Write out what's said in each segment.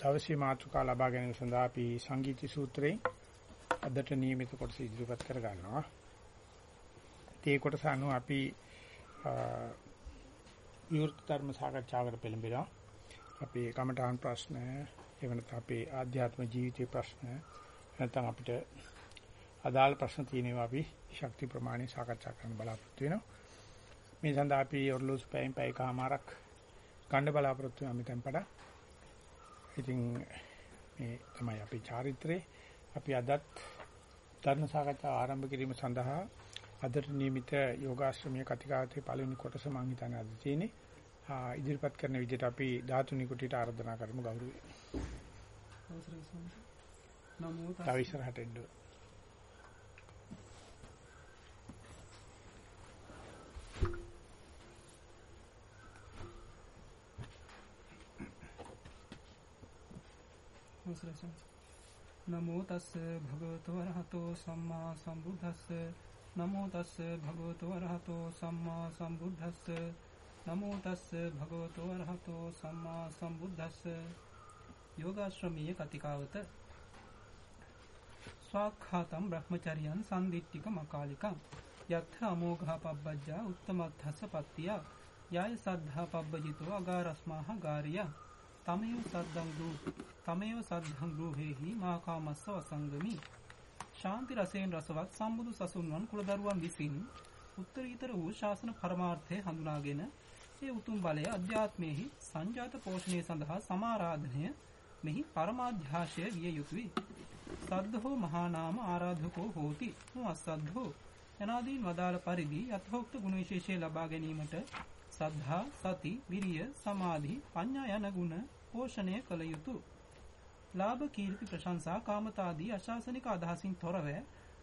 දවසේ මාතෘකා ලබා ගැනීම සඳහා අපි සංගීති සූත්‍රයෙන් අදට නියමිත කොටස ඉදිරිපත් කර ගන්නවා. ඒ කොටස අනුව අපි විවෘත ධර්ම සාකච්ඡාවකට පෙළඹෙනවා. අපි කමඨාන් ප්‍රශ්න, එවනත අපේ ආධ්‍යාත්ම ජීවිතයේ ප්‍රශ්න නැත්නම් අපිට අදාළ ප්‍රශ්න තියෙනවා අපි ශක්ති ප්‍රමාණය සාකච්ඡා කරන්න බලාපොරොත්තු වෙනවා. මේ සඳහා අපි ඔර්ලෝස් පැයෙන් පැයකමාරක් ගන්න බලාපොරොත්තු වෙනවා මෙතෙන් පඩා. ඉතින් මේ තමයි අපේ චාරිත්‍රය. අපි අදත් ධර්ම සාකච්ඡාව ආරම්භ කිරීම සඳහා අදට නියමිත යෝගාශ්‍රමීය කතිකාවතේ පළවෙනි කොටස මම හිතන්නේ අද තියෙන්නේ. ඉදිරිපත් කරන විදිහට අපි ධාතු නිකුටියට ආරාධනා කරමු ගෞරවයෙන්. නමෝ තව ඉස්සරහට එන්න. නමෝ තස්ස භගවතු වරහතෝ සම්මා සම්බුද්දස්ස නමෝ තස්ස භගවතු වරහතෝ සම්මා සම්බුද්දස්ස නමෝ තස්ස භගවතු වරහතෝ සම්මා සම්බුද්දස්ස යෝගාශ්‍රමීය කතිකාවත ස්වාක්ඛාතම් බ්‍රහ්මචරියන් සම්දිට්ඨික මකාලිකං යත්ථ අමෝඝා පබ්බජ්ජා උත්තමත්ථස පත්තිය යය සද්ධා පබ්බජිතෝ අගාරස්මාහ ගාරියා තමේව සද්දං දූ තමේව සද්ධං ගෘහෙහි මාකාමස්ස වසංගමි ශාන්ති රසයෙන් රසවත් සම්බුදු සසුන්වන් කුලදරුවන් විසින් උත්තරීතර වූ ශාසන පරමාර්ථය හඳුනාගෙන ඒ උතුම් බලය අධ්‍යාත්මයෙහි සංජාත පෝෂණය සඳහා සමාරාධනය මෙහි පරමාධ්‍යාශය විය යුතුයි. සද්ධෝ මහා නාම ආරාධකෝ හෝති. නොඅසද්ධෝ යනාදීන් වදාළ පරිදි යථෝක්ත ගුණ විශේෂය ලබා ගැනීමට සද්ධා, සති, විරිය, සමාධි, පඤ්ඤා යන ගුණ පෝෂණය කළ යුතුය. ලාභ, කීර්ති, ප්‍රශංසා, කාමතාදී අශාසනික අදහසින් තොරව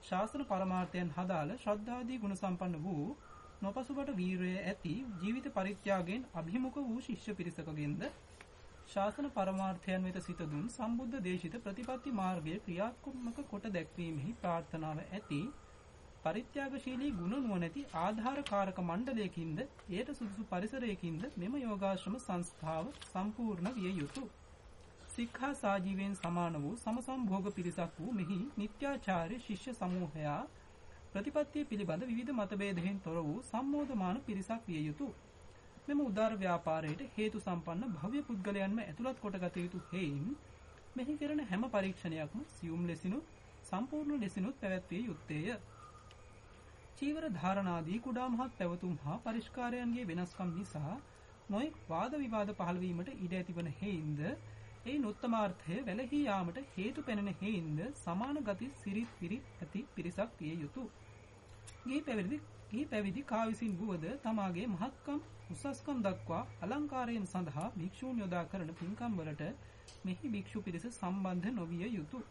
ශාස්ත්‍ර පරමාර්ථයන් හදාළ ශ්‍රද්ධාදී ගුණ සම්පන්න වූ නොපසුබට වීරය ඇති ජීවිත පරිත්‍යාගයෙන් අභිමුඛ වූ ශිෂ්‍ය පිරිසකගෙන්ද ශාසන පරමාර්ථයන් වෙත සිත දුන් සම්බුද්ධ දේශිත ප්‍රතිපත්ති මාර්ගයේ ක්‍රියාත්මක කොට දැක්වීමෙහි ප්‍රාර්ථනාව ඇති පරිත්‍යාගශීලී ගුණ නුවණැති ආධාරකාරක මණ්ඩලයකින්ද එයට සුදුසු පරිසරයකින්ද මෙම යෝගාශ්‍රම සංස්ථාව සම්පූර්ණ විය යුතුය. සික්ඛා සාජීවයෙන් සමාන වූ සමසම්භෝග පිරිසක් වූ මෙහි නිත්‍යාචාර්ය ශිෂ්‍ය සමූහයා ප්‍රතිපත්තිය පිළිබඳ විවිධ මතභේදයෙන් තොර වූ සම්මෝධමාන පිරිසක් විය යුතුය. මෙම උදාර ව්‍යාපාරයට හේතු සම්පන්න භව්‍ය පුද්ගලයන්ම ඇතුළත් කොටගත යුතු හේයින් මෙහි කරන හැම පරීක්ෂණයක්ම සියුම් ලෙසිනුත් සම්පූර්ණ ලෙසිනුත් පැවැත්විය යුත්තේය. චීවර ධාරණාදී කුඩා මහත් පැවතුම් හා පරිස්කාරයන්ගේ වෙනස්කම් නිසා නොයෙක් වාද විවාද පහළ වීමට ඉඩ ඇතිවන හේින්ද ඒ නොත්තමාර්ථය වැළහී යාමට හේතු පෙනෙන හේින්ද සමාන ගති සිරිත් පිරිත් ඇති පිරිසක් විය යුතුය. ගිහි පැවිදි ගිහි පැවිදි කා විසින් වුවද තමාගේ මහත්කම් උසස්කම් දක්වා අලංකාරයෙන් සඳහා භික්ෂූන් යොදා කරන පින්කම් වලට මෙහි භික්ෂු පිරිස සම්බන්ධ නොවිය යුතුය.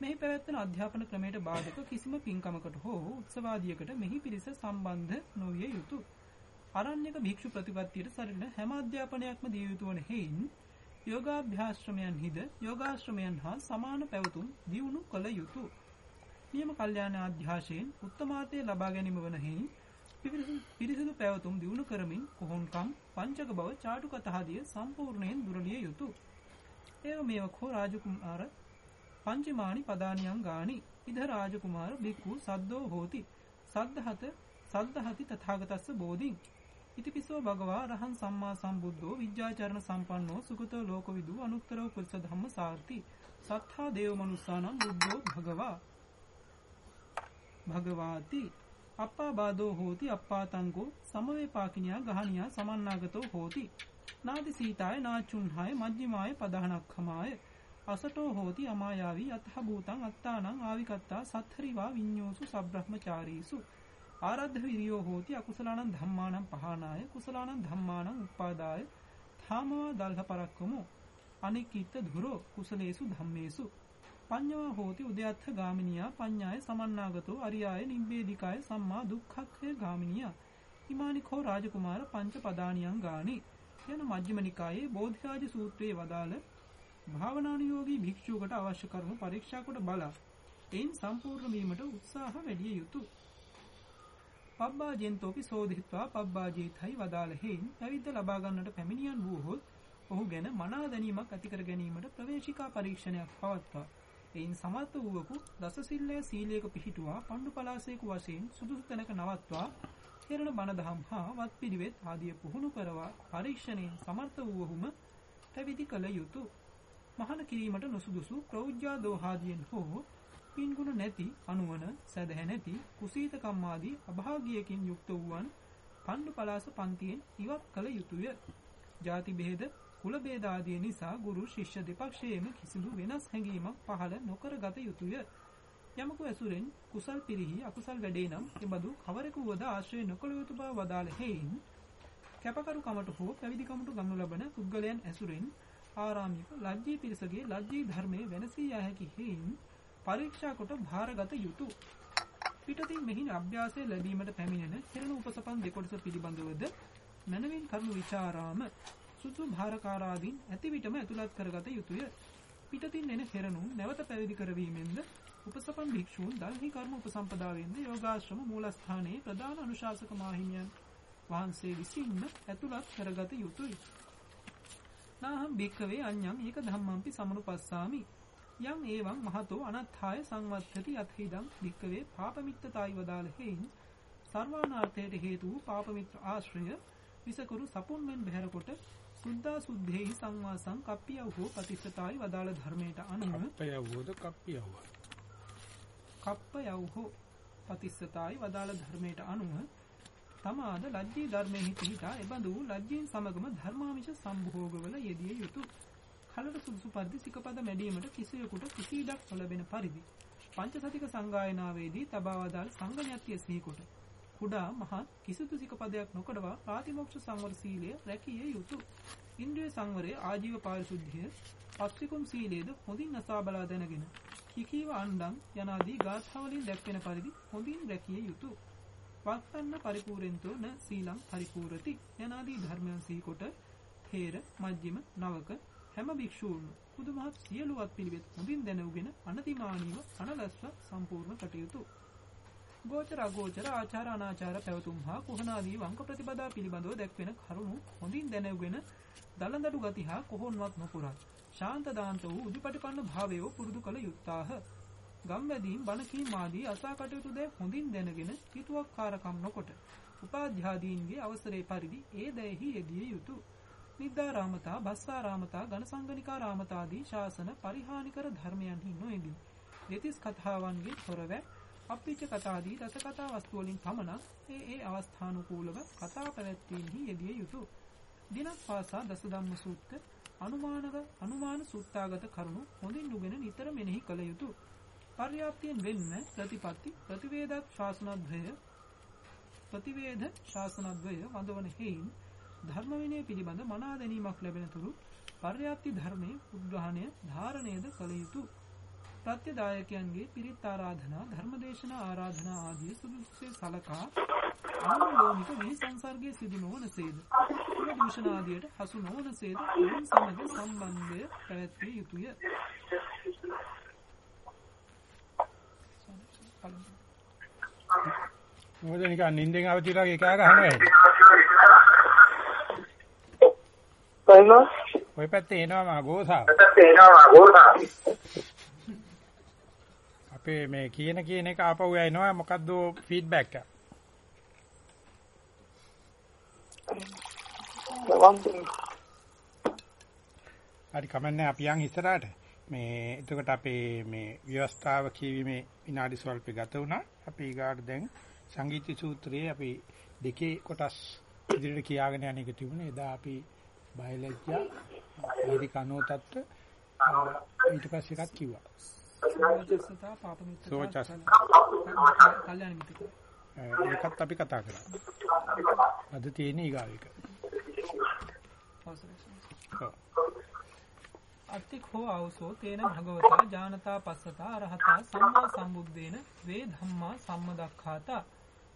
මෙහි පැවැත්වෙන අධ්‍යාපන ක්‍රමයට බාධක කිසිම පින්කමකට හෝ උත්සවාදියකට මෙහි පිරිස සම්බන්ධ නොවිය යුතුය. අරණ්‍යක භික්ෂු ප්‍රතිපත්තියට සරිලන හැම අධ්‍යාපනයක්ම දිය යුතු වන හේයින් යෝගාභ්‍යාශ්‍රමයන්හිද යෝගාශ්‍රමයන් හා සමාන පැවතුම් දියුණු කළ යුතුය. නියම කල්යාණ අධ්‍යාශයෙන් උත්තමාර්ථය ලබා ගැනීම වන හේයින් පිරිසිදු පැවතුම් දියුණු කරමින් කොහොන්කම් පංචක බව චාටු කතාදිය සම්පූර්ණයෙන් දුරලිය යුතුය. ඒව මේවකෝ රාජකුමාර පංචමානි පදානියං ගානි ඉද රාජකුමාර බික්ඛු සද්දෝ හෝති සද්ධහත සද්ධහති තථාගතස්ස බෝධින්. ඉතිපිසෝ භගවා රහං සම්මා සම්බුද්ධෝ විජ්ජාචරණ සම්පන්නෝ සුගතෝ ලෝකවිදු අනුත්තරෝ පුරිස ධම්ම සාර්ථි. සත්තා දේව මනුස්සානම් බුද්ධෝ භගවා. භගවාති. අප්පා බාදෝ හෝති අප්පාතංගෝ සමවේපාකිනියා ගහනියා සමන්නාගතෝ හෝති. නාදි සීතාය නාචුන්හාය මජ්ක්‍ධිමාය පදහනක්ඛමාය. අසටෝ හෝති අමායාවී අතහ භූතං අත්තානං ආවිකත්තා සත්තරිවා විඤ්ඤෝසු සබ්‍රහ්මචාරීසු. ආරද්ධ විරියෝ හෝති අකුසලානං ධම්මානං පහනාය කුසලානං ධම්මානං උපාදාය ධාමවා දල්හ පරක්කමු. අනිකිත ධුරෝ කුසලේසු ධම්මේසු. පඤ්ඤවා හෝති උද්‍යත්ථ ගාමිනියා පඤ්ඤාය සමන්නාගතෝ අරියාය නිබ්බේධිකාය සම්මා දුක්ඛක්ඛය ගාමිනියා. හිමානිකෝ රාජකුමාර පංච පදානියන් ගානි. යන මජ්ක්‍ධිම නිකායේ බෝධිරාජ සූත්‍රයේ වදාළ භාවනානුයෝගී භික්ෂුවකට අවශ්‍ය කරුණු පරීක්ෂා කොට බලා එයින් සම්පූර්ණ වීමට උත්සාහ වැඩි යුතුය. පබ්බාජෙන්තෝපි සෝදිත්වා පබ්බාජීතයි වදාළ හේයින් පැවිද්ද ලබා ගන්නට පැමිණියන් වූහොත් ඔහු ගැන මනා දැනීමක් ඇති කර ගැනීමට ප්‍රවේශිකා පරීක්ෂණයක් පවත්වා එයින් සමර්ථ වූවකු දසසිල්ලය සීලයක පිහිටුවා පණ්ඩු පලාසයකු වශයෙන් සුදුසු තැනක නවත්වා කෙරණ බණදහම් හා වත් පිළිවෙත් ආදිය පුහුණු කරවා පරීක්ෂණයෙන් සමර්ථ වූවහුම පැවිදි කළ යුතු. මහන කිරීමට නොසුදුසු ප්‍රෞද්ජා දෝහාදියෙන් හෝ පින්ගුණ නැති අනුවන සැදහැ නැති කුසීතකම්මාදී අභාගියකින් යුක්ත වූවන් පණ්ඩු පලාස පන්තියෙන් ඉවත් කළ යුතුය. ජාති බෙහෙද කුල බේදාදිය නිසා ගුරු ශිෂ්‍ය දෙපක්ෂයේම කිසිදු වෙනස් හැඟීමක් පහළ නොකර ගත යුතුය. යමකු ඇසුරෙන් කුසල් පිරිහි අකුසල් වැඩේ නම් එබඳු කවරෙකු වද ආශ්‍රය නොකළ යුතු බව වදාළ හේයින් කැපකරු කමට හෝ පැවිදි කමට ගනු ලබන පුද්ගලයන් ඇසුරෙන් ආරාමික ලජ්ජී පිරිසගේ ලජ්ජී ධර්මයේ වෙනසී යා හැකි හේයින් පරීක්ෂා කොට භාරගත යුතු පිටතින් මෙහි අභ්‍යාසය ලැබීමට පැමිණෙන කෙරෙන උපසපන් දෙකොටස පිළිබඳවද මනවින් කරුණු විචාරාම සුසු භාරකාරාදීන් ඇති විටම ඇතුළත් කරගත යුතුය. පිටතින් එන හෙරණුන් නැවත පැවිදි කරවීමෙන්ද උපසපන් භික්ෂූන් දල්හි කර්ම උපසම්පදාවෙන්ද යෝගාශ්‍රම මූලස්ථානයේ ප්‍රධාන අනුශාසක මාහිමියන් වහන්සේ විසින්ම ඇතුළත් කරගත යුතුයි. නාහම් භික්කවේ අඤ්ඤං ඒක ධම්මම්පි සමනුපස්සාමි. යම් ඒවං මහතෝ අනත්ථාය සංවත්තති යත්හිදං භික්කවේ පාපමිත්තතායි වදාළ හේයින් සර්වානාර්ථයට හේතු පාපමිත්‍ර ආශ්‍රය විසකුරු සපුන් මෙන් බැහැර කොට සුද්ධා සුද්ධේහි සංවාසං කප්පියව පතිස්සතායි වදාළ ධර්මයට අනුව කප්පයවෝද කප්පියව කප්පයව පතිස්සතායි වදාළ ධර්මයට අනුව තමාද ලජ්ජී ධර්මයෙහි පිහිටා එබඳු ලජ්ජීන් සමගම ධර්මාමිෂ සම්භෝගවල යෙදිය යුතු කලට සුදුසු පරිදි සිකපද මැඩීමට කිසියෙකුට කිසි ඉඩක් නොලැබෙන පරිදි පංචසතික සංගායනාවේදී තබා වදාළ සංගණ්‍යත්‍ය සිහිකොට කුඩා මහත් කිසිදු සිකපදයක් නොකඩවා ප්‍රාතිමෝක්ෂ සංවර සීලය රැකිය යුතු. ඉන්ද්‍රිය සංවරය ආජීව පාරිශුද්ධිය පස්සිකුම් සීලයේද හොඳින් අසා බලා දැනගෙන කිකීව අණ්ඩම් යනාදී ගාථාවලින් දැක්වෙන පරිදි හොඳින් රැකිය යුතු. වත්තන්න පරිපූර්ෙන්තෝ න සීලං පරිපූර්ති යනාදී ධර්මයන් සිහිකොට තේර මජ්ජිම නවක හැම භික්ෂූන් පුදුමහත් සියලුවත් පිළිවෙත් හොඳින් දැනුගෙන අනතිමානීව අනලස්ව සම්පූර්ණ කටයුතු. ගෝචර අගෝචර ආචාර අනාචාර පැවතුම් හා කුහනාදී වංක ප්‍රතිපදා පිළිබඳව දැක්වෙන කරුණු හොඳින් දැනගෙන දලඳඩු ගති හා කොහොන්වත් නොපුරා. ශාන්ත දාන්ත වූ උදිපටිපන්න භාවය පුරුදු කළ යුත්තාහ. ගම්වැදීන් බණකීම් ආදී අසා කටයුතු දෑ හොඳින් දැනගෙන හිතුවක්කාරකම් නොකොට උපාධ්‍යාදීන්ගේ අවසරේ පරිදි ඒ දෑහි යෙදිය යුතු නිද්දාරාමතා බස්සාරාමතා ගණසංගනිකාරාමතාදී ශාසන පරිහානිකර ධර්මයන්හි නොයෙදී දෙතිස් කතාවන්ගේ තොරවැ අප්පිච්ච කතාදී දස කතා වස්තු වලින් පමණක් ඒ ඒ අවස්ථානුකූලව කතා පැවැත්වීමෙහි යෙදිය යුතුය. දිනක් පාසා දස ධම්ම සූත්‍ර අනුමානක අනුමාන සූත්‍රාගත කරුණු හොඳින් නුගෙන නිතර මෙනෙහි කළ යුතුය. පර්යාප්තියෙන් වෙන්න ප්‍රතිපatti ප්‍රතිවේදක් ශාසනද්වය ප්‍රතිවේද ශාසනද්වය වඳවන හේයින් ධර්ම විනය පිළිබඳ මනා දැනීමක් ලැබෙන තුරු පර්යාප්ති ධර්මයේ උද්ඝාණය ධාරණයද කළ යුතුය. ප්‍රත්‍යදායකයන්ගේ පිරිත් ආරාධනා ධර්මදේශනා ආරාධනා ආදී සුදුසුසේ සලකා අනුලෝමික මේ සංසර්ගයේ සිදු නොවනසේද කුල දූෂණ ආදියට හසු නොවනසේද ඔවුන් සමග සම්බන්ධය පැවැත්විය යුතුය. මොකද නිකන් නිින්දෙන් අවදිලා වගේ කෑ ගහනවා ඇයි? කොයිමෝ? ඔය පැත්තේ එනවා මා ගෝසාව. පැත්තේ එනවා මා ගෝසාව. අපේ මේ කියන කියන එක ආපහු යනවා මොකද්ද ෆීඩ්බැක් එක හරි කමන්නේ අපි යන් ඉස්සරහට මේ එතකොට අපේ මේ ව්‍යවස්ථාව කියවීමේ විනාඩි ස්වල්පේ ගත වුණා අපි ඊගාට දැන් සංගීති සූත්‍රයේ අපි දෙකේ කොටස් ඉදිරියට කියාගෙන යන එක තිබුණේ එදා අපි බයලජ්ජා වේදිකනෝ තත්ත්ව ඊට පස්සේ එකක් කිව්වා සෝචසතා පාපමිත්‍රතා සෝචස්. කල්යාණ මිත්‍රතා ඒකත් අපි කතා කරා. අද තියෙන ඊගාව එක. අවසරයි අත්තික් හෝ අවසෝ තේන භගවතා ජානතා පස්සතා අරහතා සම්මා සම්බුද්දේන වේ ධම්මා සම්මදක්ඛාතා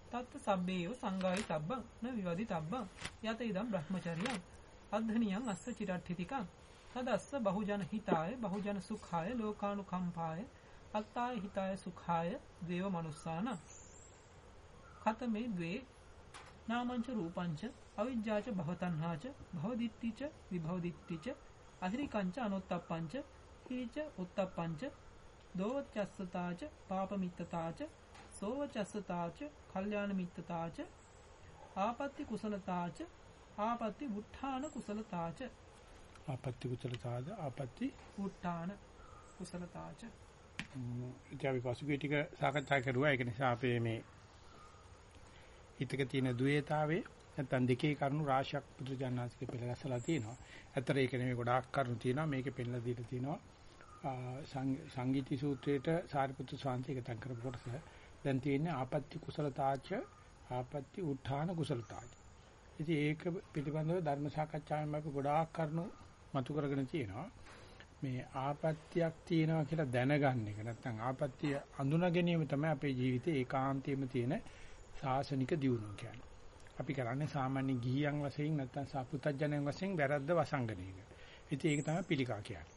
තත්ත සබ්බේව සංගායි තබ්බං න විවදි තබ්බං යත ඉදම් බ්‍රහ්මචර්යං අද්ධනියං අස්ස චිරට්ඨිතිකං තදස්ස බහුජන හිතාය බහුජන සුඛාය ලෝකානුකම්පාය අත්තාය හිතාය සුඛාය දේව මනුස්සාන. කතමේ ද්වේ නාමංච රූපංච අවිජ්ජාච භවතණ්හාච භවදිත්තිච විභවදිත්තිච අහිරිකංච අනොත්තප්පංච හීච උත්තප්පංච දෝවචස්සතාච පාපමිත්තතාච සෝවචස්සතාච කල්යාණ මිත්තතාච ආපත්‍ති කුසලතාච ආපත්‍ති වුට්ඨාන කුසලතාච. ආපත්‍ති කුසලතාද ආපත්‍ති වුට්ඨාන කුසලතාච. ඉතින් අපි පසුගිය ටික සාකච්ඡා කරුවා. ඒක නිසා අපේ මේ හිතක තියෙන ද්වේතාවේ නැත්නම් දෙකේ කරුණු රාශියක් පුදුජානනාසිකේ පෙළගස්සලා තියෙනවා. ඇත්තට ඒක නෙමෙයි ගොඩාක් කරුණු තියෙනවා. මේකේ පෙන්නලා දීලා තියෙනවා. සංගීති සූත්‍රයේට සාරිපුත්‍ර සාන්ති එකතන් කරපු කොටස. දැන් තියෙන්නේ ආපත්‍ති කුසලතාච ආපත්‍ති උත්ථාන කුසලතාච. ඉතින් ඒක පිළිබඳව ධර්ම සාකච්ඡාවෙන් අපි ගොඩාක් කරුණු මතු කරගෙන තියෙනවා. මේ ආපත්‍යක් තියෙනවා කියලා දැනගන්න එක නැත්නම් ආපත්‍ය අඳුනා ගැනීම තමයි අපේ ජීවිතේ ඒකාන්තයෙන්ම තියෙන සාසනික දියුණුව කියන්නේ. අපි කරන්නේ සාමාන්‍ය ගිහියන් වශයෙන් නැත්නම් සාපුතඥයන් වශයෙන් වැරද්ද වසංගන එක. ඉතින් ඒක තමයි පිළිකා කියන්නේ.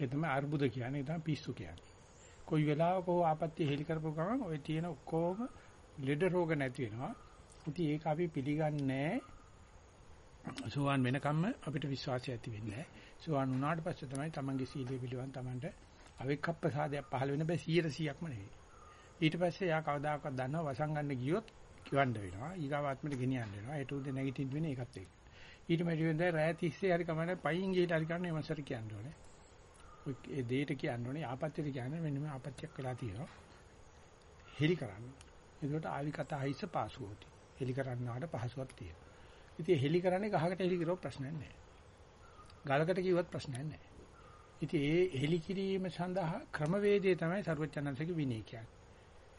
ඒ තමයි අර්බුද කියන්නේ. ඒ තමයි පිස්සු කියන්නේ. කොයි වෙලාවක හෝ ආපත්‍ය හෙලි කරපු ගමන් ওই තියෙන ඔක්කොම ලෙඩ රෝග නැති වෙනවා. ඉතින් ඒක අපි පිළිගන්නේ සෝවාන් වෙනකම්ම අපිට විශ්වාසය ඇති වෙන්නේ නැහැ. සෝවාන් වුණාට පස්සේ තමයි තමන්ගේ සීලය පිළිවන් තමන්ට අවික්කප්පසාදයක් පහළ වෙන බෑ 100%ක්ම නෙවෙයි. ඊට පස්සේ යා කවදාකවත් දන්නව වසංගන්න ගියොත් කිවන්න වෙනවා. ඊගාවාත්මට ගෙනියන්න වෙනවා. ඒට උදේ නැගිටින්න වෙන එකත් එක්ක. ඊට මෙරි වෙනදා රෑ 30 හරි කමන්නේ පයින් ගිහලා හරි කන්නේ මසර කියන්න ඕනේ. ඔය ඒ දෙයට කියන්න ඕනේ ආපත්‍යට කියන්නේ මෙන්න මේ ආපත්‍යක් වෙලා තියෙනවා. හෙලි කරන්න. ඒකට ආවි කතා හිස පාසුවෝටි. හෙලි කරන්නාට පහසුවක් තියෙනවා. ඉතින් හෙලි කරන්නේ ගහකට හෙලි කරොත් ප්‍රශ්නයක් නැහැ. ගලකට කිව්වත් ප්‍රශ්නයක් නැහැ. ඉතින් ඒ හෙලි කිරීම සඳහා ක්‍රමවේදය තමයි සර්වචනන්සේගේ විනය කියන්නේ.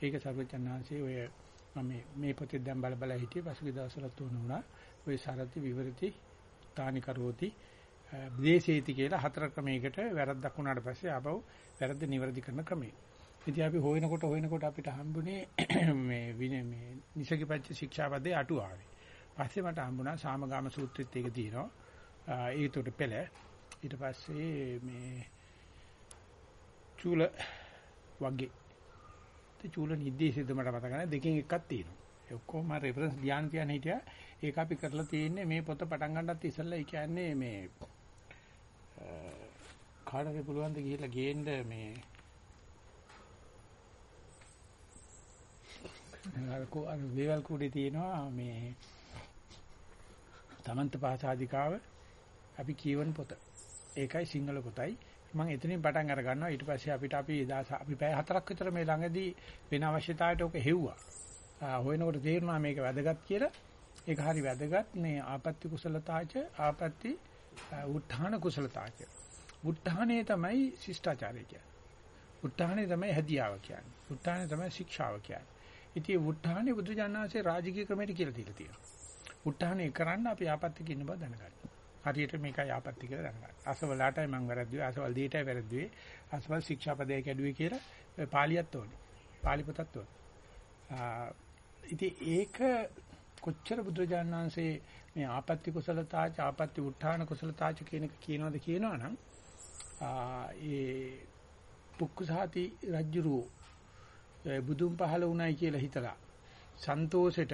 ඒක සර්වචනන්සේ ඔය මම මේ පොතේ දැන් බල බල හිටියේ පසුගිය දවස්වල තුන වුණා. ඔය සරති විවෘති තානි කරෝති දේශේති කියලා හතර ක්‍රමයකට වැරද්දක් වුණාට පස්සේ ආපහු වැරද්ද නිවැරදි කරන ක්‍රමය. ඉතින් අපි හොයනකොට හොයනකොට අපිට හම්බුනේ මේ විනේ මේ නිසගිපච්ච ශික්ෂාපදේ අටුවාවේ. පස්සේ මට හම්බුණා සාමගාම සූත්‍රෙත් ඒක තියෙනවා. ඒකට පෙළ ඊට පස්සේ මේ චූල වගේ ඉතින් චූල නිද්දේශෙද මට මතක නැහැ දෙකෙන් එකක් තියෙනවා. ඒ ඔක්කොම රෙෆරන්ස් ධ්‍යාන තියන හිටියා. ඒක අපි කරලා තියෙන්නේ මේ පොත පටන් ගන්නත් ඉස්සෙල්ලා ඒ කියන්නේ මේ කාටරි පුළුවන් ද ගිහිල්ලා ගේන්න මේ අර කෝ අර වේවල් කුඩේ තියෙනවා මේ තමන්ත පාසාදිකාව අපි කියවන පොත. ඒකයි සිංහල පොතයි. මම එතනින් පටන් අර ගන්නවා ඊට පස්සේ අපිට අපි අපි පැය හතරක් විතර මේ ළඟදී වෙන අවශ්‍යතාවයට ඔක හෙව්වා. හොයනකොට තේරුණා මේක වැදගත් කියලා. ඒක හරි වැදගත් මේ ආපත්‍ති කුසලතාච ආපත්‍ති උත්හාන කුසලතාච. උත්හානේ තමයි ශිෂ්ටාචාරය කියන්නේ. උත්හානේ තමයි හැදියාව කියන්නේ. උත්හානේ තමයි ශික්ෂාව කියන්නේ. ඉතින් උත්හානේ බුදුජානනාංශේ රාජකීය ක්‍රමයට කියලා දීලා තියෙනවා. උත්හානේ කරන්න අපි ආපත්‍ති කියන බව දැනගන්න. හරියට මේකයි ආපත්‍ති කියලා දැනගන්න. අසවලටයි මම වැරද්දුවේ, අසවල් දෙයටයි වැරද්දුවේ, අසවල් ශික්ෂාපදයේ කැඩුවේ කියලා පාලියත් ඕනේ. පාලි පොතත් ඕනේ. ඉතින් ඒක කොච්චර බුදුරජාණන් වහන්සේ මේ ආපත්‍ති කුසලතාච ආපත්‍ති උත්ථාන කුසලතාච කියන එක කියනවාද කියනවනම් ඒ පුක්කුසහති රජ්ජුරු බුදුන් පහල වුණයි කියලා හිතලා සන්තෝෂෙට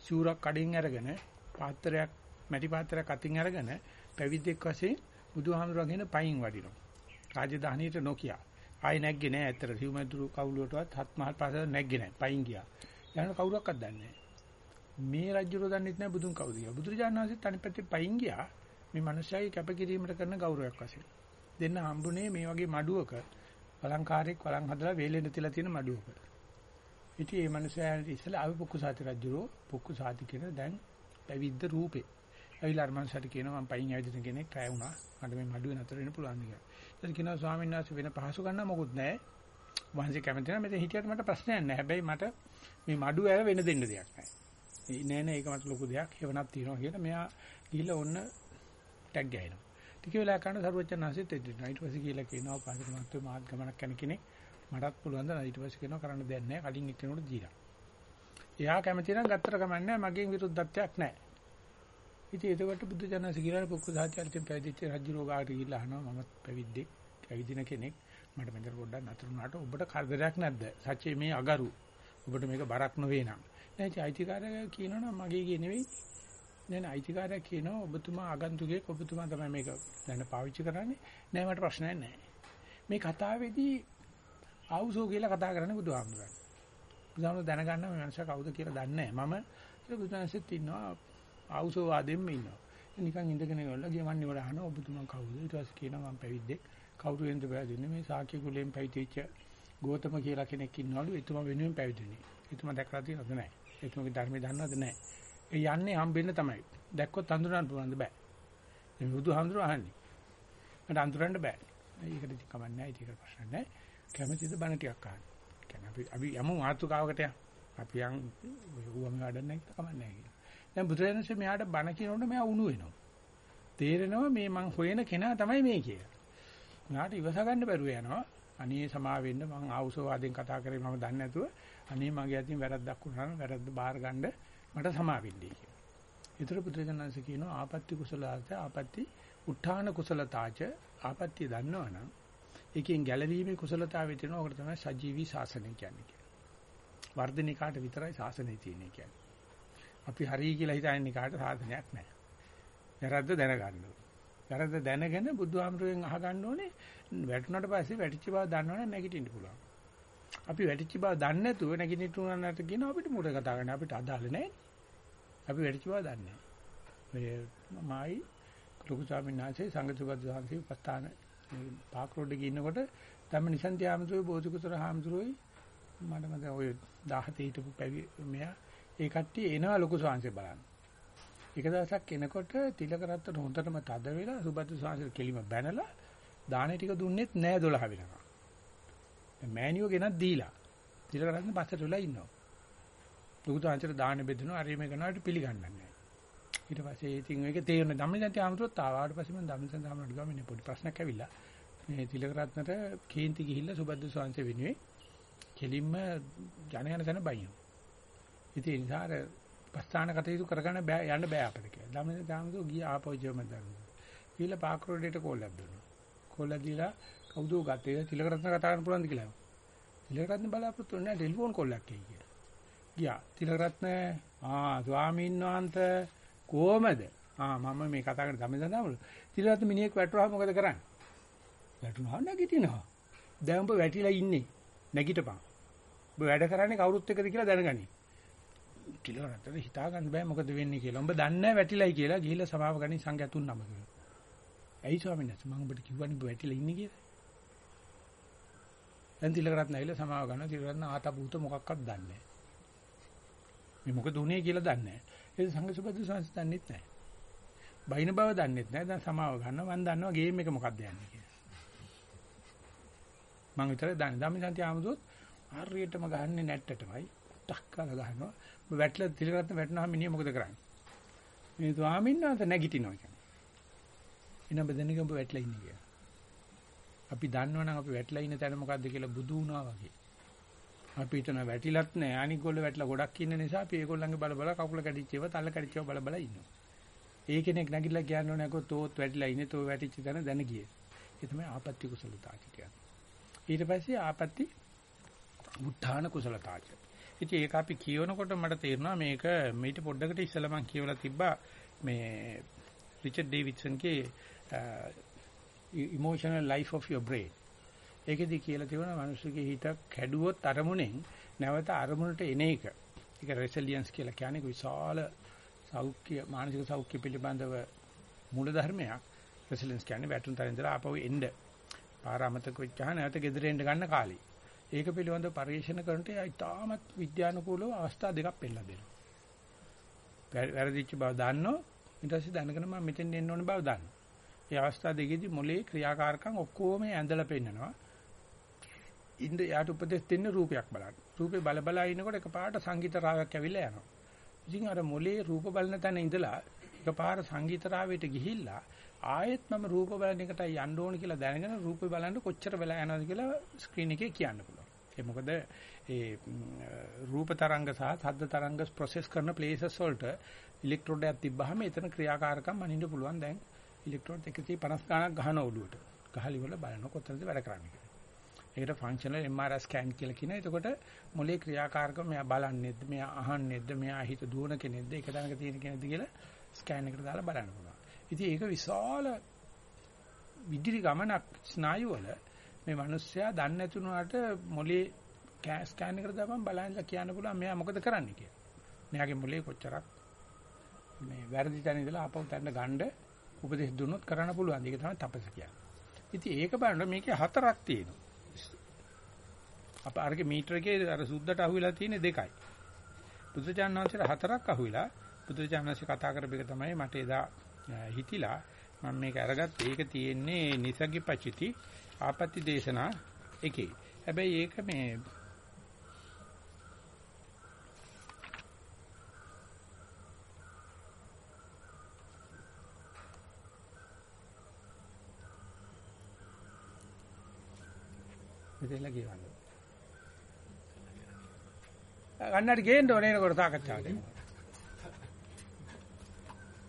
සූරක් කඩින් අරගෙන පාත්‍රයක් මැටි පාත්‍රයක් අතින් අරගෙන පැවිද්දෙක් වශයෙන් බුදුහාමුදුරගෙන පයින් වඩිනවා. රාජධානියට නොකිය. ආයි නැග්ගේ නෑ ඇත්තට සිව්මැදුරු කවුලුවටවත් හත් මහල් පාසල නැග්ගේ නෑ පයින් ගියා. යන කවුරක්වත් දන්නේ නෑ. මේ රජුරෝ දන්නෙත් නෑ බුදුන් කවුද කියලා. බුදුරජාණන් වහන්සේත් අනිත් පැත්තේ පයින් ගියා. මේ මනුස්සයයි කැපකිරීමට කරන ගෞරවයක් වශයෙන්. දෙන්න හම්බුනේ මේ වගේ මඩුවක වළංකාරයක් වළං හදලා වේලෙන්න තියලා තියෙන මඩුවක. ඉතින් මේ මනුස්සයාට ඉස්සලා ආවි පුක්කු සාති රජුරෝ පුක්කු සාති කියන දැන් පැවිද්ද රූපේ ඇවිල්ලා අර මනුස්සයාට කියනවා මම පයින් ඇවිදින කෙනෙක් කය වුණා. මට මේ මඩුවේ නතර වෙන්න පුළුවන් කියලා. ඊට කියනවා ස්වාමීන් වහන්සේ වෙන පහසු ගන්න මොකුත් නැහැ. වහන්සේ කැමති නැහැ මෙතන හිටියට මට ප්‍රශ්නයක් නැහැ. හැබැයි මට මේ මඩුව ඇර වෙන දෙන්න දෙයක් නැහැ. නෑ නෑ ඒක මට ලොකු දෙයක්. හේවණක් තියෙනවා කියලා මෙයා ගිහිල්ලා ඔන්න ටැග් ගහනවා. ටික වෙලා කරන සරුවචනාංශෙත් එදිනවා. ඊට පස්සේ කියලා කියනවා පාසික මහත්තයෝ මාත් ගමනක් යන කෙනෙක් මටත් පුළුවන් ද ඊට පස්සේ කියනවා කරන්න දෙයක් නැහැ. කලින් එක්කෙනෙකුට දීලා. එයා කැමති නම් ගත්තර කමන්නේ මගෙන් විරුද්ධත්වයක් නැහැ. ඉතින් එතකොට බුදු ජානක කියලා පුක්කු සාහිත්‍යයෙන් පැවිදිච්ච රජු රෝගාට ගිහිල්ලා අහනවා මමත් පැවිද්දෙක් පැවිදින කෙනෙක් මට මෙතන පොඩ්ඩක් නතර වුණාට ඔබට කරදරයක් නැද්ද සත්‍යයේ මේ අගරු ඔබට මේක බරක් නොවේ නම් නැති අයිතිකාරය කියනවනම් මගේ කිය නෙවෙයි නෑ නෑ අයිතිකාරයා කියනවා ඔබතුමා ආගන්තුකයෙක් ඔබතුමා තමයි මේක දැන් පාවිච්චි කරන්නේ. නෑ මට ප්‍රශ්නයක් නෑ. මේ කතාවේදී ආවුසෝ කියලා කතා කරන්නේ බුදුහාමුදුරන්. බුදුහාමුදුර දැනගන්න මේ මනුස්සයා කවුද කියලා දන්නේ නෑ. මම ඒක බුදුන්සෙත් ඉන්නවා ආවුසෝ වාදෙම්ම ඉන්නවා. නිකන් ඉඳගෙන ඉවරලා ගියමන් ඉවර අහන ඔබතුමා කවුද? ඊට පස්සේ කියනවා මම පැවිද්දෙක්. කවුරු වෙනද පැවිදෙන්නේ? මේ සාක්‍ය කුලයෙන් පැවිදිච්ච ගෝතම කියලා කෙනෙක් ඉන්නවලු. එතුමා වෙනුවෙන් පැවිදුනේ. එතුමා දැකලා තියෙනවද නැහැ. එතුමාගේ ධර්මය දන්නවද නැහැ. ඒ යන්නේ හම්බෙන්න තමයි. දැක්කොත් අඳුරන්න පුළුවන්ද බෑ. මේ බුදුහාමුදුරුවෝ අහන්නේ. මට අඳුරන්න බෑ. ඒකට ඉතින් කමන්නේ නැහැ. ඒක ප්‍රශ්න නැහැ. කැමතිද බණ ටිකක් අහන්න. කියන්නේ අපි අපි යමු මාතුකාවකට යමු. අපි යන් ඌවම වැඩක් නැහැ කමන්නේ නැහැ කියලා. දැන් බුදුරජාණන්සේ මෙයාට බණ කියනකොට මෙයා උණු වෙනවා. තේරෙනවා මේ මං හොයන කෙනා තමයි මේ කියලා. මෙයාට ඉවස ගන්න බැරුව යනවා. අනේ සමා වෙන්න මං ආවුසවාදයෙන් කතා කරේ මම දන්නේ නැතුව අනේ මගේ අතින් වැරද්දක් වුණා නම් වැරද්ද බාර ගන්න මට සමා වෙන්නයි කියලා. ඊතර පුත්‍රයන්න්ස කියනවා ආපත්‍ති කුසලාච ආපත්‍ති උත්ථාන කුසලතාච ආපත්‍ය දන්නවනම් ඒකෙන් ගැලවීමේ කුසලතාවය තියෙනවා. ඔකට තමයි සජීවී ශාසනය කියන්නේ. වර්ධනිකාට විතරයි ශාසනය තියෙන්නේ කියන්නේ. අපි හරි කියලා හිතන්නේ කාට සාධනයක් නැහැ. වැරද්ද දැනගන්න ඕනේ. වැරද්ද දැනගෙන බුදුහාමුදුරෙන් අහගන්න ඕනේ වැටුණාට පස්සේ වැටිච්ච බව දන්නවනම් නැගිටින්න පුළුවන්. අපි වැටිච්ච බව දන්නේ නැතුව නැගිටින්නුනට කියන අපිට මුඩ කතා කරන්න අපිට අදාළ නැහැ. අපි වැටිච්ච බව දන්නේ නැහැ. මමයි ලොකු ස්වාමීන් වහන්සේ සංගතුගත වහන්සේ උපස්ථාන පාක් රෝඩ් එකේ ඉන්නකොට ධම්ම නිසන්ති ආමතුරු බෝධිකුතර හාමුදුරුවෝයි මට මතක ඔය 17 හිටපු පැවි මෙයා ඒ කට්ටිය එනවා ලොකු ශාංශය බලන්න. එක දවසක් එනකොට තිලක රත්න හොඳටම තද වෙලා සුබද්ද ශාංශය කෙලිම බැනලා දානේ ටික දුන්නෙත් නෑ 12 වෙනකම්. දැන් මෑනියෝ ගෙනත් දීලා තිලක රත්න පස්සට වෙලා ඉන්නවා. ලොකු ශාංශයට දානේ බෙදෙනවා අර මේ කරනවාට පිළිගන්නන්නේ නෑ. ඊට පස්සේ ඉතින් මේක තේරෙන ධම්මචන්ති ආමතුරුත් ආවාට පස්සේ මම ධම්මචන්ති ආමතුරුට ගියා මෙන්න පොඩි ප්‍රශ්නයක් ඇවිල්ලා. මේ තිලක රත්නට කේන්ති ගිහිල්ලා සුබද්ද ශාංශය වෙනුවේ කෙලින්ම ජන යන තැන බයිනවා. ඉතින් ඒ නිසා අර පස්ථාන කටයුතු කරගන්න බෑ යන්න බෑ අපිට කියලා. ළමයි තාමතු ගිය ආපහු ජර්මන් දරුවෝ. ගිහලා පාක් රෝඩේට කෝල්ලක් දුන්නා. කෝල්ල දීලා කවුද ගත්තේ තිලකරත්න කතා කරන්න පුළුවන්ද කියලා. තිලකරත්න බලාපොරොත්තු නැහැ ටෙලිෆෝන් කෝල්ලක් එයි කියලා. ගියා. තිලකරත්න ආ ස්වාමීන් වහන්සේ කොහමද? ආ මම මේ කතා කරන ගමේ දන්නවලු. තිලකරත්න මිනිහෙක් වැටුවා මොකද කරන්නේ? වැටුණා නැගිටිනවා. දැන් ඔබ වැටිලා ඉන්නේ. නැගිටපන්. ඔබ වැඩ කරන්නේ කවුරුත් එක්කද කියලා දැනගනි. කියලා රටට හිතා ගන්න බෑ මොකද වෙන්නේ කියලා. උඹ දන්නේ නැහැ වැටිලයි කියලා ගිහිල්ලා සමාව ගනි සංඝයා තුන් නම කියලා. ඇයි ස්වාමීන් වහන්සේ මම ඔබට කිව්වනේ ඔබ වැටිලා ඉන්නේ කියලා. දැන් තිලකරත් නැවිලා සමාව ගන්න තිලකරත් ආත භූත මොකක්වත් දන්නේ නැහැ. මේ මොකද උනේ කියලා දන්නේ නැහැ. ඒ සංඝ සුබදු සංස් දන්නෙත් නැහැ. බයින බව දන්නෙත් නැහැ. දැන් සමාව ගන්නවා මම දන්නවා ගේම් එක මොකක්ද යන්නේ කියලා. මම විතරයි දන්නේ. ධම්මසන්ති ආමුදොත් හරියටම ගහන්නේ නැට්ටටමයි. ටක් කාලා ගහනවා. වැටලා තිලකරත් වැටුනහම මිනිහ මොකද කරන්නේ? මේ ස්වාමීන් වහන්සේ නැගිටිනවා කියන්නේ. එනම් බෙදෙනක ඔබ වැටලා ඉන්නේ කියලා. අපි දන්නවනම් අපි වැටලා ඉන්න තැන මොකද්ද කියලා බුදු වුණා වගේ. අපි හිතන වැටිලත් නැහැ. අනික ගොල්ලෝ වැටලා ගොඩක් ඉන්න නිසා අපි ඒගොල්ලන්ගේ බල බල කකුල කැඩිච්චේව තල්ල කැඩිච්චේව බල බල ඉන්නවා. ඒ කෙනෙක් නැගිටලා කියන්න ඕනේ අකෝ තෝත් වැටිලා ඉන්නේ තෝ වැටිච්ච තැන දැන ගියේ. ඒ තමයි ආපත්‍ය කුසලතාව කියන්නේ. ඊට පස්සේ ආපත්‍ය උත්ථාන කුසලතාව. ඉතින් ඒක අපි කියවනකොට මට තේරුණා මේක මීට පොඩ්ඩකට ඉස්සෙල්ලා මම කියවලා තිබ්බා මේ රිචඩ් ඩේවිඩ්සන්ගේ emotional life of your brain. ඒකෙදි කියලා තිබුණා මිනිස්සුගේ හිත කැඩුවොත් අරමුණෙන් නැවත අරමුණට එන එක. ඒක resilience කියලා කියන්නේ විශාල සෞඛ්‍ය මානසික සෞඛ්‍ය පිළිබඳව මූල ධර්මයක්. resilience කියන්නේ වැටුන් තරම් ඉඳලා ආපහු එන්න. පාරාමතක වෙච්චා නැවත ගෙදර එන්න ගන්න කාලේ. ඒක පිළිබඳව පරිශන කරනට ඉතාමත් විද්‍යානුකූලව අවස්ථා දෙකක් පෙන්නලා දෙනවා. වැරදිච්ච බව දන්නෝ ඊට පස්සේ දැනගෙන මම මෙතෙන් එන්න ඕන බව දන්නවා. ඒ අවස්ථා දෙකේදී මොලේ ක්‍රියාකාරකම් ඔක්කොම ඇඳලා පෙන්නනවා. ඉන්ද යාට උපදෙස් දෙන්න රූපයක් බලන්න. රූපේ බල බල ඉනකොට එකපාරට සංගීත රාගයක් ඇවිල්ලා යනවා. ඉතින් අර මොලේ රූප බලන තැන ඉඳලා එකපාර සංගීත රාවයට ගිහිල්ලා ආයෙත් මම රූප බලන එකට යන්න ඕන කියලා දැනගෙන රූපේ බලන්න කොච්චර වෙලා යනවද කියලා ස්ක්‍රීන් එකේ කියන්න පුළුවන්. ඒ මොකද ඒ රූප තරංග සහ ශබ්ද තරංග ප්‍රොසෙස් කරන ප්ලේසස් වලට ඉලෙක්ට්‍රෝඩ් එකක් තිබ්බහම එතන ක්‍රියාකාරකම් අනින්න පුළුවන් දැන් ඉලෙක්ට්‍රෝඩ් 150 ගණක් ගහන ඔළුවට. ගහලි වල බලන කොතනද වැඩ කරන්නේ කියලා. ඒකට ෆන්ක්ෂනල් MRI ස්කෑන් කියලා කියනවා. එතකොට මොලේ ක්‍රියාකාරකම මෙයා බලන්නේද, මෙයා අහන්නේද, මෙයා හිත දුවන කෙනෙක්ද, එක තැනක තියෙන කෙනෙක්ද කියලා ස්කෑන් එකට දාලා බලන්න පුළුවන්. ඉතින් ඒක විශාල විදිරි ගමනක් ස්නායු වල මේ මිනිස්සයා දන්නේ නැතුණාට මොලේ ස්කෑන් එකට දාපන් බලන්න කියන්න පුළුවන් මෙයා මොකද කරන්නේ කියලා. මෙයාගේ මොලේ කොච්චරක් මේ වැරදි තැන ඉඳලා ආපහු තැන්න ගන්න උපදෙස් දුන්නොත් කරන්න පුළුවන්. ඒක තමයි තපස කියන්නේ. ඉතින් ඒක බලනකොට මේකේ හතරක් තියෙනවා. අප අරගේ මීටරකේ අර සුද්දට අහුවිලා තියෙන දෙකයි. බුදුචානන්සේට හතරක් අහුවිලා බුදුචානන්සේ කතා කරපු එක තමයි මට එදා හිතිලා මම මේක අරගත්තේ. ඒක තියෙන්නේ නිසගි පචිති ආපත්‍ති දේශනා එකේ. හැබැයි ඒක මේ මෙතන කියවන්න. ගන්නට ගේන්න ඕනේ නේද සාකච්ඡාවට.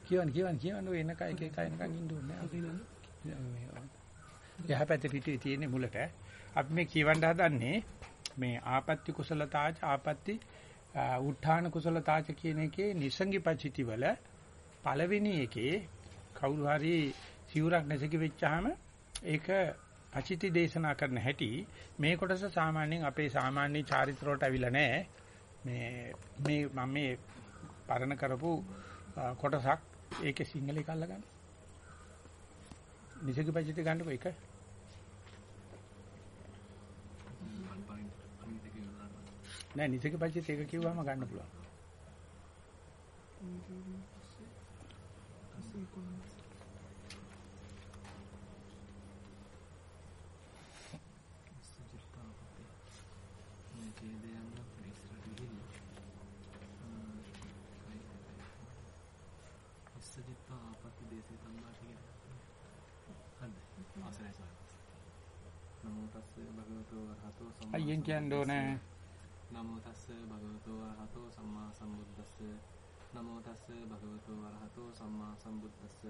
කියවන්න කියවන්න කියවන්න. ඔය එනකයි එක එක එනකන් ඉන්න ඕනේ. යහපැත්තේ පිටේ තියෙන මුලට. අපි මේ කියවන්න හදන්නේ මේ ආපත්‍ති කුසලතාච ආපත්‍ති උත්ථාන කුසලතාච කියන එකේ නිසංගි පචිති වල පළවෙනි එකේ කවුරු හරි සිවුරක් නැසකි වෙච්චාම ඒක පචිති දේශනා කරන හැටි මේ කොටස සාමාන්‍යයෙන් අපේ සාමාන්‍ය චාරිත්‍ර වලට අවිලා නැහැ. මේ මේ මම මේ පරණ කරපු කොටසක් ඒකේ සිංහල එක අල්ලගන්න. නිසක පචිති ගන්නකො එක. නෑ නිසක පචිති එක කිව්වම ගන්න පුළුවන්. අයියෙන් කියන්න ඕනේ. නමෝ තස්ස භගවතෝ අරහතෝ සම්මා සම්බුද්දස්ස. නමෝ තස්ස භගවතෝ අරහතෝ සම්මා සම්බුද්දස්ස.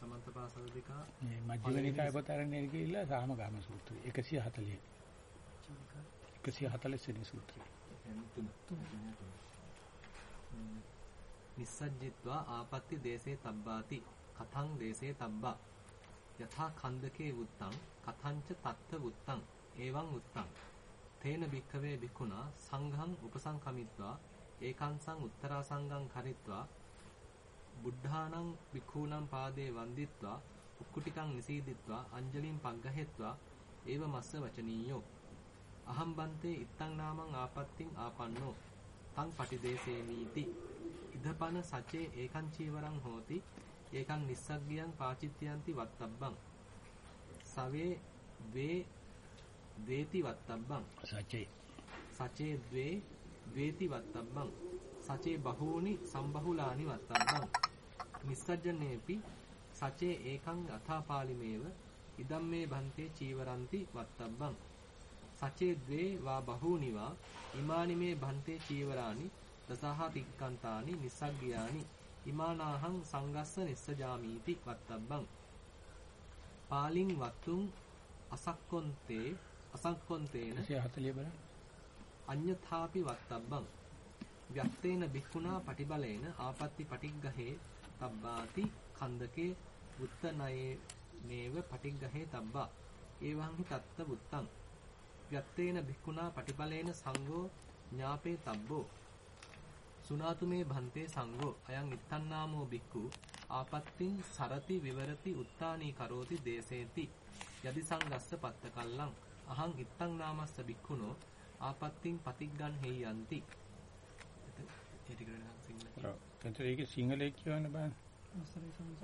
සමන්ත පාසල දෙක මේ මජ්ක්‍ධිම නිකාය පොත අරගෙන ගිහිල්ලා සාමගාම සූත්‍රය. 140 140 වෙනි සූත්‍රය නිස්සජ්ජිත්වා ආපත්‍ති දේශේ තබ්බාති. කතං දේශේ තබ්බා යථා කන්දකේ වුත්තං කතංච තත්ත වුත්තං එවං උත්තං තේන භික්ඛවේ භික්ඛුනා සංඝං උපසංකමිත්වා ඒකංසං උත්තරා සංඝං කරිත්වා. බුද්ධානං භික්ඛූනම් පාදේ වන්දිත්වා උක්කුටිකං නිසීදිත්වා අංජලින් පග්ගහෙත්වා. ඒව මස්ස වචනීයෝ. අහම් බන්තේ ඉත්තං නාමං ආපත්තිං ආපන්නෝ. තං පටිදේසේමීති ඉදපන සචේ ඒකං චීවරං හෝති. ඒකං නිස්සග්ගියං පාචිත්‍යන්ති වත්තබ්බං. සවේ වේ ද්වේති වත්තබ්බං. සචේ. සචේ ද්වේ ද්වේති වත්තබ්බං. සචේ බහූනි සම්බහුලානි වත්තබ්බං. නිස්සජ්ජනේපි සචේ ඒකං අථාපාලිමේව ඉදම්මේ බන්තේ චීවරಂತಿ වත්තබ්බං. සචේ ද්වේ වා බහූනි වා ඉමානිමේ බන්තේ චීවරානි දසහ තික්කන්තානි නිස්සග්ගියානි ඉමානාහං සංගස්ස නිස්සජාමීති වත්තබ්බං. පාලින් වත්තුං අසක්කොන්තේ අසක්කොන්තේන 140 බලන්න. අඤ්ඤථාපි වත්තබ්බං. ව්‍යක්තේන බික්ඛුනා පටිබලේන ආපත්‍ති පටිග්ගහේ තබ්බාති කන්දකේ උත්තනයේ නේව පටිග්ගහේ තබ්බා. ඒවං තත්ත බුත්තං ව්‍යක්තේන බික්ඛුනා පටිබලේන සංඝෝ ඥාපේ තබ්බෝ සුනාතුමේ භන්තේ සංඝෝ අයං ඉත්තන්නාමෝ බික්ඛු ආපත්තින් සරති විවරති උත්තානී කරෝති දේසේති යදි සංගස්ස පත්තකල්ලං අහං ඉත්තං නාමස්ස බික්ඛුනෝ ආපත්තින් පතිග්ගන් හේයන්ති ඒ ටික නේද සිංහල ඔව්. එතකොට ඒකේ සිංහලයේ කියවන්න බෑ. අවසරයි සමස.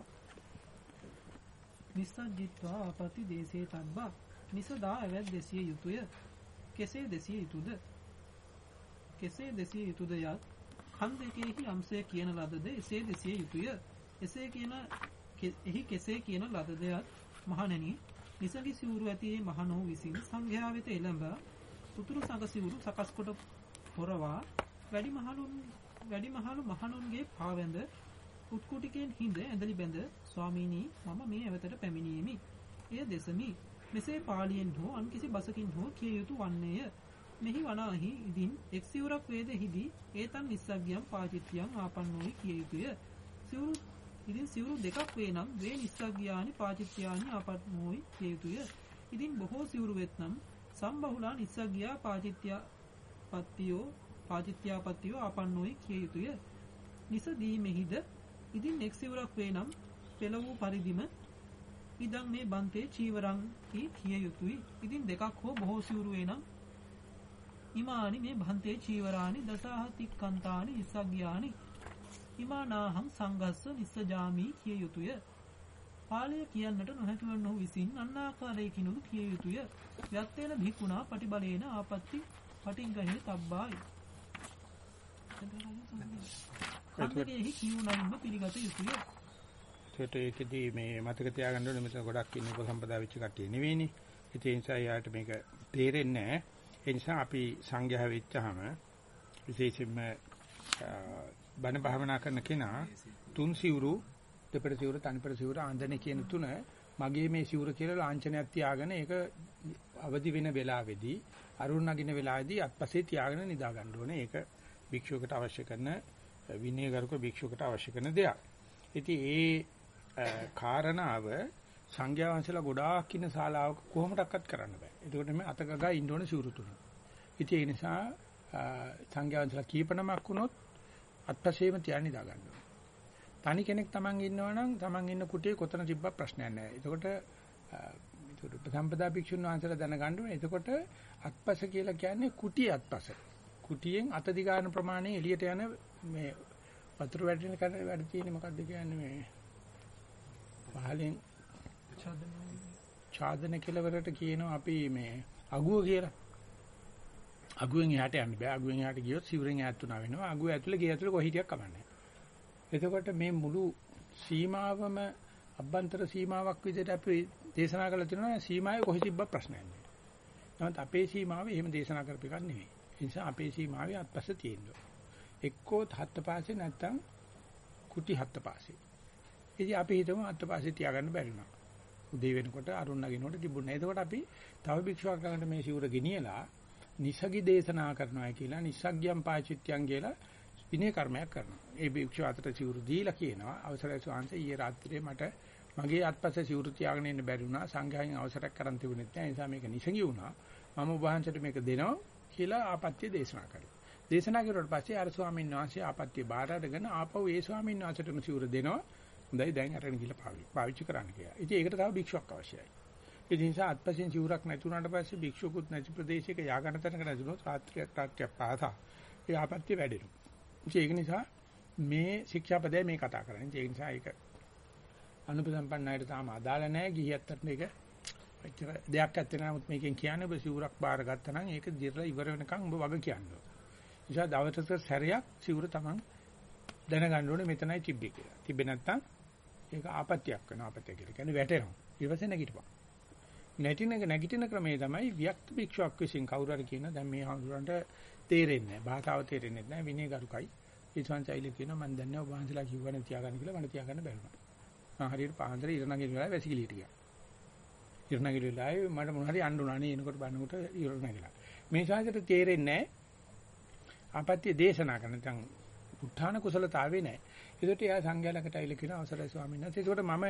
නිස්සජ්ජිත්වා ආපති දේශේ තබ්බා නිසදා ඇවැත් දෙසිය යුතුය. කෙසේ දෙසිය යුතුද? කෙසේ දෙසිය යුතුද යත් කන් දෙකෙහි අංශය කියන ලදද එසේ දෙසිය යුතුය. එසේ කියන එහි කෙසේ කියන ලදද යත් මහණෙනි නිසගි සිවුරු ඇති ඒ මහණෝ විසින් සංඝයා වෙත එළඹ උතුරු සඟ සිවුරු සකස් කොට පොරවා වැඩි මහණුන් වැඩි මහණු මහණුන්ගේ පාවැඳ උත්කුටිකෙන් හිඳ ඇඳලි බැඳ ස්වාමීනි මම මේ ඇවතට පැමිණීමි. එය දෙසමි. මෙසේ පාලියෙන් හෝ අන් කිසි බසකින් හෝ කිය යුතු වන්නේය. මෙහි වනාහි ඉදින් එක් සිවුරක් වේදෙහිදී ඒතන් නිස්සග්ගයන් පාචිත්‍යයන් ආපන්නෝයි කිය යුතුය. සිවුරු ඉදින් සිවුරු දෙකක් වේ නම් වේ නිස්සග්ගයානි පාචිත්‍යානි ආපන්නෝයි කිය යුතුය. ඉදින් බොහෝ සිවුරු වෙත්නම් සම්බහුලා නිස්සග්ගයා පාචිත්‍යා පත්තියෝ පාචිත්‍යාපත්තියෝ ආපන්නෝයි කිය යුතුය. නිස දීමෙහිද ඉදින් එක් සිවුරක් වේ නම් පෙළ වූ පරිදිම ඉදන් මේ බන්තේ චීවරං කිය යුතුයි. ඉදින් දෙකක් හෝ බොහෝ සිවුරු වේ නම් ඉමානි මේ භන්තේ චීවරානි දසාහතික්කන්තානි නිස්සග්ගයානි ඉමානාහං සංගස්ස නිස්සජාමී කිය යුතුය. පාලය කියන්නට නොහැකි වන ඔහු විසින් අන්නාකාරයකිනුදු කිය යුතුය. යත්තේන භික්ඛුනා පටිබලේන ආපත්‍ති පටිග්ගහේ තබ්බායි. සම්පේහි කියුණයින්ම පිළිගත යුතුය. ඒකට ඒකෙදී මේ මතක තියාගන්න ඕනේ මෙතන ගොඩක් ඉන්නේ උපසම්පදා වෙච්ච කට්ටිය නෙවෙයිනේ. ඒ නිසා යාට මේක තේරෙන්නේ නැහැ. ඒ නිසා අපි සංඝයා වෙච්චාම විශේෂයෙන්ම බණ භාවනා කරන කෙනා තුන් සිවුරු දෙපඩ සිවුරු තනිපඩ සිවුරු ආන්දනේ කියන තුන මගේ මේ සිවුර කියලා ලාංඡනයක් තියාගෙන ඒක අවදි වෙන වෙලාවේදී අරුණ නගින වෙලාවේදී අත්පසේ තියාගෙන නිදා ගන්න ඕනේ. ඒක භික්ෂුවකට අවශ්‍ය කරන විනයගරුක භික්ෂුවකට අවශ්‍ය කරන දෙයක්. ඉතින් ඒ කාරණාව සංඝයා වහන්සේලා ගොඩාක් ඉන්න ශාලාවක කොහොමඩක්වත් කරන්න බෑ. ඒකට මේ අතගගා ඉන්න ඕනේ සිවුරු තුන. ඉතින් ඒ නිසා සංඝයා වහන්සේලා කීපනමක් වුණොත් අත්පසේම තියන්න නිදා ගන්න ඕනේ. තනි කෙනෙක් Taman ඉන්නවා නම් Taman ඉන්න කුටියේ කොතන තිබ්බත් ප්‍රශ්නයක් නැහැ. එතකොට ඒකට සම්පදා භික්ෂුන් වහන්සේලා දැනගන්න ඕනේ. එතකොට අත්පස කියලා කියන්නේ කුටියේ අත්පස. කුටියෙන් අත දිගාන ප්‍රමාණය එළියට යන මේ වතුර වැටෙන කඩ වැඩ තියෙන්නේ මොකද්ද කියන්නේ මේ පහලින් ඡාදන කෙලවරට කියනවා අපි මේ අගුව කියලා. අගුවෙන් එහාට යන්න බෑ. අගුවෙන් එහාට ගියොත් සිවුරෙන් ඈත් වුණා වෙනවා. අගුව ඇතුලේ ගේ ඇතුලේ කොහේ හිටියක් කමන්නේ. එතකොට මේ මුළු සීමාවම අභ්‍යන්තර සීමාවක් විදිහට අපි දේශනා කරලා තිනවා සීමාවේ කොහේ තිබ්බ ප්‍රශ්නයක් නෑ. නමුත් අපේ සීමාවේ එහෙම දේශනා කරපු එකක් නෙවෙයි. ඒ නිසා අපේ සීමාවේ අත්පස තියෙනවා. එක්කෝ හත්ත පාසේ නැත්තම් කුටි හත්ත පාසේ. ඉතින් අපි හිතමු හත්ත පාසේ තියාගන්න බැරි වුණා. උදේ වෙනකොට අරුණ නගිනකොට තිබුණා. එතකොට අපි තව භික්ෂුවක් ළඟට මේ සිවුර ගෙනියලා නිසගි දේශනා කරනවා කියලා නිසග්ගයම් පාචිත්‍යං කියලා විනය කර්මයක් කරනවා. ඒ භික්ෂුව අතට සිවුරු දීලා කියනවා අවසරයි ස්වාමීන් ඊයේ රාත්‍රියේ මට මගේ අත්පස්සේ සිවුරු තියාගෙන ඉන්න බැරි වුණා. සංඝයාගෙන් අවසරයක් කරන් තිබුණෙත් නැහැ. ඒ නිසා මේක නිසගි වුණා. මම ඔබ වහන්සේට මේක දෙනවා කියලා ආපත්‍ය දේශනා කළා. දේශනා කරුවාට පස්සේ අර ස්වාමීන් වහන්සේ ආපත්‍ය බාර අරගෙන ආපහු ඒ ස්වාමීන් වහන්සේටම සිවුර දෙනවා. හොඳයි දැන් අරගෙන ගිහලා පාවිච්චි කරන්න කියලා. ඉතින් ඒකට තව භික්ෂුවක් අවශ්‍යයි. ඒ නිසා අත්පසින් සිවුරක් නැති වුණාට පස්සේ භික්ෂුකුත් නැති ප්‍රදේශයක යාගන තැනක නැතුනොත් රාත්‍රියක් රාත්‍රියක් පාසා ඒ ආපත්‍ය වැඩෙනවා. ඉතින් ඒක නිසා මේ ශික්ෂාපදය මේ කතා කරන්නේ. ඒ නිසා ඒක අනුපසම්පන්නයිට තාම අදාළ නැහැ. ගිහියත්තට මේක එච්චර දෙයක් ඇත්තේ නැහැ. නමුත් මේකෙන් කියන්නේ ඔබ සිවුරක් බාර ගත්තා නම් ඒක දිරලා ඉවර වෙනකන් ඔබ වග කියන්නේ. නිසා දවසට සැරයක් සිවුර තමන් දැනගන්න ඕනේ මෙතනයි තිබ්බේ කියලා. තිබ්බේ නැත්තම් ඒක ආපත්‍යක් වෙනවා ආපත්‍ය කියලා. කියන්නේ වැටෙනවා. ඊවසේ නැගිටපන්. නැටින නැගිටින ක්‍රමය තමයි වික්ත භික්ෂුවක් විසින් කවුරු හරි කියන දැන් මේ හඳුරන්ට තේරෙන්නේ නැහැ. භාෂාව තේරෙන්නේ නැහැ. විනය ගරුකයි. ඊටවන්චයිල කියනවා මම දන්නේ ඔබ වහන්සලා කිව්වනේ තියාගන්න කියලා මම තියාගන්න බැරුණා. මම හරියට පහන්දර ඉරණගින වෙලාවේ වැසිකිළියට ගියා. ඉරණගින වෙලාවේ මට මොන හරි අඬ උනානේ එනකොට බannකොට ඉරණගිලා. මේ ශාසනයට තේරෙන්නේ නැහැ. ආපත්‍ය දේශනා කරන නැත්නම් උත්හාන කුසලතාවේ නැහැ. ඒකට එයා සංඝයාලකට ඇවිල්ලා කියන අවසරයි ස්වාමීන් වහන්සේ. ඒකට මම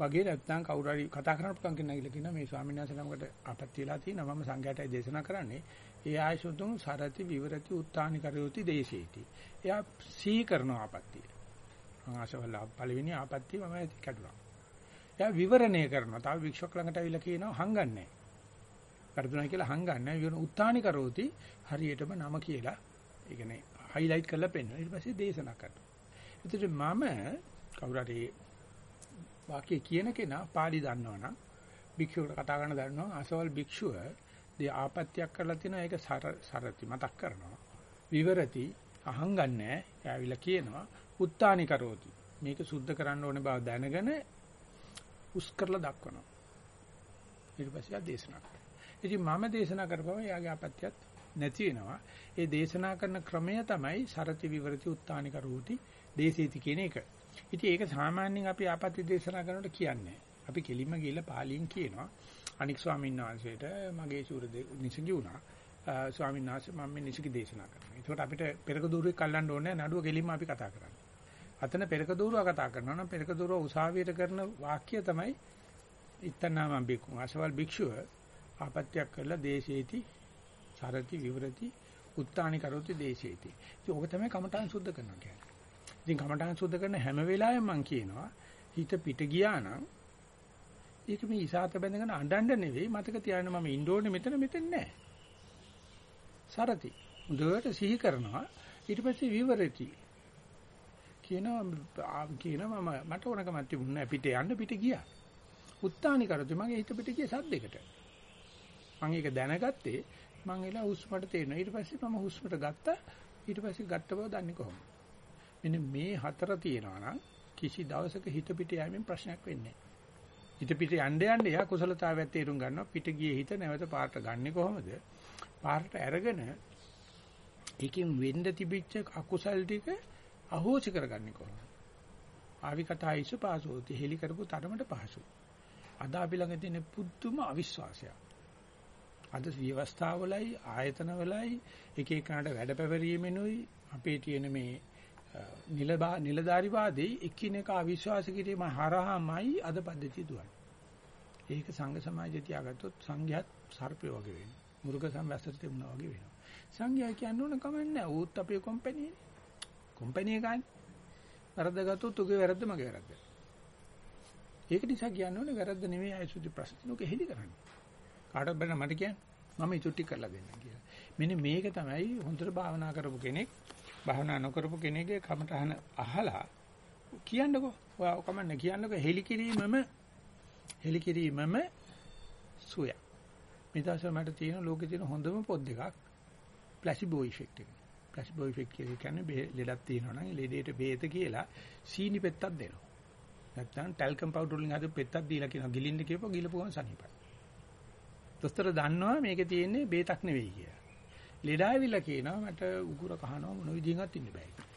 වගේ නැත්නම් කවුරු හරි කතා කරන්න පුළුවන් කෙනෙක් ඇවිල්ලා කියනවා මේ ස්වාමීන් වහන්සේ ළමකට අපත්‍ය වෙලා තියෙනවා මම සංඝයාටයි දේශනා කරන්නේ. ඒ ආයසුතුන් සරති විවරති උත්තානි කරයෝති දේශේති. එයා සී කරන ආපත්‍ය. ආශවල පළවෙනි ආපත්‍ය මම කැඩුනා. එයා විවරණය කරනවා. තව වික්ෂක ළඟට ඇවිල්ලා කියනවා හංගන්නේ. කරදුනා කියලා හංගන්නේ. විවරණ උත්තානි කරෝති හරියටම නම කියලා. ඒ කියන්නේ හයිලයිට් කරලා පෙන්නනවා. ඊට පස්සේ දේශනා කරනවා. එතකොට මම කවුරු හරි වාක්‍ය කියන කෙනා පාළි දන්නවනම් භික්ෂුවට කතා කරන්න දන්නවා අසවල් භික්ෂුව දී ආපත්‍යක් කරලා තිනවා ඒක සරති මතක් කරනවා. විවරති අහංගන්නේ යාවිලා කියනවා උත්තානි කරෝති. මේක සුද්ධ කරන්න ඕනේ බව දැනගෙන උස් කරලා දක්වනවා. ඊට පස්සේ දේශනා කරනවා. ඉතින් මම දේශනා කරපුවම යාගේ ආපත්‍යත් නැති වෙනවා. ඒ දේශනා කරන ක්‍රමය තමයි සරති විවරති උත්තානි කරෝති. දේශේති කියන එක. ඉතින් ඒක සාමාන්‍යයෙන් අපි ආපත්‍ය දේශනා කරනකොට කියන්නේ. අපි කෙලින්ම ගිහිල්ලා පාලියෙන් කියනවා. අනික් ස්වාමීන් වහන්සේට මගේ සූර නිසඟි වුණා. ස්වාමීන් වහන්සේ මම මේ නිසඟි දේශනා කරනවා. ඒකට අපිට පෙරක දూరుවෙක් අල්ලන්න ඕනේ නඩුව කෙලින්ම අපි කතා කරන්නේ. අතන පෙරක දూరుව කතා කරනවා නම් පෙරක දూరుව උසාවියට කරන වාක්‍ය තමයි ඉත්තනාම බික්කු අසවල් භික්ෂුව ආපත්‍යක් කරලා දේශේති සරති විවරති උත්තානි කරෝති දේශේති. ඒක තමයි කමඨාන් සුද්ධ කරනවා කියන්නේ. ඉතින් කමඨාන් සුද්ධ කරන හැම වෙලාවෙම මම කියනවා හිත පිට ගියා නම් ඒක මේ ඉසాత බැඳගෙන අඬන්න නෙවෙයි මතක තියාගන්න මම ඉන්න ඕනේ මෙතන මෙතන නෑ. සරති. හොඳට සිහි කරනවා ඊට පස්සේ විවරති. කියනවා කියනවා මම මට ඕනකමක් තිබුණා පිට යන්න පිට ගියා. උත්තානි කරොත් මගේ හිත පිට ගියේ සද්දෙකට. මම ඒක දැනගත්තේ මම එලා හුස්මට තේරෙනවා. ඊට පස්සේ මම හුස්මට ගත්තා. ඊට පස්සේ ගත්ත බව දන්නේ කොහොමද? මෙන්න මේ හතර තියෙනවා නම් කිසි දවසක හිත පිට යෑමෙන් ප්‍රශ්නයක් වෙන්නේ නැහැ. හිත පිට යන්න යන්න යා කුසලතාවයක් තේරුම් ගන්නවා. පිට ගියේ හිත නැවත පාට ගන්නෙ කොහොමද? පාට අරගෙන ඒකෙන් වෙන්න තිබිච්ච අකුසල් ටික අහෝසි කරගන්නේ කොහොමද? ආවි කතායිස පාසෝති හෙලි කරපු තරමට පහසු. අද අපි ළඟ තියෙන පුදුම අවිශ්වාසයක්. අද විවස්ථාවලයි ආයතනවලයි එක එකනට වැඩ පැවරීමෙනුයි අපේ තියෙන මේ නිලබා නිලධාරිවාදී එකිනෙක අවිශ්වාස කිරීම හරහාමයි අද පද්ධතිය දුවන්නේ. ඒක සංඝ සමාජය තියාගත්තොත් සංඝයාත් සර්පය වගේ වෙනවා. මුර්ග සම්වැස්සට තිබුණා වගේ වෙනවා. සංඝයා කියන්න ඕන කමන්නේ නැහැ. ඌත් අපේ කම්පැනි එකනේ. කම්පැනි එකයි. වැරද්දගත්තොත් උගේ වැරද්ද මගේ වැරද්ද. ඒක නිසා කියන්න ඕනේ වැරද්ද නෙමෙයි අයිසුදි ප්‍රශ්න උක හෙලි කරන්නේ. කාටවත් බෑ මට කියන්න. මම ඉතුටි කරලා දෙන්නම් කියලා. මෙන්න මේක තමයි හොඳට භාවනා කරපු කෙනෙක් භාවනා නොකරපු කෙනෙක්ගේ කමටහන අහලා කියන්නකෝ. ඔයා කමන්න කියන්නකෝ හෙලි කිරීමම හෙලි කිරීමම සුවය. මේ දවස්වල මට තියෙන ලෝකේ තියෙන හොඳම පොත් දෙකක් ප්ලාසිබෝ ඉෆෙක්ට් එක. ප්ලාසිබෝ ඉෆෙක්ට් කියන්නේ ලෙඩක් තියෙනවා නම් ලෙඩේට බේත කියලා සීනි පෙත්තක් දෙනවා. නැත්නම් ටැල්කම් පවුඩර් වලින් හදපු පෙත්තක් දීලා කියනවා ගිලින්න කියපුවා ගිලපු ගමන් සනීපයි. දොස්තර දන්නවා මේකේ තියෙන්නේ බේතක් නෙවෙයි කියලා. ලෙඩාවිලා කියනවා මට උගුර කහනවා මොන විදිහින්වත් ඉන්න බෑ කියලා.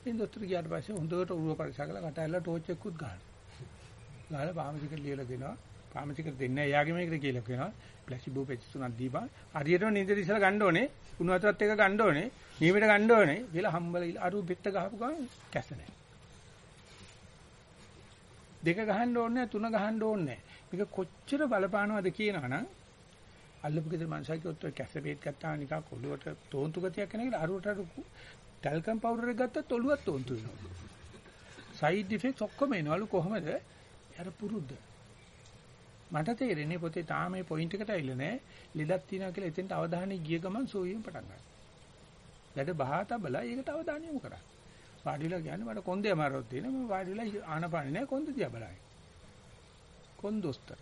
ඉතින් දොස්තර ගියාට පස්සේ හොඳට උරුව පරීක්ෂා කරලා කට ඇල්ලලා ටෝච් එකකුත් ගහනවා. ගහලා පාමසිකට ලියලා දෙනවා. පාමසිකට දෙන්නේ එයාගේ මේකට කියලා කියනවා. ප්ලාසිබෝ පැච් තුනක් දීපන්. හරියටම නිදි ඉස්සලා ගන්න ඕනේ. උණු වතුරත් එක ගන්න ඕනේ. නීමෙට ගන්න ඕනේ. කියලා හම්බලා අරු බෙත්ත ගහපු ගමන් කැස නැහැ. දෙක ගහන්න ඕනේ නැහැ, තුන ගහන්න ඕනේ නැහැ. මේක කොච්චර බලපානවද කියනවනම් අල්ලපු ගෙදර මංසයි කිව්වොත් ඔය කැසපේට් ගත්තා නිකන් ඔළුවට තෝන්තු ගතියක් එන කියලා අරුවට අර ටැල්කම් පවුඩර් එක ගත්තත් ඔළුවත් තෝන්තු වෙනවා. සයිඩ් ඉෆෙක්ට්ස් ඔක්කොම එනවලු කොහමද? අර පුරුද්ද. මට තේරෙන්නේ පොතේ තාම මේ පොයින්ට් එකට ඇවිල්ලා නැහැ. ලෙඩක් තියෙනවා කියලා එතෙන්ට අවධානය ගිය ගමන් සෝයියෙන් පටන් ගන්නවා. ලෙඩ බහාතබලා ඒකට අවධානය යොමු කරා. වාඩිලා කියන්නේ මට කොන්දේ අමාරුවක් තියෙනවා. මම වාඩිලා ආනපානේ නැහැ කොන්ද දිහා බලයි. කොන්දොස්තර.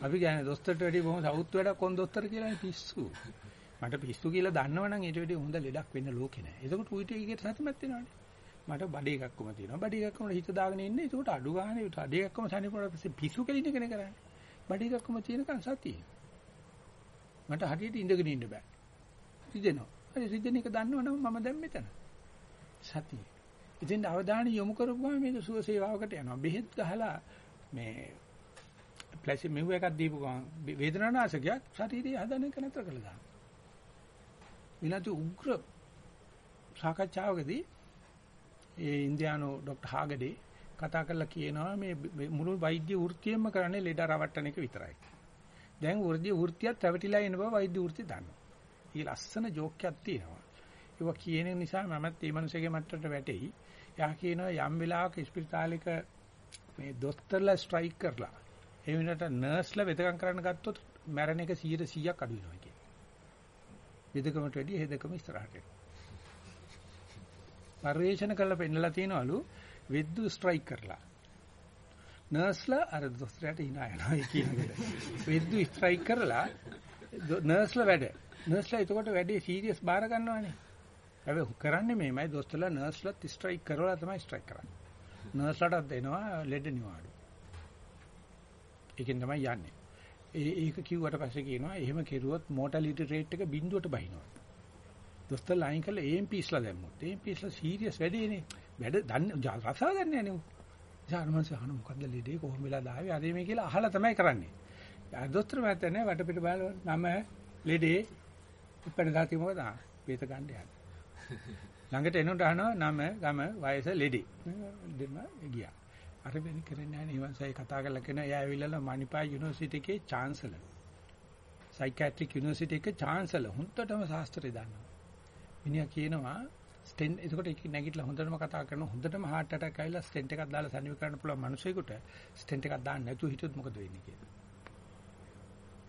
අපි කියන්නේ දොස්තරට වැඩිය බොහොම සවුත් වැඩක් කොන් දොස්තර කියලානේ පිස්සු. මට පිස්සු කියලා දන්නවනම් ඊට වැඩිය හොඳ ලෙඩක් වෙන්න ලෝකේ නැහැ. ඒකට ට්විටර් එකේ සතුටුමත් වෙනවනේ. මට බඩේ එකක්කම තියෙනවා. බඩේ එකක්කම හිත දාගෙන ඉන්නේ. ඒකට අඩු ගානේ බඩේ එකක්කම සනිපුණා පස්සේ පිස්සු කෙලින එකනේ කරන්නේ. බඩේ එකක්කම තියෙනකන් සතිය. මට හරියට ඉඳගෙන ඉන්න බෑ. රිදෙනවා. හරි රිදෙන එක දන්නවනම් මම දැන් මෙතන. සතිය. ඉතින් අවධානය යොමු කරපුවාම මේක සුව සේවාවකට යනවා. බෙහෙත් ගහලා මේ ප්ලාසිබෝ මෙව එකක් දීපු ගමන් වේදනානාශකයක් ශරීරය හදන එක නතර කරලා දානවා. විලාතු උග්‍ර සාකච්ඡාවකදී ඒ ඉන්දියානු ડોක්ටර් හාගඩේ කතා කරලා කියනවා මේ මුළු වෛද්‍ය වෘත්තියම කරන්නේ ලෙඩ රවට්ටන එක විතරයි. දැන් වෘද්ධිය වෘත්තියත් රැවටිලා එන බව වෛද්‍ය වෘත්තිය දන්නවා. ඊ ලස්සන ජෝක්යක් තියෙනවා. ඒක කියන නිසා මමත් මේ මිනිස්සගේ මට්ටමට වැටෙයි. එයා කියනවා යම් වෙලාවක ස්පිරිතාලයක මේ දොස්තරලා ස්ට්‍රයික් කරලා ඒ වෙනට නර්ස්ලා වෙදකම් කරන්න ගත්තොත් මැරෙන එක 100%ක් අඩු වෙනවා කියන්නේ. වෙදකමට වැඩිය හෙදකම ඉස්සරහට එනවා. පරිවේෂණ කරලා පෙන්නලා තියනවලු විද්දු ස්ට්‍රයික් කරලා. නර්ස්ලා අර දොස්තරයාට hina යනවා ඒ කියන්නේ. විද්දු ස්ට්‍රයික් කරලා නර්ස්ලා වැඩ. නර්ස්ලා එතකොට වැඩේ සීරියස් බාර ගන්නවානේ. හැබැයි කරන්නේ මේමයි දොස්තරලා නර්ස්ලාත් ස්ට්‍රයික් කරලා තමයි ස්ට්‍රයික් කරන්නේ. නර්ස්ලාටත් දෙනවා ලෙඩ නිවාඩු. ඒකෙන් තමයි යන්නේ. ඒ ඒක කිව්වට පස්සේ කියනවා එහෙම කෙරුවොත් මෝටැලිටි රේට් එක බිඳුවට බහිනවා. දොස්තර ලයින් කරලා AMPස්ලා දැම්මොත් AMPස්ලා සීරියස් වැඩේනේ. වැඩ දන්නේ රසා ගන්න යන්නේ. ජානමන්ස අහන මොකද්ද ලෙඩේ කොහොම වෙලා දාවේ අර මේ කියලා අහලා තමයි කරන්නේ. ආ දොස්තර මහත්තයා නේ වටපිට බලන නම ලෙඩේ උපැන්න දාති මොකද? බේත ගන්න යන්න. ළඟට එනකොට අහනවා නම ගම වයස ලෙඩේ. දෙම ගියා. අර වෙන කරන්නේ නැහැ නිවන්සයි කතා කරලා කියන එයා ඇවිල්ලා මණිපා යුනිවර්සිටි එකේ චාන්සලර්. සයිකියාට්‍රික් යුනිවර්සිටි එකේ චාන්සලර් හුත්තටම ශාස්ත්‍රය දන්නවා. මිනිහා කියනවා ස්ටෙන් එතකොට ඒක නැගිටලා හොඳටම කතා කරන හොඳටම heart attack ආවිලා ස්ටෙන්ට් එකක් දාලා සනීප කරන්න පුළුවන් මිනිසෙකුට ස්ටෙන්ට් එකක් දාන්න නැතුව හිටියොත් මොකද වෙන්නේ කියලා.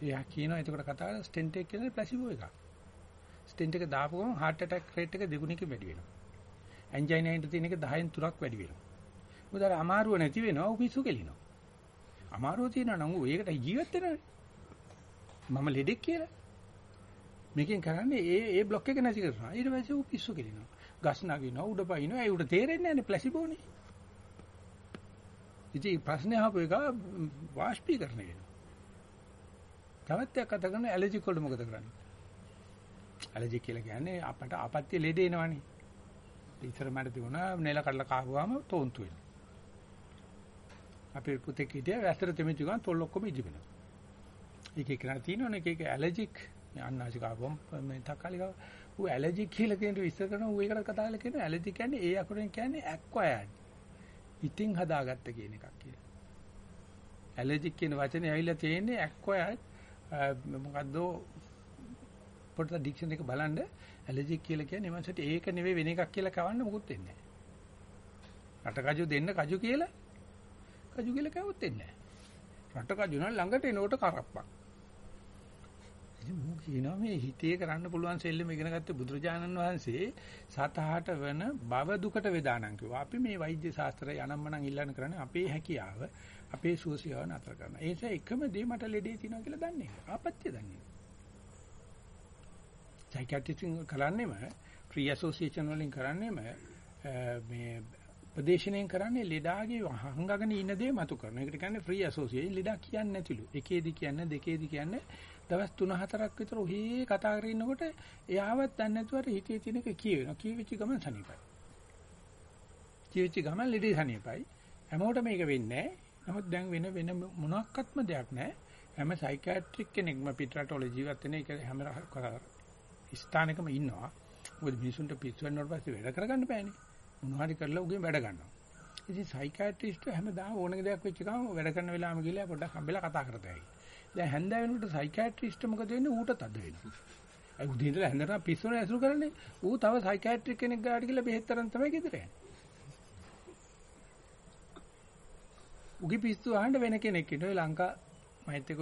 එයා කියනවා එතකොට කතා කරලා ස්ටෙන්ට් එක කියන්නේ ප්ලාසිබෝ එකක්. ස්ටෙන්ට් එක දාපු ගමන් heart attack rate එක දෙගුණයකින් වැඩි වෙනවා. ඇන්ජයිනා ඉන්න තියෙන එක 10න් 3ක් වැඩි වෙනවා. මොකද අර අමාරුව නැති වෙනවා උ පිස්සු කෙලිනවා. අමාරුව තියෙනවා නම් ඌ ඒකට ජීවත් වෙනවනේ. මම ලෙඩෙක් කියලා. මේකෙන් කරන්නේ ඒ ඒ બ્લોක් එක නැති කරනවා. ඊට පස්සේ ඌ පිස්සු කෙලිනවා. ගස් නගිනවා උඩ පයින්නවා. ඒ උඩ තේරෙන්නේ නැහැනේ ප්ලාසිබෝනේ. ඉතින් ප්‍රශ්නේ අහපු එක වාෂ්පීකරණය වෙනවා. තවත් එකක් කතා කරන ඇලර්ජික් වලට මොකද කරන්නේ? ඇලර්ජික් කියලා කියන්නේ අපට ආපත්‍ය ලෙඩ එනවනේ. ඉතර මට තිබුණා නෙල කඩලා කාපුවාම තෝන්තු වෙනවා. අපේ පුතෙක් හිටියා වැස්සට තෙමිච්ච ගමන් තොල් ඔක්කොම ඉදිවෙනවා. එක එක නා තියෙනවනේ එක එක ඇලර්ජික් අන්නාසි කාපුවම මේ තක්කාලි කාපුවා ඌ ඇලර්ජික් කියලා කියන විස්තර කරන ඌ ඒකට කතා කරලා කියනවා ඇලර්ජික් කියන්නේ ඒ අකුරෙන් කියන්නේ ඇක්වයර්ඩ්. ඉතින් හදාගත්ත කියන එකක් කියලා. ඇලර්ජික් කියන වචනේ ඇවිල්ලා තියෙන්නේ ඇක්වයර්ඩ් මොකද්ද පොඩ්ඩක් ඩික්ෂනරි එක බලන්න ඇලර්ජික් කියලා කියන්නේ මනසට ඒක නෙවෙයි වෙන එකක් කියලා කවන්න මොකුත් වෙන්නේ නැහැ. රටකජු දෙන්න කජු කියලා කජු කියලා කවුත් වෙන්නේ නැහැ. රටකජු නම් ළඟට එනකොට කරප්පක්. ඉතින් මු කියනවා මේ හිතේ කරන්න පුළුවන් සෙල්ලම ඉගෙන ගත්ත බුදුරජාණන් වහන්සේ සතහට වෙන භව දුකට වේදානම් කිව්වා. අපි මේ වෛද්‍ය ශාස්ත්‍රය යනම්මනම් ඉල්ලන්න කරන්නේ අපේ හැකියාව අපේ සුවසියාව නතර කරන. ඒ නිසා එකම දේ මට ලෙඩේ තියෙනවා කියලා දන්නේ. ආපත්‍ය දන්නේ. සයිකියාට්‍රිස්ටින් කරන්නේම ෆ්‍රී ඇසෝසියේෂන් වලින් කරන්නේම මේ උපදේශනයෙන් කරන්නේ ලෙඩාගේ හංගගෙන ඉන්න දේ මතු කරන. ඒකට කියන්නේ ෆ්‍රී ඇසෝසියේෂන් ලෙඩා කියන්නේ නැතිලු. එකේදි කියන්නේ දෙකේදි කියන්නේ දවස් 3-4ක් විතර ඔහේ කතා කරගෙන ඉන්නකොට එයාවත් දන්නේ නැතුව අර හිතේ තියෙන එක කියවෙනවා. කියවිච්ච ගමන් සනීපයි. කියවිච්ච ගමන් ලෙඩේ සනීපයි. හැමෝටම මේක වෙන්නේ නමුත් දැන් වෙන වෙන මොනක්වත්ම දෙයක් නැහැ. හැම සයිකියාට්‍රික් කෙනෙක්ම පිටරට වල ජීවත් වෙන එක හැම ස්ථානකම ඉන්නවා. මොකද මිනිසුන්ට පිස්සු වෙනවට පස්සේ වැඩ කරගන්න බෑනේ. මොනවාරි කරලා උගෙන් වැඩ ගන්නවා. ඉතින් සයිකියාට්‍රිස්ට් හැමදාම ඕනක දෙයක් වෙච්ච ගමන් වැඩ කරන වෙලාවම ගිහලා පොඩ්ඩක් හම්බෙලා කතා කරතයි. දැන් හැන්දෑ වෙනකොට සයිකියාට්‍රිස්ට් මොකද වෙන්නේ ඌට තද වෙනවා. ඒ උදේ ඉඳලා හැන්දට පිස්සුන ඇසුරු කරන්නේ ඌ තව සයිකියාට්‍රික් කෙනෙක් ගාවට ගිහලා බෙහෙත් තරම් තමයි ගෙදර යන්නේ. උගේ පිස්සු අහන්න වෙන කෙනෙක් ඉන්නවා ලංකා මෛත් එක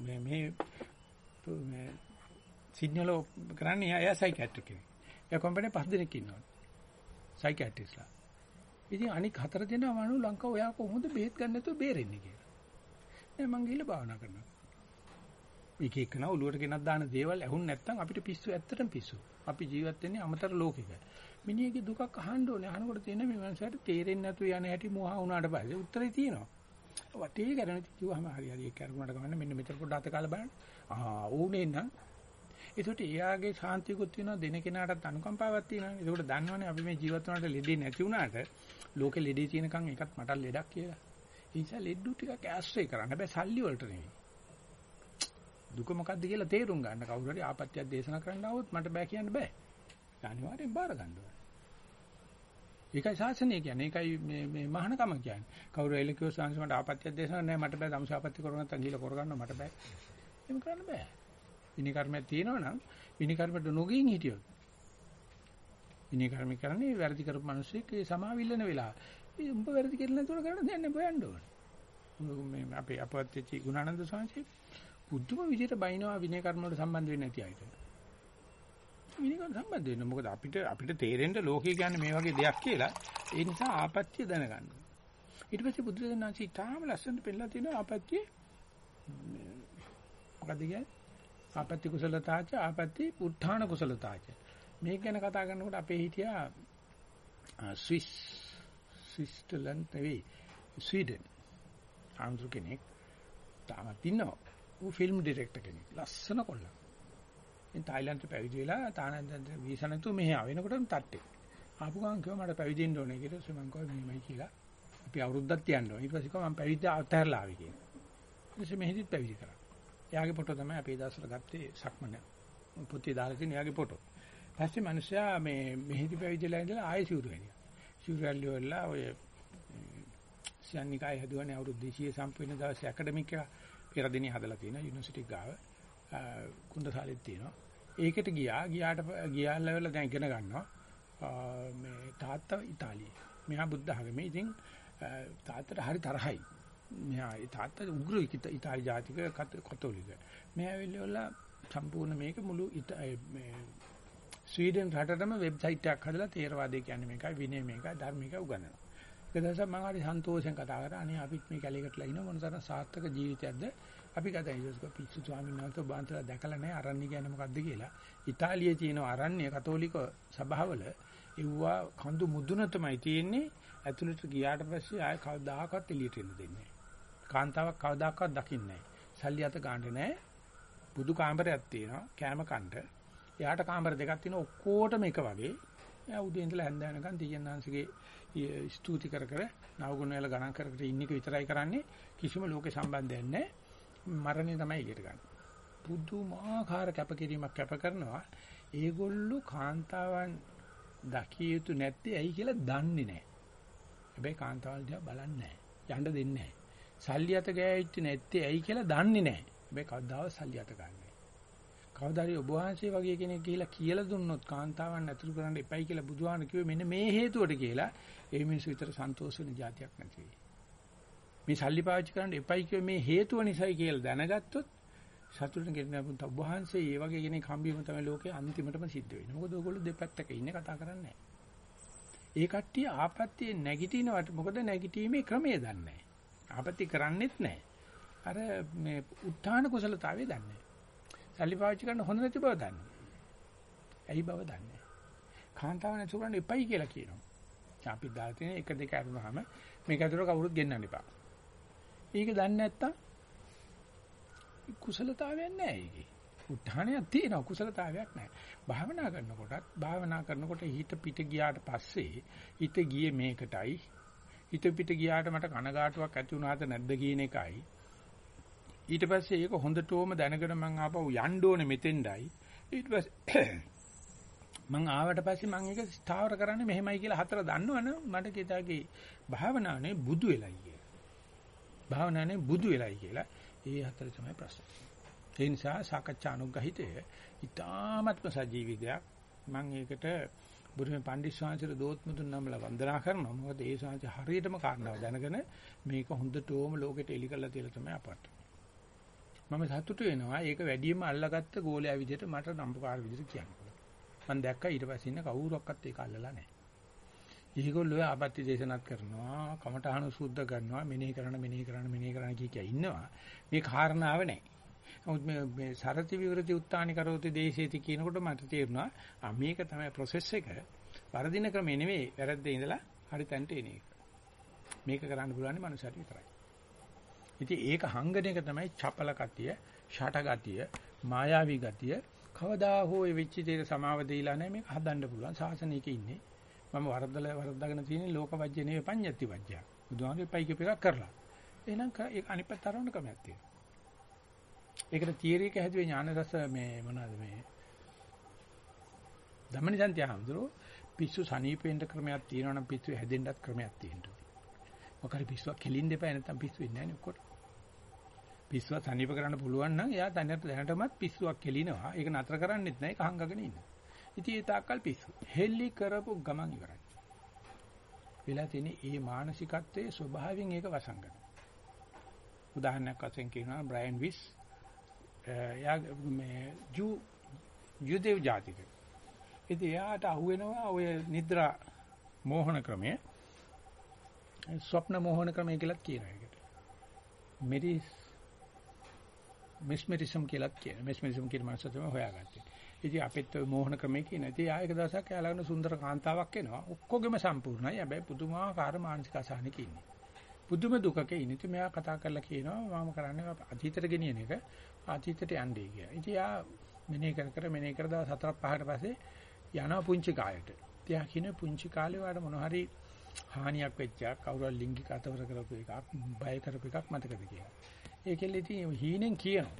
මේ මේ සිග්නල් කරන්නේ එයා සයිකියාට්‍රික් කෙනෙක්. එයා කම්පැනි පස් දෙනෙක් ඉන්නවා. සයිකියාට්‍රිස්ලා. ඉතින් අනික හතර දෙනා වණු ලංකාව ඔයා කොහොමද බෙහෙත් ගන්න නැතුව බේරෙන්නේ කියලා. නෑ මං ගිහලා භාවනා කරනවා. එක එකන ඔලුවට ගෙනත් දාන දේවල් ඇහුන් නැත්නම් අපිට පිස්සු ඇත්තටම පිස්සු. අපි ජීවත් වෙන්නේ අමතර ලෝකෙක. මිනිහගේ දුකක් අහන්න ඕනේ. අහනකොට තියෙන මේ මනසට තේරෙන්නේ නැතු යන හැටි මොහා වුණාට පස්සේ උත්තරේ තියෙනවා. වටේ කරන කිව්වම හරි හරි ඒක කරුණාට ගමන්න මෙන්න මෙතන පොඩ්ඩක් අත කාලා බලන්න. ආ ඌනේ නම් ඒකට එයාගේ ශාන්තියකුත් තියෙනවා දෙන කෙනාටත් අනුකම්පාවක් තියෙනවා. ඒකට දන්නවනේ අපි මේ ජීවත් වුණාට ලෙඩේ නැති වුණාට ලෝකෙ ලෙඩේ තියෙනකන් එකත් මට ලෙඩක් කියලා. ඒ නිසා ලෙඩු ටිකක් ඇස්සේ කරන්න. හැබැයි සල්ලි වලට නෙවෙයි. දුක මොකද්ද කියලා තේරුම් ගන්න කවුරු හරි ආපත්‍යක් දේශනා කරන්න આવොත් මට බෑ කියන්න බෑ. අනිවාර්යෙන් බාර ගන්න ඕනේ. ඒකයි ශාසනය කියන්නේ. ඒකයි මේ මේ මහානකම කියන්නේ. කවුරු එලකියෝ සංස් මට ආපත්‍යක් දේශනා නැහැ මට බෑ තමස ආපත්‍ය කරගන්න නැත්නම් ගිහලා කරගන්න මට බෑ. එහෙම කරන්න බෑ. විනි කර්මයක් තියෙනවා නම් විනි කර්මයට නොගින් හිටියොත් විනි කර්ම කරන්නේ වැරදි කරපු මිනිස්සෙක් ඒ සමාවිල්ලන වෙලාව. ඒ උඹ වැරදි කියලා නේද කරන්න දෙන්නේ බයන්න ඕනේ. මේ අපේ අපවත් වෙච්ච ගුණානන්ද ස්වාමීන් පුදුම විදිහට බයිනවා විනය කර්ම වලට සම්බන්ධ වෙන්නේ නැති අයට. විනය කර්ම සම්බන්ධ වෙන්න මොකද අපිට අපිට තේරෙන්න ලෝකේ කියන්නේ මේ වගේ දෙයක් කියලා. ඒ නිසා ආපත්‍ය දැනගන්න. ඊට පස්සේ බුදුරජාණන්සේ තාම ලස්සනට පෙන්නලා තියෙනවා ආපත්‍ය මොකද කියන්නේ? ආපත්‍ය කුසලතාච ආපත්‍ය උත්ථාන කුසලතාච. මේක ගැන කතා කරනකොට අපේ හිටියා ස්විස් ස්විස්ටර්ලන්ඩ් නෙවෙයි ස්වීඩන්. ආන්දරු කෙනෙක් තාමත් ඉන්නවා. ඌ ෆිල්ම් ඩිරෙක්ටර් කෙනෙක්. ලස්සන කොල්ලා ඉතින් තායිලන්තේ පැවිදි වෙලා තානන්ද වීසා නැතුව මෙහි ආවෙනකොටම තට්ටේ. ආපු ගමන් කිව්වා මට පැවිදි වෙන්න ඕනේ කියලා. ඊට පස්සේ මම කිව්වා මෙහෙමයි කියලා. අපි අවුරුද්දක් තියන්න ඕනේ. ඊට පස්සේ කිව්වා මම පැවිදි අතහැරලා ආවේ කියලා. ඊට පස්සේ මෙහෙදිත් පැවිදි කරා. එයාගේ ෆොටෝ තමයි අපි දවස්වල ගත්තේ සක්මන. පොතේ දාලා තියෙන එයාගේ ෆොටෝ. පස්සේ මිනිස්සයා මේ මෙහිදි පැවිදිලා ඉඳලා ආයෙ සිවුරු වෙනවා. සිවුරු ඇල්ලි වෙලා ඔය සියන්නිකාය හදුවනේ අවුරුදු 200 සම්පූර්ණ දවසේ ඇකඩමික් එක පෙරදිනේ හදලා තියෙනවා යුනිවර්සිටි ගාව. කුණ්ඩසාලෙත් තියෙනවා. ඒකට ගියා ගියාට ගියාල්ලා දැන් ඉගෙන ගන්නවා. මේ තාත්තා ඉතාලියේ. මෙහා බුද්ධ ආගමේ. ඉතින් තාත්තට හරි තරහයි. මෙහා තාත්තා උග්‍ර ඉතාලි ජාතික කතෝලික. මෙහා වෙලෙවලා සම්පූර්ණ මේක මුළු මේ ස්වීඩන් රටටම වෙබ්සයිට් එකක් හදලා තේරවාදය කියන්නේ මේකයි විනය මේකයි ධර්ම මේකයි උගන්වනවා. ඒක දැසම මම හරි සන්තෝෂෙන් කතා කරා. අනේ අපිත් මේ කැලේකටලා ඉන්න මොන තරම් සාර්ථක ජීවිතයක්ද අපි ගත යුතුද පිස්සු ස්වාමීන් වහන්සේ බාන්තලා දැකලා නැහැ අරණ්‍ය කියන්නේ මොකද්ද කියලා. ඉතාලියේ තියෙන අරණ්‍ය කතෝලික සභාවල ඉව්වා කඳු මුදුන තමයි තියෙන්නේ. ඇතුළට ගියාට පස්සේ ආය කවදාකවත් එළියට එන්න දෙන්නේ නැහැ. කාන්තාවක් කවදාකවත් දකින්නේ නැහැ. සල්ලි අත ගන්න නැහැ. බුදු කාමරයක් තියෙනවා කෑම කන්න. එයාට කාමර දෙකක් තියෙනවා ඔක්කොටම එක වගේ. එයා උදේ ඉඳලා හැන්ද වෙනකන් තියන්නාංශගේ ස්තුති කර කර නවගුණ වල ගණන් කර කර ඉන්න එක විතරයි කරන්නේ. කිසිම ලෝකේ සම්බන්ධයක් නැහැ. මරණය තමයි ඉගෙන ගන්න. පුදුමාකාර කැපකිරීමක් කැප කරනවා. ඒගොල්ලෝ කාන්තාවන් දකිය යුතු නැත්තේ ඇයි කියලා දන්නේ නැහැ. හැබැයි කාන්තාවල් දිහා බලන්නේ නැහැ. යන්න දෙන්නේ නැහැ. සල්ලි අත ගෑවිච්ච නැත්තේ ඇයි කියලා දන්නේ නැහැ. හැබැයි කවදාවත් සල්ලි අත ගන්නෑ. කවදාරි ඔබ වහන්සේ වගේ කෙනෙක් ගිහිලා කියලා දුන්නොත් කාන්තාවන් ඇතුළු කරන්න එපයි කියලා බුදුහාම කිව්වේ මෙන්න මේ හේතුවට කියලා ඒ මිනිස්සු විතර සන්තෝෂ වෙන જાතියක් නැති වෙයි. මේ සල්ලි පාවිච්චි කරන්න එපයි කිව්වේ මේ හේතුව නිසායි කියලා දැනගත්තොත් සතුටුන ගෙන්න ඔබ වහන්සේ මේ වගේ කෙනෙක් හම්බීම තමයි ලෝකේ අන්තිමටම සිද්ධ වෙන්නේ. මොකද ඔයගොල්ලෝ දෙපැත්තක ඉන්නේ කතා කරන්නේ ඒ කට්ටිය ආපත්‍යේ නැගිටිනවට මොකද නැගිටීමේ ක්‍රමය දන්නේ නැහැ. ආපත්‍ය කරන්නෙත් නැහැ. අර මේ උත්හාන කුසලතාවය දන්නේ නැහැ. සල්ලි පාවිච්චි කරන්න හොඳ නැති බව දන්නේ. ඇයි බව දන්නේ නැහැ. කාන්තාව නැති කරන්න එපයි කියලා කියනවා. අපි දාලා තියෙන එක දෙක අරුනහම මේක ඇතුළට කවුරුත් ගෙන්නන්න එපා. ඒක දන්නේ නැත්තම් කුසලතාවයක් නැහැ ඒකේ. උත්හානයක් තියෙනවා කුසලතාවයක් නැහැ. භාවනා කරනකොටත් භාවනා කරනකොට හිත පිට ගියාට පස්සේ හිත ගියේ මේකටයි. හිත පිට ගියාට මට කනගාටුවක් ඇති වුණාද නැද්ද කියන එකයි. ඊට පස්සේ ඒක හොඳටම දැනගෙන මං ආපහු යන්න ඕනේ මෙතෙන්ඩයි. ඊට පස්සේ මං ආවට පස්සේ මං ඒක ස්ථාවර කරන්නේ මෙහෙමයි කියලා හතර දන්නවනම් මට කිතාගේ භාවනාවේ බුදු වෙලයි කියලා. භාවනාවේ බුදු වෙලයි කියලා. ඒ හතර තමයි ප්‍රශ්න. ඒ නිසා සාකච්ඡා අනුග්‍රහිතය ඊ타ත්ම සජීවිතයක්. මම ඒකට බුදුම පණ්ඩිත් ස්වාමීන්ගේ දෝත්මුතුන් නම්ලා වන්දනා කරනවා. මොකද ඒ ස්වාමීන් හරියටම කාරණාව දැනගෙන මේක හොඳටම ලෝකෙට එලි කරලා තියලා තමයි අපට. මම සතුටු වෙනවා. ඒක වැඩියෙන්ම අල්ලගත්ත ගෝලයා විදිහට මට නම්බුකාර විදිහට කියන්න. මම දැක්කා ඊට පස්සේ ඉන්න කවුරක්වත් ඒක අල්ලලා නැහැ. ඊගොල්ලෝ ආපත්‍ය දේශනාත් කරනවා, කමඨාන සුද්ධ කරනවා, මෙනෙහි කරන මෙනෙහි කරන මෙනෙහි කරන කිය කිය ඉන්නවා. මේ කාරණාව නැහැ. නමුත් මේ මේ සරති විවෘති උත්තානි කරෝති දේශේති කියනකොට මට තේරුණා ආ මේක තමයි process එක. වර්ධින ක්‍රමේ නෙවෙයි වැරද්ද ඉඳලා හරි තැනට එන එක. මේක කරන්න පුළුවන් මනුස්සයෙක් විතරයි. ඉතින් ඒක හංගන එක තමයි චපල ගතිය, ෂට ගතිය, මායාවී ගතිය. කවදා හෝ ඒ වෙච්ච දේට සමාව දීලා නැහැ මේක හදන්න පුළුවන්. සාසනයක ඉන්නේ. මම වරදල වරද්දාගෙන තියෙන ලෝක වජ්‍ය නෙවෙයි පඤ්ඤත්ති වජ්‍ය. බුදුහාමගේ පයි කියප එකක් කරලා. එහෙනම් ඒක අනිත් පැත්ත අරවන්න ක්‍රමයක් තියෙනවා. ඒකට තියරි එක හැදුවේ ඥානරස මේ මොනවද මේ ධම්මනිසන්ති ආම්දරෝ පිස්සු සනීපෙන්න ක්‍රමයක් තියෙනවා නම් පිස්සු හැදෙන්නත් ක්‍රමයක් තියෙනවා. මොකද පිස්සුවක් කෙලින් දෙපා නැත්තම් පිස්සු වෙන්නේ නැහැ නේ ඔක්කොට. පිස්සුව සනීප කරන්න පුළුවන් නම් එයා දැනට දැනටමත් පිස්සුවක් කෙලිනවා. ඒක නතර කරන්නෙත් නැහැ. ඒක හංගගෙන ඉන්නවා. ඉතින් ඒ තාක්කල් පිස්සු. හෙල්ලි කරපු ගමන් ඉවරයි. වෙලා තියෙන්නේ මේ මානසිකත්වයේ ස්වභාවයෙන් ඒක වසංගන. උදාහරණයක් වශයෙන් කියනවා බ්‍රයන් විස් එයා මේ ජු යුදෙව් ජාතික. ඉතින් එයාට අහුවෙනවා ඔය නිද්‍රා මෝහන ක්‍රමය. ස්වප්න මෝහන ක්‍රමය කියලාත් කියනවා ඒකට. මෙරිස් මෙස්මරිසම් කියලාත් කියනවා. මෙස්මරිසම් කියන මාස තමයි හොයාගත්තේ. ඉතින් අපිත් ඔය මෝහන ක්‍රමය කියන. ඉතින් ආයෙක දවසක් එයා ළඟන සුන්දර කාන්තාවක් එනවා. ඔක්කොගෙම සම්පූර්ණයි. හැබැයි පුදුමාකාර මානසික අසහනක ඉන්නේ. පුදුම දුකක ඉන්නේ. ඉතින් මෙයා කතා කරලා කියනවා මම කරන්නේ අතීතයට ගෙනියන එක. අතීතයට යන්නේ කියලා. ඉතින් යා මෙනේ කර කර මෙනේ කර දවස් හතරක් පහකට පස්සේ යනවා පුංචි කාලයට. තියා කියන පුංචි කාලේ වාට මොන හරි හානියක් වෙච්චා කවුරු හරි ලිංගික අතවර කරපු එකක් බය කරපු එකක් මතකද කියලා. ඒකෙල්ල ඉතින් හීනෙන් කියනවා.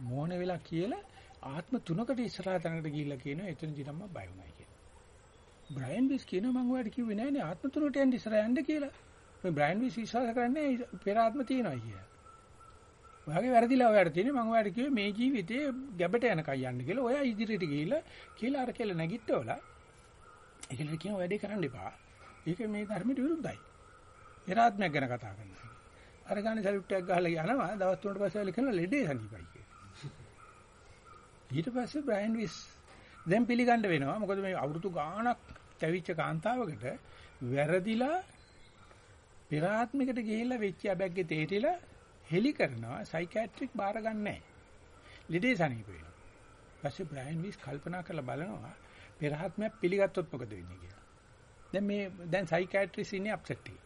මොහොන වෙලා කියලා ආත්ම තුනකට ඉස්සරහා තැනකට ගිහිල්ලා කියනවා එතනදී නම් බය වුණා කියලා. බ්‍රයන් විස් කියනවා මම ඔයාලට කිව්වේ නෑනේ ආත්ම තුනට යන්න ඉස්සරහා යන්න කියලා. මේ බ්‍රයන් විස් විශ්වාස කරන්නේ පෙර ආත්ම තියෙනවා කියලා. ඔයාගේ වැරදිලා ඔයාට තියෙන්නේ මම ඔයාට කිව්වේ මේ ජීවිතේ ගැබට යනකම් යන්න කියලා. ඔයා ඉදිරියට ගිහිල්ලා කියලා අර කියලා නැගිට්ටවලා ඒකලට කියන වැඩේ කරන්න එපා. ඒක මේ ධර්මයට විරුද්ධයි. පෙරාත්මයක් ගැන කතා කරනවා. අර ගානේ සල්යුට් එකක් ගහලා යනවා දවස් තුනකට පස්සේ ඇවිල්ලා කරන ලෙඩේ සනීපයි කියලා. ඊට පස්සේ බ්‍රයන් විස් දැන් පිළිගන්න වෙනවා. මොකද මේ අවුරුදු ගාණක් තැවිච්ච කාන්තාවකට වැරදිලා පෙරාත්මයකට ගිහිල්ලා වෙච්ච අබැග්ගේ තේටිලා හෙලි කරනවා සයිකියාට්‍රික් බාර ගන්නෑ. ලෙඩේ සනීප වෙනවා. පස්සේ බ්‍රයන් විස් කල්පනා කරලා බලනවා පෙරාත්මයක් පිළිගත්තොත් මොකද වෙන්නේ කියලා. දැන් මේ දැන් සයිකියාට්‍රිස් ඉන්නේ අප්සෙට් එකේ.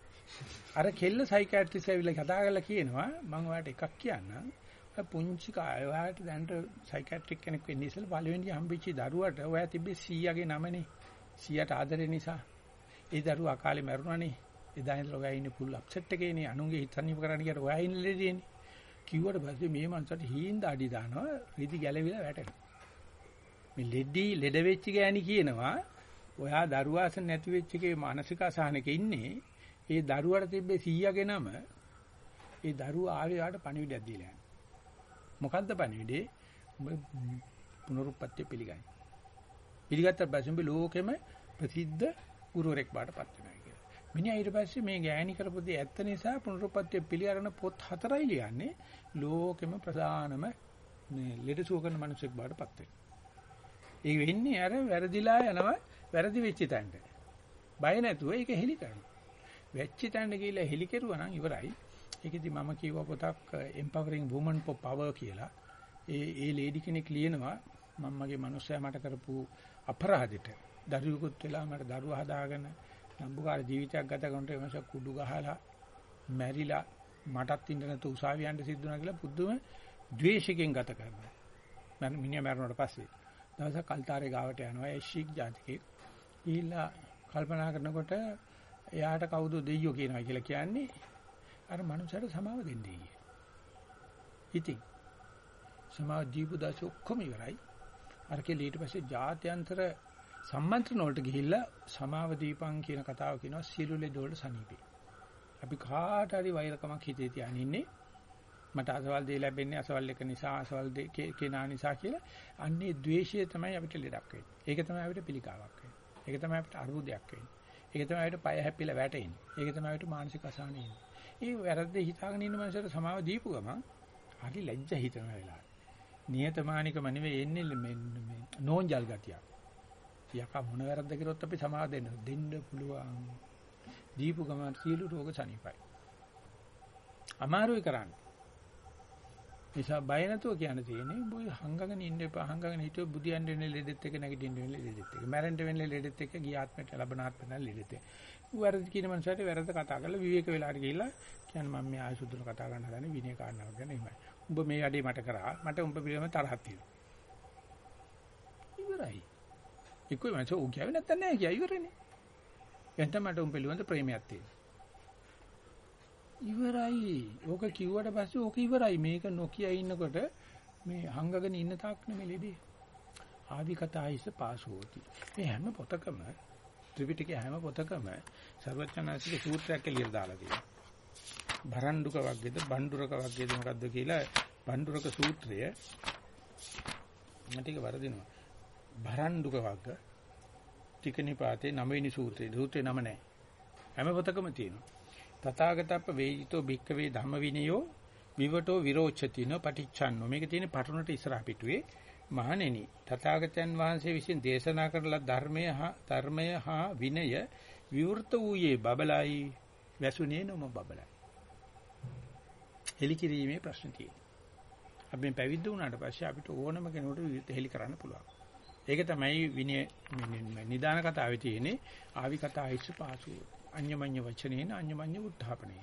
අර කෙල්ල සයිකියාට්‍රිස් ඇවිල්ලා කතා කරලා කියනවා මම ඔයාලට එකක් කියන්නම්. පුංචි කාය ඔයාලට දැන්ට සයිකියාට්‍රික් කෙනෙක් වෙන්න ඉස්සෙල්ලා පළවෙනි හම්බෙච්ච දරුවට ඔයා තිබ්බේ 100ගේ නමනේ. 100ට ආදරේ නිසා. ඒ දරුවා අකාලේ මැරුණානේ. එදා ඉඳලා ඔයා ඉන්නේ ෆුල් අප්සෙට් එකේනේ. අනුන්ගේ හිත සනීප කරන්න කියලා ඔයා ඉන්නේ ලෙඩේනේ. කිව්වට පස්සේ මේ මනසට හීන් දාඩි දානවා. රිදි ගැලවිලා වැටෙනවා. මේ ලෙඩි ලෙඩ වෙච්ච ගෑණි කියනවා ඔයා දරුවාස නැති වෙච්ච එකේ මානසික අසහනක ඉන්නේ. ඒ දරුවට තිබ්බේ 100ගේ නම ඒ දරුවා ආවේ යාට පණිවිඩයක් දීලා යනවා. මොකද්ද පණිවිඩේ? උඹ පුනරුත්පත්ති පිළිගන්න. පිළිගත්ත පස්සේ උඹ ලෝකෙම ප්‍රසිද්ධ ගුරුවරෙක් බාටපත් වෙනවා කියලා. මිනිහා ඊට පස්සේ මේ ගෑණි කරපු දේ ඇත්ත නිසා පුනරුත්පත්ති පිළිඅරන පොත් හතරයි ලියන්නේ ලෝකෙම ප්‍රධානම මේ ලෙඩසුව කරන මිනිසෙක් බාටපත් වෙනවා. ඒ වෙන්නේ අර වැරදිලා යනවා වැරදි වෙච්ච තැනට. බය නැතුව ඒක හෙලි කරනවා. වෙච්ච තැනට ගිහිල්ලා හෙලි කෙරුවා නම් ඉවරයි. ඒකෙදි මම කියව පොතක් empowering women for power කියලා. ඒ ඒ ලේඩි කෙනෙක් ලියනවා මම මගේ මිනිස්සයා මට කරපු අපරාධෙට දරුවෙකුත් වෙලා මට දරුවා හදාගෙන නම්බුකාර ජීවිතයක් ගත කරනට එමස කුඩු ගහලා මැරිලා මටත් ඉන්න නැතු උසාවි යන්න සිද්ධ වුණා කියලා පුදුම ද්වේෂයෙන් ගත කරනවා. මම මිනිහා මැරුණාට පස්සේ දවසක් කල්තාරේ ගාවට යනවා ඒ ශීක් ජාතිකේ. ඊළා කල්පනා කරනකොට එයාට කවුද දෙයියෝ කියනවා කියලා කියන්නේ අර මනුස්සයට සමාව දෙන්නේ කිය. ඉතින් සමාව දීපු දාස ඔක්කොම ඉවරයි. අරකේ ඊට පස්සේ ජාත්‍යන්තර සම්මන්ත්‍රණ වලට ගිහිල්ලා සමාව දීපං කියන කතාව කියනවා සියලු ලෙඩ වලට සනීපේ. අපි කාට හරි වෛරකමක් හිතේ තියාගෙන ඉන්නේ මට අසවල් දේ ලැබෙන්නේ අසවල් එක නිසා අසවල් දේ කෙනා නිසා කියලා අන්නේ द्वේෂය තමයි අපිට ලෙඩක් වෙන්නේ. ඒක තමයි අපිට පිළිකාවක් වෙන්නේ. ඒක තමයි අපිට අරුබුදයක් වෙන්නේ. ඒක තමයි අපිට පය හැපිලා වැටෙන්නේ. ඒක තමයි අපිට මානසික අසහනෙ එන්නේ. ඒ වැරද්ද හිතාගෙන ඉන්න මනුස්සයට සමාව දීපු ගමන් හරි ලැජ්ජ හිතන වෙලාව. නියතමානිකම නෙවෙයි එන්නේ මේ නෝන්ජල් ගතියක්. යකා මොන වැරද්ද කරොත් අපි සමාව දෙන්න දෙන්න පුළුවන්. දීපු ගමන් සියලු රෝග සනීපයි. අමාරුයි කරන්නේ. නිසා බය නැතුව කියන්න තියෙන්නේ බොයි හංගගෙන ඉන්න එපා හංගගෙන හිටියොත් බුදියන් වෙන්නේ ලෙඩෙත් එක නැගිටින්න වෙන්නේ ලෙඩෙත් එක මැරෙන්න වෙන්නේ ලෙඩෙත් එක ගියාත්මයට ලබනාත්මයට ලෙඩෙත් එක වැරදි කියන මනසට වැරද්ද කතා කරලා විවේක වෙලාට ගිහිල්ලා කියන්නේ මම මේ ආයසුදුන කතා කරන්න හදන්නේ විනය කාරණාවක් ගැන එහෙමයි උඹ මේ වැඩේ මට කරා මට උඹ පිළිවෙම තරහක් තියෙනවා ඉවරයි එක්කෝ මම සෝ කියවෙ නැත්තම් නෑ කිය ඉවරනේ එතන මට උඹ පිළිවෙම ප්‍රේමයක් තියෙනවා ඉවරයි. ඕක කිව්වට පස්සේ ඕක ඉවරයි. මේක නොකිය ඉන්නකොට මේ හංගගෙන ඉන්න තාක් නෙමෙයි ලෙඩේ. ආදි කතායිස පාසෝති. මේ හැම පොතකම ත්‍රිපිටකයේ හැම පොතකම සර්වඥාන්සික සූත්‍රයක් කියලා දාලා තියෙනවා. භරණ්ඩුක වර්ගයේද බණ්ඩුරක වර්ගයේද මොකද්ද කියලා බණ්ඩුරක සූත්‍රය මට ඒක වරදිනවා. භරණ්ඩුක වර්ග ටිකනිපාතේ නවවෙනි සූත්‍රය. සූත්‍රේ නම නැහැ. හැම පොතකම තියෙනවා. තථාගතප්ප වේජිතෝ භික්කවේ ධම්ම විනයෝ විවටෝ විරෝචතින පටිච්චන්නෝ මේක තියෙන පටුනට ඉස්සරහ පිටුවේ මහණෙනි තථාගතයන් වහන්සේ විසින් දේශනා කරලා ධර්මය හා ධර්මය හා විනය විවෘත වූයේ බබලයි වැසුනේ නොම බබලයි හෙලිකිරීමේ ප්‍රශ්න තියෙනවා අපි පැවිද්ද වුණාට පස්සේ අපිට ඕනම කෙනෙකුට හෙලි කරන්න පුළුවන් ඒක තමයි විනය නිදාන කතාවේ තියෙන්නේ ආවි කතා ඉස්ස පාසුව අඤ්ඤමඤ්ඤ වචනේන අඤ්ඤමඤ්ඤ උත්ථාපනේ.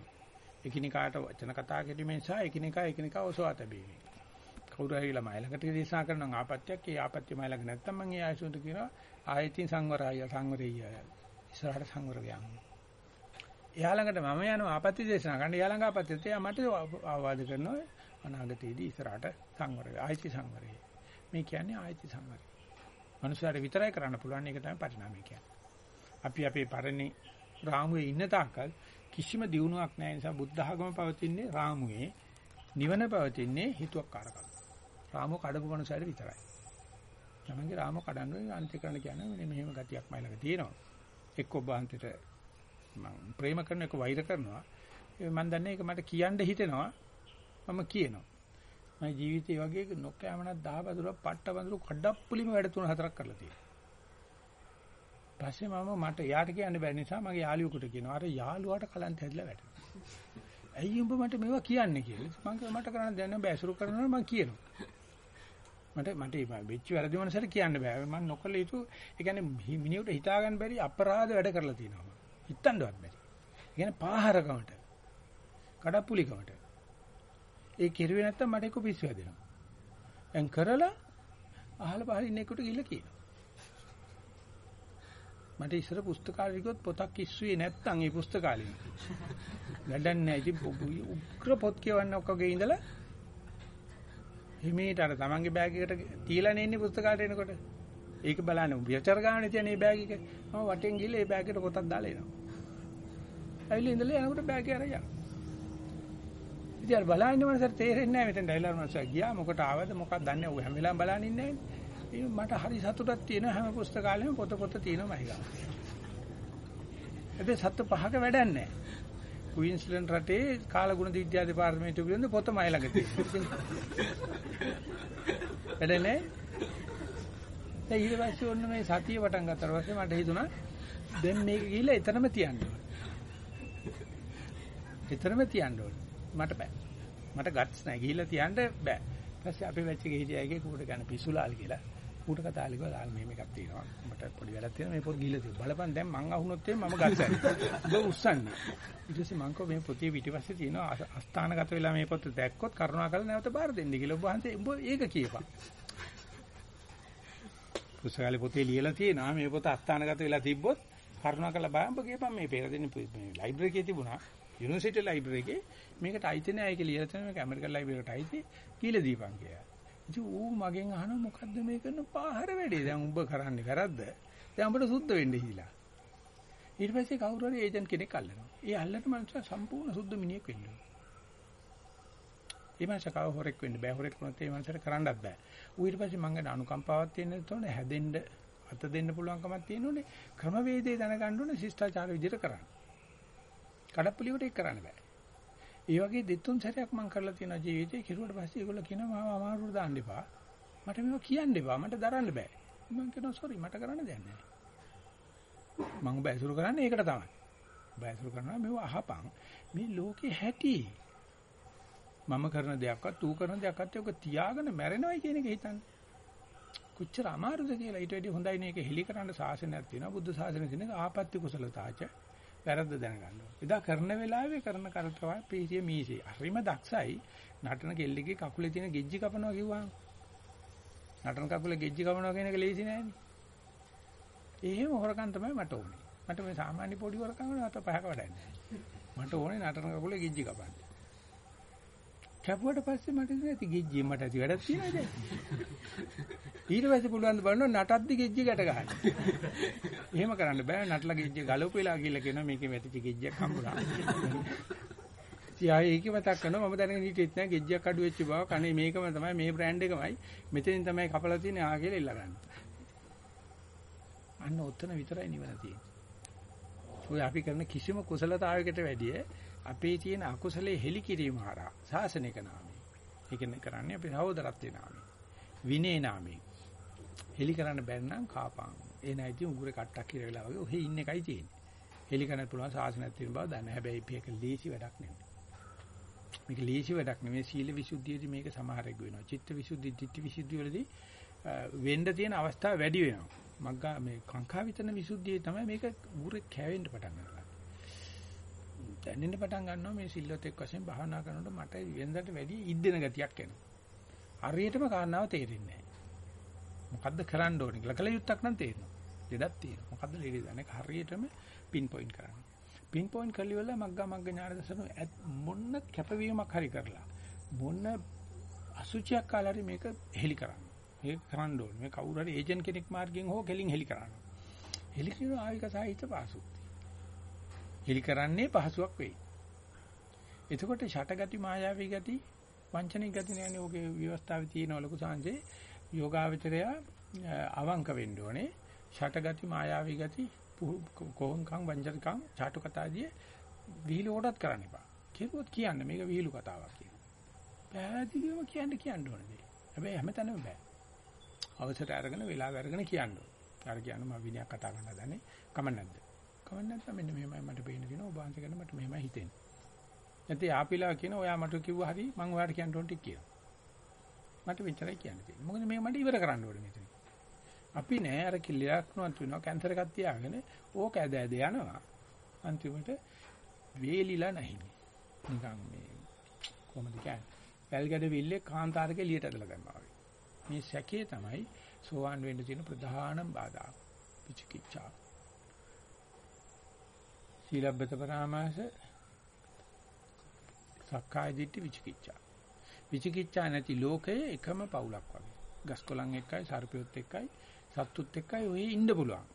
එකිනෙකාට වචන කතා කිරීමෙන් සහ එකිනෙකා එකිනෙකා ඔසවා තැබීමෙන්. කවුරු හරි ළමයි ළඟට දේශනා කරනවා ආපත්‍යක් ඒ ආපත්‍ය මයි ළඟ නැත්තම් මම ඒ ආයසුන්ට කියනවා ආයතින් සංවරය සංවරය ඉස්සරහට සංවර ගියාම. එයා ළඟට මම යනවා ආපත්‍ය දේශනා කරන්න. එයා ළඟ ආපත්‍ය තේ මට ආවාද කරනවා අනාගතයේදී ඉස්සරහට සංවරය. ආයිති සංවරය. මේ කියන්නේ ආයිති සංවරය. මනුස්සයාට විතරයි කරන්න පුළුවන් ඒක තමයි පරිණාමය කියන්නේ. අපි අපේ පරණි රාමුවේ ඉන්න තාක්කල් කිසිම දියුණුවක් නැහැ නිසා බුද්ධ ආගම පවතින්නේ රාමුවේ නිවන පවතින්නේ හිතුවක්කාරකම්. රාමුව කඩපු මනුස්සයාට විතරයි. තමන්ගේ රාමුව කඩන්න ඕනේ අන්තික කරන්න කියන්නේ මෙන්න මෙහෙම ගතියක් මයි ළඟ තියෙනවා. එක්ක ඔබ අන්තිට මම ප්‍රේම කරන එක වෛර කරනවා. මම දන්නේ ඒක මට කියන්න හිතෙනවා. මම කියනවා. මම ජීවිතේ වගේ නොකෑමනක් දහවදුරක් පට්ට වඳුරු කඩප්පුලිම වැඩ තුන හතරක් කරලා තියෙනවා. පස්සේ මම මට යාට කියන්න බැරි නිසා මගේ යාළුවෙකුට කියනවා අර යාළුවාට කලන්ත හැදලා වැටෙනවා. ඇයි උඹ මට මේවා කියන්නේ කියලා. මම මට කරන්න දෙන්න බෑ. අසුරු කරනවා මම කියනවා. මට මට වෙච්ච වැරදි මනසට කියන්න බෑ. මම නොකල යුතු ඒ කියන්නේ මිනිහට හිතා ගන්න බැරි අපරාධ වැඩ කරලා තියෙනවා. හිතන්නවත් බැරි. ඒ කියන්නේ පාහරකමට. කඩප්පුලිකමට. ඒ කෙරුවේ නැත්තම් මට එක්ක පිස්සු හැදෙනවා. දැන් කරලා අහල පහල ඉන්න එකට ගිහිල්ලා කියනවා. මට ඉස්සර පුස්තකාලේ ගියොත් පොතක් ඉස්සුවේ නැත්තම් ඒ පුස්තකාලේ. වැඩක් නැහැ. ඉතින් උග්‍ර පොත් කියවන්න ඔක්කොගේ ඉඳලා හිමීට අර තමන්ගේ බෑග් එකට තියලා නෙන්නේ පුස්තකාලේ එනකොට. ඒක බලන්න විචාර ගන්න තියෙන මේ බෑග් එක. මම වටෙන් ගිහලා ඒ බෑග් එකට පොතක් දාලා එනවා. ඇවිල්ලා ඉඳලා යනකොට බෑග් එක අරගෙන. ඉතින් අර බලන්නේ මනසට තේරෙන්නේ නැහැ මෙතෙන් ඩයිලර් මනස ගියා මොකට ආවද මොකක්ද දන්නේ නැහැ. හැම වෙලාවෙම බලන්නේ නැහැ. මට හරි සතුටක් තියෙනවා හැම පුස්තකාලෙම පොත පොත තියෙනවා මයි ගාව. ඒකේ සත්තු පහක වැඩක් නැහැ. ක්වීන්ස්ලන්ඩ් රටේ කාලගුණ විද්‍යා දෙපාර්තමේන්තුව පිළිබඳ පොත මයි ළඟ තියෙනවා. වැඩනේ? ඒ ඊට පස්සේ ඔන්න මේ සතිය පටන් ගත්තාට පස්සේ මට හිතුණා දැන් මේක ගිහිල්ලා එතනම තියන්න ඕනේ. එතනම තියන්න ඕනේ. මට බෑ. මට ගට්ස් නැහැ. ගිහිල්ලා තියන්න බෑ. ඊපස්සේ අපේ වැච්ච ගෙහිටියගේ කූට ගන්න පිසුලාල් කියලා ඌට කතා ලිව්වා ලාල් මෙහෙම එකක් තියෙනවා. මට පොඩි වැඩක් තියෙනවා මේ පොත් ගිහලා තියෙනවා. බලපන් දැන් මං අහුනොත් එimhe මම ගස්සයි. ඔබ උස්සන්නේ. ඊට පස්සේ මං කෝ මේ පොතේ පිටිපස්සේ තියෙනවා අස්ථානගත වෙලා මේ පොත දැක්කොත් කරුණාකරලා නැවත බාර දෙන්න කියලා. ඔබ වහන්සේ ඔබ ඒක කියපන්. පුස්තකාලේ පොතේ ලියලා තියෙනවා මේ පොත අස්ථානගත වෙලා තිබ්බොත් කරුණාකරලා බලන්න ඔබ කියපන් මේ පෙරදින මේ ලයිබ්‍රරි එකේ තිබුණා. යුනිවර්සිටි ලයිබ්‍රරි එකේ මේකට අයිති නෑ ඒක ලියලා තියෙන මේක ඇමරිකන් ලයිබ්‍රරි එකට අයිති කියලා දීපන් කියලා. ඉතින් ඌ මගෙන් අහනවා මොකද්ද මේ කරන පාහර වැඩේ? දැන් උඹ කරන්නේ වැරද්ද. දැන් උඹට සුද්ධ වෙන්න හිලා. ඊට පස්සේ කවුරු හරි ඒජන්ට් කෙනෙක් අල්ලනවා. ඒ අල්ලන මනුස්සයා සම්පූර්ණ සුද්ධ මිනිහෙක් වෙන්න ඕනේ. ඒ මනුස්සයා කව හොරෙක් වෙන්න බෑ. හොරෙක් වුණොත් ඒ මනුස්සයාට කරන්නත් බෑ. ඌ ඊට පස්සේ මං ගැන අනුකම්පාවක් තියෙන්න ඕනේ. හැදෙන්න අත දෙන්න පුළුවන්කමක් තියෙන්න ඕනේ. ක්‍රමවේදේ දැනගන්න ඕනේ ශිෂ්ටාචාර විදිහට කරන්න. කඩප්පුලියට ඒක කරන්න බෑ. ඒ වගේ දෙතුන් සැරයක් මම කරලා තියෙන ජීවිතේ කිරුවට පස්සේ ඒගොල්ලෝ කියනවා මාව අමාරුවට දාන්න එපා. මට මේක කියන්න එපා. මට දරන්න බෑ. මම කියනවා සෝරි මට කරන්න දෙයක් නැහැ. මම බැසුරු කරන්නේ ඒකට තමයි. බැසුරු කරනවා මේව අහපන්. මේ ලෝකේ හැටි. මම කරන දෙයක්වත් ඌ කරන දෙයක්වත් ඔක තියාගෙන මැරෙනවයි කියන එක හිතන්නේ. කොච්චර අමාරුද කියලා ඊට වැඩි හොඳයි නේ ඒක හෙලි කරන්න සාසනයක් තියෙනවා. බුද්ධ සාසනය තියෙන එක ආපත්‍ය කුසලතාච වැරද්ද දැනගන්න ඕනේ. එදා කරන වෙලාවේ කරන කරතවා පීසිය මීසි. හරිම දක්ෂයි. නටන කෙල්ලගේ කකුලේ තියෙන ගෙජ්ජි කපනවා කිව්වහම. නටන කකුලේ ගෙජ්ජි කපනවා කියන එක ලේසි නෑනේ. එහෙම හොරකම් තමයි මට ඕනේ. මට මේ සාමාන්‍ය පොඩි හොරකම් වල අත පහක වැඩන්නේ. මට ඕනේ නටන කකුලේ ගෙජ්ජි කපන්න. කැපුවට පස්සේ මට ඉතින් ගෙජ්ජිය මට ඇති වැඩක් තියෙනවද? ඊට පස්සේ පුළුවන් ද බලන්න නටද්දි ගෙජ්ජිය ගැට ගන්න. එහෙම කරන්න බෑ නටලා ගෙජ්ජිය ගලවපෙලා කියලා කියනවා මේකේ වැටිච්ච ගෙජ්ජියක් හම්බුනා. ඉතින් ඒක මතක් කරනවා මම දැනගෙන හිටියෙත් නෑ ගෙජ්ජියක් අඩු වෙච්ච බව කනේ මේකම තමයි මේ බ්‍රෑන්ඩ් එකමයි මෙතනින් තමයි කපලා තියෙන්නේ ආ කියලා ඉල්ල ගන්න. අන්න ඔතන විතරයි නිවන තියෙන්නේ. ඔය අපි කරන කිසිම කුසලතාවයකට වැඩිය අපේ තියෙන අකුසලයේ හෙලි කිරීම හරහා සාසනික නාමයෙන්. ඒක කරන්නේ අපි සහෝදරත්වේ නාමයෙන්. විනේ නාමයෙන්. හෙලි කරන්න බැරි නම් කාපාන්. ඒ නැති උගුරේ කට්ටක් කියලා වෙලා වගේ ඔහේ ඉන්න එකයි තියෙන්නේ. හෙලි කරන්න පුළුවන් සාසනයක් තියෙන බව දන්න. හැබැයි මේක ලීසි වැඩක් නෙමෙයි. මේක ලීසි වැඩක් නෙමෙයි සීල විසුද්ධියේදී මේක සමහරෙක් වෙනවා. චිත්ත විසුද්ධි, ditthi විසුද්ධි වලදී වෙන්න තියෙන අවස්ථා වැඩි වෙනවා. මග්ගා මේ කාංකා විතන විසුද්ධියේ තමයි මේක උගුරේ කැවෙන්න පටන් ගන්නවා. දැනෙන්න පටන් ගන්නවා මේ සිල්වත් එක්ක වශයෙන් භාවනා කරනකොට මට වෙනදට වැඩි ඉද්දෙන ගතියක් එනවා. හරියටම කාරණාව තේරෙන්නේ නැහැ. මොකද්ද කරන්න ඕනේ කියලා කල යුත්තක් නම් තේරෙනවා. දෙදක් තියෙනවා. මොකද්ද ලේඩි දන්නේ හරියටම පින් පොයින්ට් කරන්න. පින් පොයින්ට් කරලි වල මග්ගා මග්ග ඥාන දර්ශන මොන්න කැපවීමක් හරි කරලා මොන්න අසුචියක් කාලා හරි මේක හෙලි කරන්න. මේක කරන්න ඕනේ. මේ කවුරු හරි ඒජන්ට් කෙනෙක් මාර්ගයෙන් හෝ කෙලින් හෙලි කරන්න. හෙලි කියන ආවික සාහිත්‍ය පාසුක්ති. හෙලි කරන්නේ පහසුවක් වෙයි. එතකොට ෂටගති මායාවී ගති වංචනික ගති නෑනේ ඔගේ ව්‍යවස්ථාවේ තියෙන ලොකු සංජේ යෝගාවචරය අවංක වෙන්න ඕනේ. ෂටගති මායාවී ගති කොහොන්කම් වංචනිකම් චාටු කතාදී විහිළුවටත් කරන්න එපා. කිව්වොත් කියන්නේ මේක විහිළු කතාවක් කියලා. පැහැදිලිවම කියන්න කියන්න ඕනේ. හැබැයි හැමතැනම බෑ. අවසර අරගෙන වෙලාව අරගෙන කියන්න ඕනේ. අර කියන්නේ මම විනයක් කතා කරන්න හදන්නේ. කම නැද්ද? කම නැත්නම් මෙන්න මෙහෙමයි මට පේන දින ඔබ වහන්සේ කරන මට මෙහෙමයි හිතෙන්නේ. නැත්නම් ආපිලා කියන ඔයා මට කිව්වා හරි මම ඔයාට කියන්න ඕන ටික කියනවා. මට විතරයි කියන්න තියෙන්නේ. මොකද මේක මට ඉවර කරන්න ඕනේ මෙතන. අපි නෑ අර කිලියක් නුවත් වෙනවා කැන්සර් එකක් තියාගෙන ඕක ඇද ඇද යනවා. අන්තිමට වේලිලා නැහැ. නිකන් මේ කොහොමද කියන්නේ? වැල්ගඩ විල්ලේ කාන්තාරක එළියට ඇදලා ගන්නවා වගේ. මේ සැකේ තමයි සෝවාන් වෙන්න තියෙන ප්‍රධානම බාධා. විචිකිච්ඡා. සීලබ්බත පරාමාස සක්කාය දිට්ඨි විචිකිච්ඡා. විචිකිච්ඡා නැති ලෝකයේ එකම පවුලක් වගේ. ගස්කොලන් එක්කයි සර්පියොත් එක්කයි සත්තුත් එක්කයි ඔය ඉන්න පුළුවන්.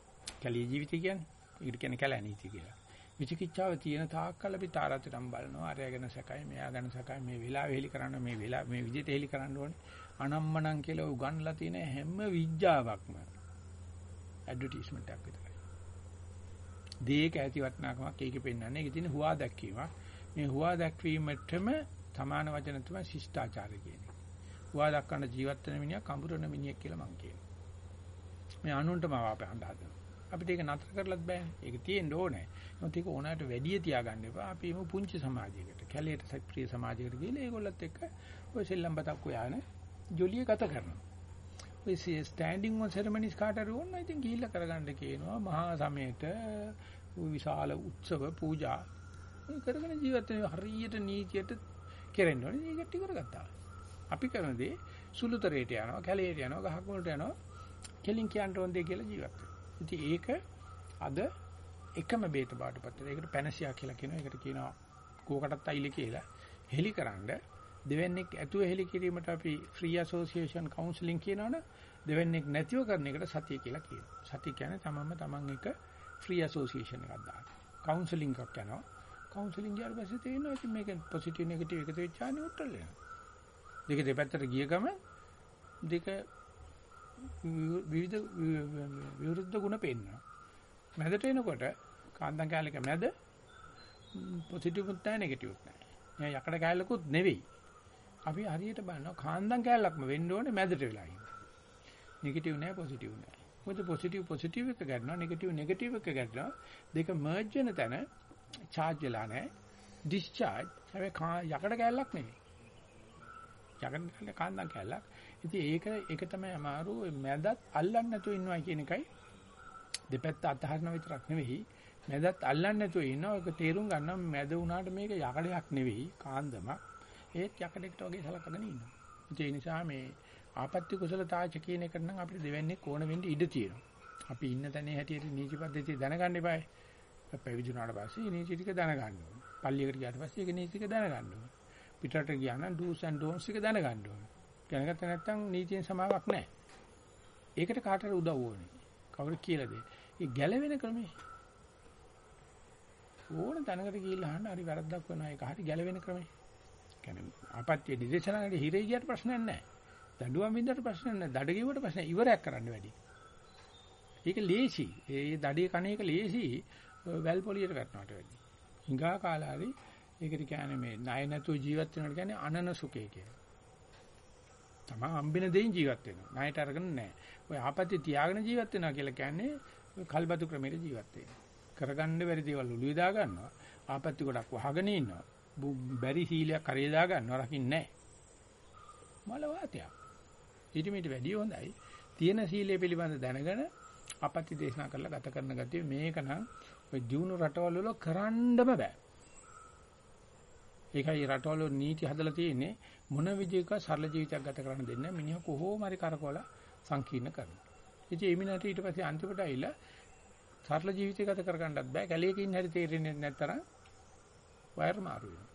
කැලී ජීවිතය කියන්නේ. ඒකට කියන්නේ කැලෑ නීති කියලා. විචිකිච්ඡාව තියෙන තාක්කල් අපි තාරාතිරම් බලනවා. අරයා ගැන සැකයි, මෙයා ගැන සැකයි, මේ වෙලාවෙ හෙලි කරන්න, මේ වෙලාව මේ විදිහට හෙලි කරන්න ඕනේ. අනම්මනම් කියලා උගන්ලා තියෙන හැම විඥාවක්ම ඇඩ්වර්ටයිස්මන්ට් එකක් විතරයි. දේක ඇති වටිනාකමක් ඒකේ පෙන්වන්නේ. ඒකේ තියෙන හුවා දැක්වීමක්. මේ හුවා දැක්වීමටම සමාන වචන තමයි ශිෂ්ටාචාරය කියන්නේ. හුවා දක්වන ජීවත් වෙන මිනිහා කඹරන මිනිහෙක් කියලා මං කියනවා. මේ අනුන්ටම ආපේ හඳහදන. අපිට ඒක නතර කරලත් බෑනේ. ඒක තියෙන්න ඕනේ. මොකද ඒක ඕනෑමට වැඩි තියාගන්න එපා. අපි එමු පුංචි සමාජයකට, කැලේට ප්‍රිය සමාජයකට ගිහලා ඒගොල්ලොත් එක්ක ඔය සෙල්ලම් බතක් හොයාන ජොලිය ගත කරනවා. ඔය ස්ටෑන්ඩින් ඔන් සෙරමනිස් කාටර ඕන ඉතින් ගිහිල්ලා කරගන්න කියනවා. මහා සමයට විශාල උත්සව පූජා කරගෙන ජීවත් වෙන හරියට නීතියට කෙරෙන්න ඕනේ. ඒක ටික කරගත්තා. අපි කරන දේ සුළුතරේට යනවා, කැලේට යනවා, ගහක් වලට යනවා. කෙලින් කියන්න ඕන දෙය කියලා ජීවත් වෙනවා. ඉතින් ඒක අද එකම බේත බාටපත් වෙනවා. ඒකට පැනසියා කියලා කියනවා. ඒකට කියනවා කෝකටත් අයිල කියලා. හෙලිකරනද දෙවන්නේක් ඇතුව හෙලි කිරීමට අපි ෆ්‍රී ඇසෝසියේෂන් කවුන්සලින් කියනවනේ. දෙවන්නේක් නැතිව කරන එකට සතිය කියලා කියනවා. සතිය කියන්නේ තමන්ම තමන් එක ෆ්‍රී ඇසෝසියේෂන් එකක් දාන්න. කවුන්සලින් එකක් යනවා. කවුන්සලින් ගියාට පස්සේ තේරෙනවා ඉතින් මේක පොසිටිව් නෙගටිව් එකතු වෙච්චා නියුට්‍රල් වෙනවා. දෙක දෙපැත්තට ගිය ගම දෙක විවිධ විරුද්ධ ගුණ පෙන්වනවා. මැදට එනකොට කාන්දම් කැලේක මැද පොසිටිව්ුත් නැහැ නෙගටිව්ුත් නැහැ. මේ යකඩ කැලලකුත් නෙවෙයි. අපි හරියට බලනවා කාන්දම් කැලලක්ම වෙන්න ඕනේ මැදට වෙලා ඉන්න. නෙගටිව් නැහැ පොසිටිව් නැහැ. මොකද පොසිටිව් පොසිටිව් එක ගන්නවා නෙගටිව් නෙගටිව් එක ගන්නවා දෙක මර්ජ් වෙන තැන charge වෙලා නැහැ. discharge හැබැයි යකඩ කැලලක් නෙවෙයි. යකඩ කැලල කාන්දම් කැලලක්. ඉතින් ඒක ඒක තමයි අමාරු. මැදත් අල්ලන්න නැතුව ඉන්නවා කියන එකයි. දෙපැත්ත අතහරින විතරක් නෙවෙයි. මැදත් අල්ලන්න නැතුව ඉන්නවා. ඒක තේරුම් ගන්නවා මැද වුණාට මේක යකඩයක් නෙවෙයි කාන්දමක්. ඒත් යකඩෙක්ට වගේ සලකගෙන ඉන්නවා. ඒ නිසා මේ ආපත්‍ය කුසලතාච කියන එකට නම් අපිට දෙවන්නේ කොන වෙන්න ඉඩ තියෙනවා. අපි ඉන්න තැනේ හැටියට නීති පද්ධතිය දැනගන්න එපායි පැවිදුණාට පස්සේ නීති ටික දැනගන්න ඕනේ පල්ලියකට ගියාට පස්සේ ඒක නීති ටික දැනගන්න ඕනේ පිටරට ගියා නම් do's and don'ts ටික දැනගන්න ඕනේ දැනගත්ත නැත්නම් නීතියෙන් සමාවක් නැහැ. ඒකට කාටට උදව් ඕනේ. කවුරු කියලා දෙයි. ඒ ගැලවෙන ක්‍රමේ ඕන තැනකට ගිහිල්ලා අහන්න හරි වැරද්දක් වෙනවා ඒක හරි ගැලවෙන ක්‍රමේ. කියන්නේ ආපත්‍ය නිදේශනාවේ හිරේ ගියට ප්‍රශ්නයක් නැහැ. දඬුවම් වින්දට ප්‍රශ්නයක් නැහැ. දඩ ගෙවුවට ප්‍රශ්න ඉවරයක් කරන්න වැඩි. ඒක ලේසි. ඒ දඩේ කණ එක ලේසි වැල් පොලියට වැටෙනවට වැඩි. හිඟා කාලාරි ඒකට කියන්නේ මේ ණය නැතුව ජීවත් වෙනවට කියන්නේ අනන සුඛය කියලා. තමන් හම්බෙන දෙයින් ජීවත් වෙනවා. ණයට අරගෙන නැහැ. ඔය ආපත්‍ය තියාගෙන ජීවත් වෙනවා කියලා කියන්නේ ඔය කල්බතු ක්‍රමයට ජීවත් වෙනවා. කරගන්න බැරි දේවල් උළුවේ දා ගන්නවා. ආපත්‍ය ගොඩක් වහගෙන ඉන්නවා. බැරි සීලයක් කරේ දා ගන්නවා රකින්නේ නැහැ. මල වාතයක්. ඊට මෙට වැඩිය හොඳයි. තියෙන සීලය පිළිබඳ දැනගෙන අපත්‍ය දේශනා කරලා ගත කරන ගතිය මේක නම් ඔය දිනු රටවල් වල කරන්නම බෑ. ඒකයි රටවල නීති හදලා තියෙන්නේ මොන විදිහක සරල ජීවිතයක් ගත කරන්න දෙන්නේ මිනිහා කොහොම හරි කරකවල සංකීර්ණ කරනවා. ඉතින් ඒ මිනිහට ඊට පස්සේ අන්තිමට ඇවිල්ලා සරල ජීවිතය ගත කරගන්නත් බෑ. කැලේකින් හරි තේරෙන්නේ නැත්තරම් වයර් මාරු වෙනවා.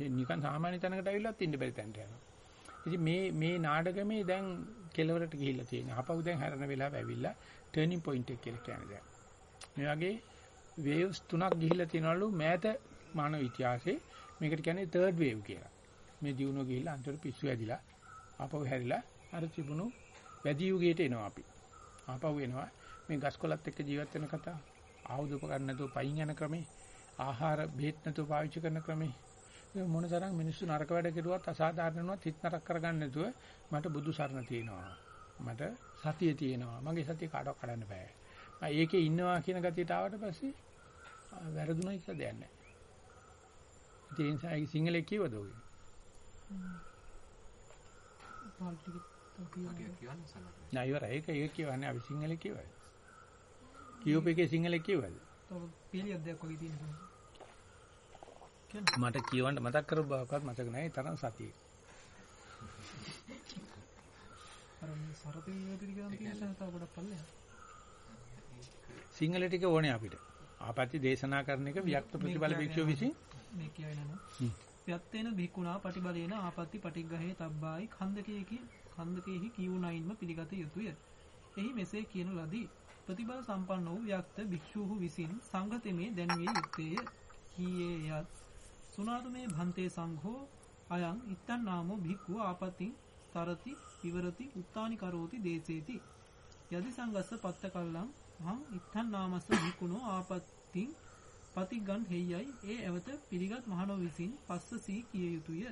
ඒ නිකන් සාමාන්‍ය තැනකට ඇවිල්ලත් ඉන්න බැරි තැනට යනවා. ඉතින් මේ මේ නාටකමේ දැන් කෙලවරට ගිහිල්ලා තියෙනවා. ආපහු දැන් හැරෙන වෙලාව ඇවිල්ලා ටර්නින් පොයින්ට් එක කියලා කියන්නේ දැන්. මේ වගේ වේව්ස් තුනක් ගිහිල්ලා තියෙනවලු මෑත මානව ඉතිහාසයේ මේකට කියන්නේ තර්ඩ් වේව් කියලා. මේ දිනුව ගිහිල්ලා අන්තිමට පිස්සු ඇදිලා ආපහු හැරිලා අර තිබුණු වැඩි යුගයට එනවා අපි. ආපහු එනවා මේ ගස්කොලත් එක්ක ජීවත් වෙන කතාව. ආයුධ උපකරණ නැතුව පයින් යන ක්‍රමේ, ආහාර බෙහෙත් නැතුව පාවිච්චි කරන ක්‍රමේ. මේ මොන තරම් මිනිස්සු නරක වැඩ කෙරුවත් අසාධාරණවත් හිත නරක කරගන්න නැතුව මට බුදු සරණ තියෙනවා. මට සතිය තියෙනවා. මගේ සතිය කාටවත් කඩන්න බෑ. මම ඒකේ ඉන්නවා කියන ගතියට ආවට පස්සේ වැරදුණයි කියලා දෙයක් නැහැ. ඒ නිසා ඒක සිංහලේ කියවද ඔය? නෑ ඉවරයි. ඒක ඒක කියවන්නේ අපි සිංහලේ කියවයි. කියෝපේකේ සිංහලේ කියවද? පිළියෙත් දෙයක් වගේ තියෙනවා. මට කියවන්න මතක් කරපු බවක්වත් මතක නැහැ. ඒ තරම් සතියේ. සිංහල ටික ඕනේ අපිට. ආපත්‍ය දේශනා කරන එක වික්ත ප්‍රතිබල භික්ෂුව විසින් මේ. හ්ම්. යත්තේන භික්ුණා පටිබලේන ආපත්‍ති පටිග්ගහේ තබ්බායි ඛණ්ඩකයේහි ඛණ්ඩකයේහි කියුණයින්ම පිළිගත යුතුය. එහි මෙසේ කියන ලදී. ප්‍රතිබල සම්පන්න වූ වික්ත භික්ෂූහු විසින් සංඝතෙමේ දැන්විය යුත්තේය. කීයේ යත් සුනාතමේ භන්තේ සංඝෝ අයං ඉත්තන් නාමෝ භික්ඛු ආපත්‍ති තරති විවරති උත්තානි කරෝති දේසේති. යදි සංගස්ස පත්ත කල්ලං අහං ඉත්තන් නාමස්ස භික්ඛුනෝ ආපත්‍ති පතිගන් හෙය්‍යයි ඒ ඇවත පිළිගත් මහණෝ විසින් පස්ස සී කිය යුතුය.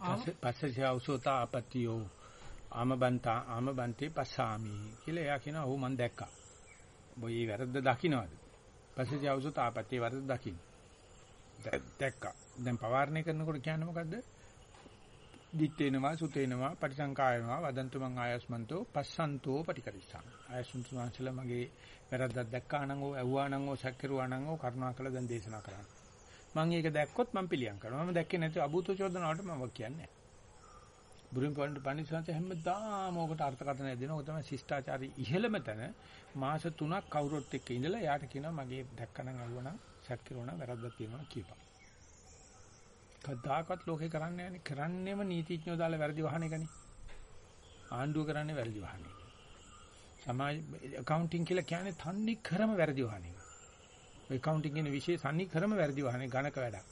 ආව පස්සේ අවසෝතා ආපත්‍යෝ ආමබන්තා ආමබන්තේ පස්සාමි කියලා එයා කියනවා ඔව් මම දැක්කා. බොයි වැරද්ද දකින්නවද? පස්සේ අවසෝතා ආපත්‍ය වැරද්ද දකින්න. දැක්කා. දැන් පවාරණය කරනකොට කියන්නේ මොකද්ද? දිත්තේනවා සුතේනවා පටිසංකායනවා වදන්තු මං ආයස්මන්තෝ පස්සන්තෝ පටිකරිස්සං. ආයස්මන්තු වංශල මගේ වැරද්දක් දැක්කා නම් ඕ ඇව්වා නම් ඕ සැක්කරුවා නම් ඕ කරුණාකර දැන් දේශනා කරන්න. මම ඒක දැක්කොත් මම පිළියම් කරනවා. මම දැක්කේ නැති අභූත චෝදනාවට මම කියන්නේ බුරින් පොන්ඩ පණිසන්ත හැමදාම ඔකට අර්ථකථන දෙනවා. ඔක තමයි ශිෂ්ටාචාරී ඉහළම තැන. මාස 3ක් කවුරුත් එක්ක ඉඳලා යාට කියනවා මගේ දැක්කනම් ඇව්වා නම් සැක්කරුවා නම් වැරද්දක් තියෙනවා කියපන් කවදාකවත් ලෝකේ කරන්නේ නැහැ කරන්නේම නීතිඥයෝ දාලා වැරදි වහන එකනේ. ආණ්ඩුව කරන්නේ වැරදි වහන එක. සමාජ accounting කියලා කියන්නේ තන්නේ කරම වැරදි වහන එක. ඔය accounting කියන විෂය තන්නේ කරම වැරදි වහන එක ඝනක වැඩක්.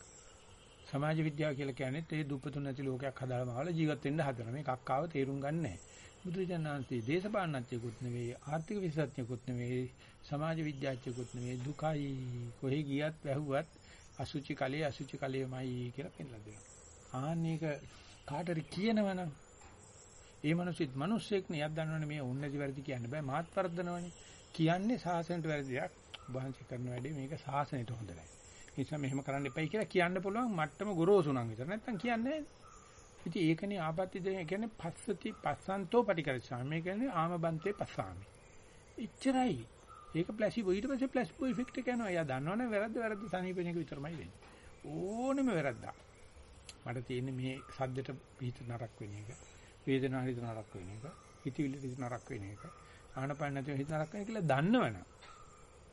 සමාජ විද්‍යාව කියලා කියන්නේ ඒ දුප්පතුන් නැති ලෝකයක් හදාලා මහවල ජීවත් වෙන්න හදන මේ කක්කාව තේරුම් ගන්න නැහැ. බුදුරජාණන්සේ දේශපාලනඥයෙකුත් නෙවෙයි ආර්ථික විශේෂඥයෙකුත් නෙවෙයි සමාජ විද්‍යාඥයෙකුත් නෙවෙයි දුකයි කොහේ ගියත් වැහුවත් අසුචි කලයේ අසුචි කලයේමයි කියලා පෙන්නලා දෙනවා. ආන්නේක කාටරි කියනවනම් ඒ මිනිස්සුත් මිනිස්සෙක් නේ යක් දන්නවනේ මේ උන්නති වැරදි කියන්න බෑ මාත් වර්ධනවනේ. කියන්නේ සාසනයට වැරදියක් වහන්සේ කරන වැඩේ මේක සාසනයට හොඳ නැහැ. ඒ නිසා මෙහෙම කරන්න එපයි කියලා කියන්න පුළුවන් මට්ටම ගොරෝසු නම් විතර. නැත්තම් කියන්නේ නැහැ. ඉතින් ඒකනේ ආපත්‍ය දෙය කියන්නේ පස්සති පස්සන්තෝ පටිකරච්ඡාමි. මේ කියන්නේ ආමබන්තේ පස්සාමි. ඉච්චරයි. ඒක ප්ලාසිබෝ ඊට පස්සේ ප්ලාසිබෝ ඉෆෙක්ට් එක යනවා. එයා දන්නවනේ වැරද්ද වැරද්ද සනීපෙන එක විතරමයි වෙන්නේ. ඕනෙම වැරද්දක්. මට තියෙන්නේ මේ සද්දට පිට නරක වෙන එක. වේදනාව හිත නරක වෙන එක. හිතවිලි හිත නරක වෙන එක. ආනපන නැතිව හිත නරක වෙන කියලා දන්නවනේ.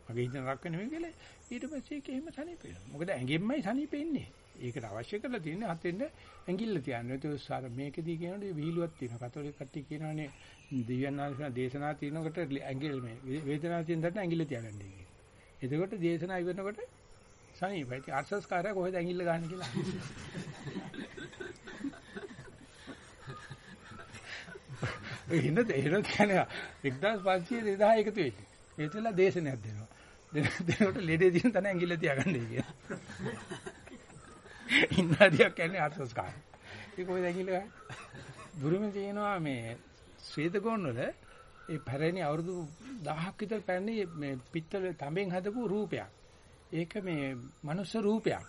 මගේ හිත නරක වෙන කියලා ඊට පස්සේ ඒක එහෙම සනීපෙනවා. මොකද ඇඟෙන්මයි සනීපෙන්නේ. ඒකට අවශ්‍ය කරලා තියෙන්නේ හතෙන්ද ඇඟිල්ල තියන්න. ඒක සාර මේකදී කියනකොට විහිළුවක් තියෙනවා. කතෝලික කට්ටිය කියනවානේ දිව්‍යඥාන දේශනා තියෙනකොට ඇඟිල්ල මේ වේදනාව තියෙන දට ඇඟිල්ල තියාගන්නේ කියලා. එතකොට දේශනා ඉවරනකොට සනීපයි. ඉතින් අර්ථස්කාරය කොහෙද ඇඟිල්ල ගන්න කියලා. ඒ හින්ද එහෙම කියන්නේ 1500 2000 එකතු වෙච්චි. ඒතලා දේශනයක් දෙනවා. දෙනකොට ලෙඩේ දින තන ඇඟිල්ල තියාගන්නේ කියලා. ඉන්නාදියක් කියන්නේ අර්ථස්කාරය. ඒක කොහෙද ඇඟිල්ල ගන්නේ? බුරුමේ තියෙනවා මේ ශ්වේතගෝණ වල ඒ පැරණි අවුරුදු 1000ක් විතර පැරණි මේ පිත්තල තඹෙන් හදපු රූපයක්. ඒක මේ මනුස්ස රූපයක්.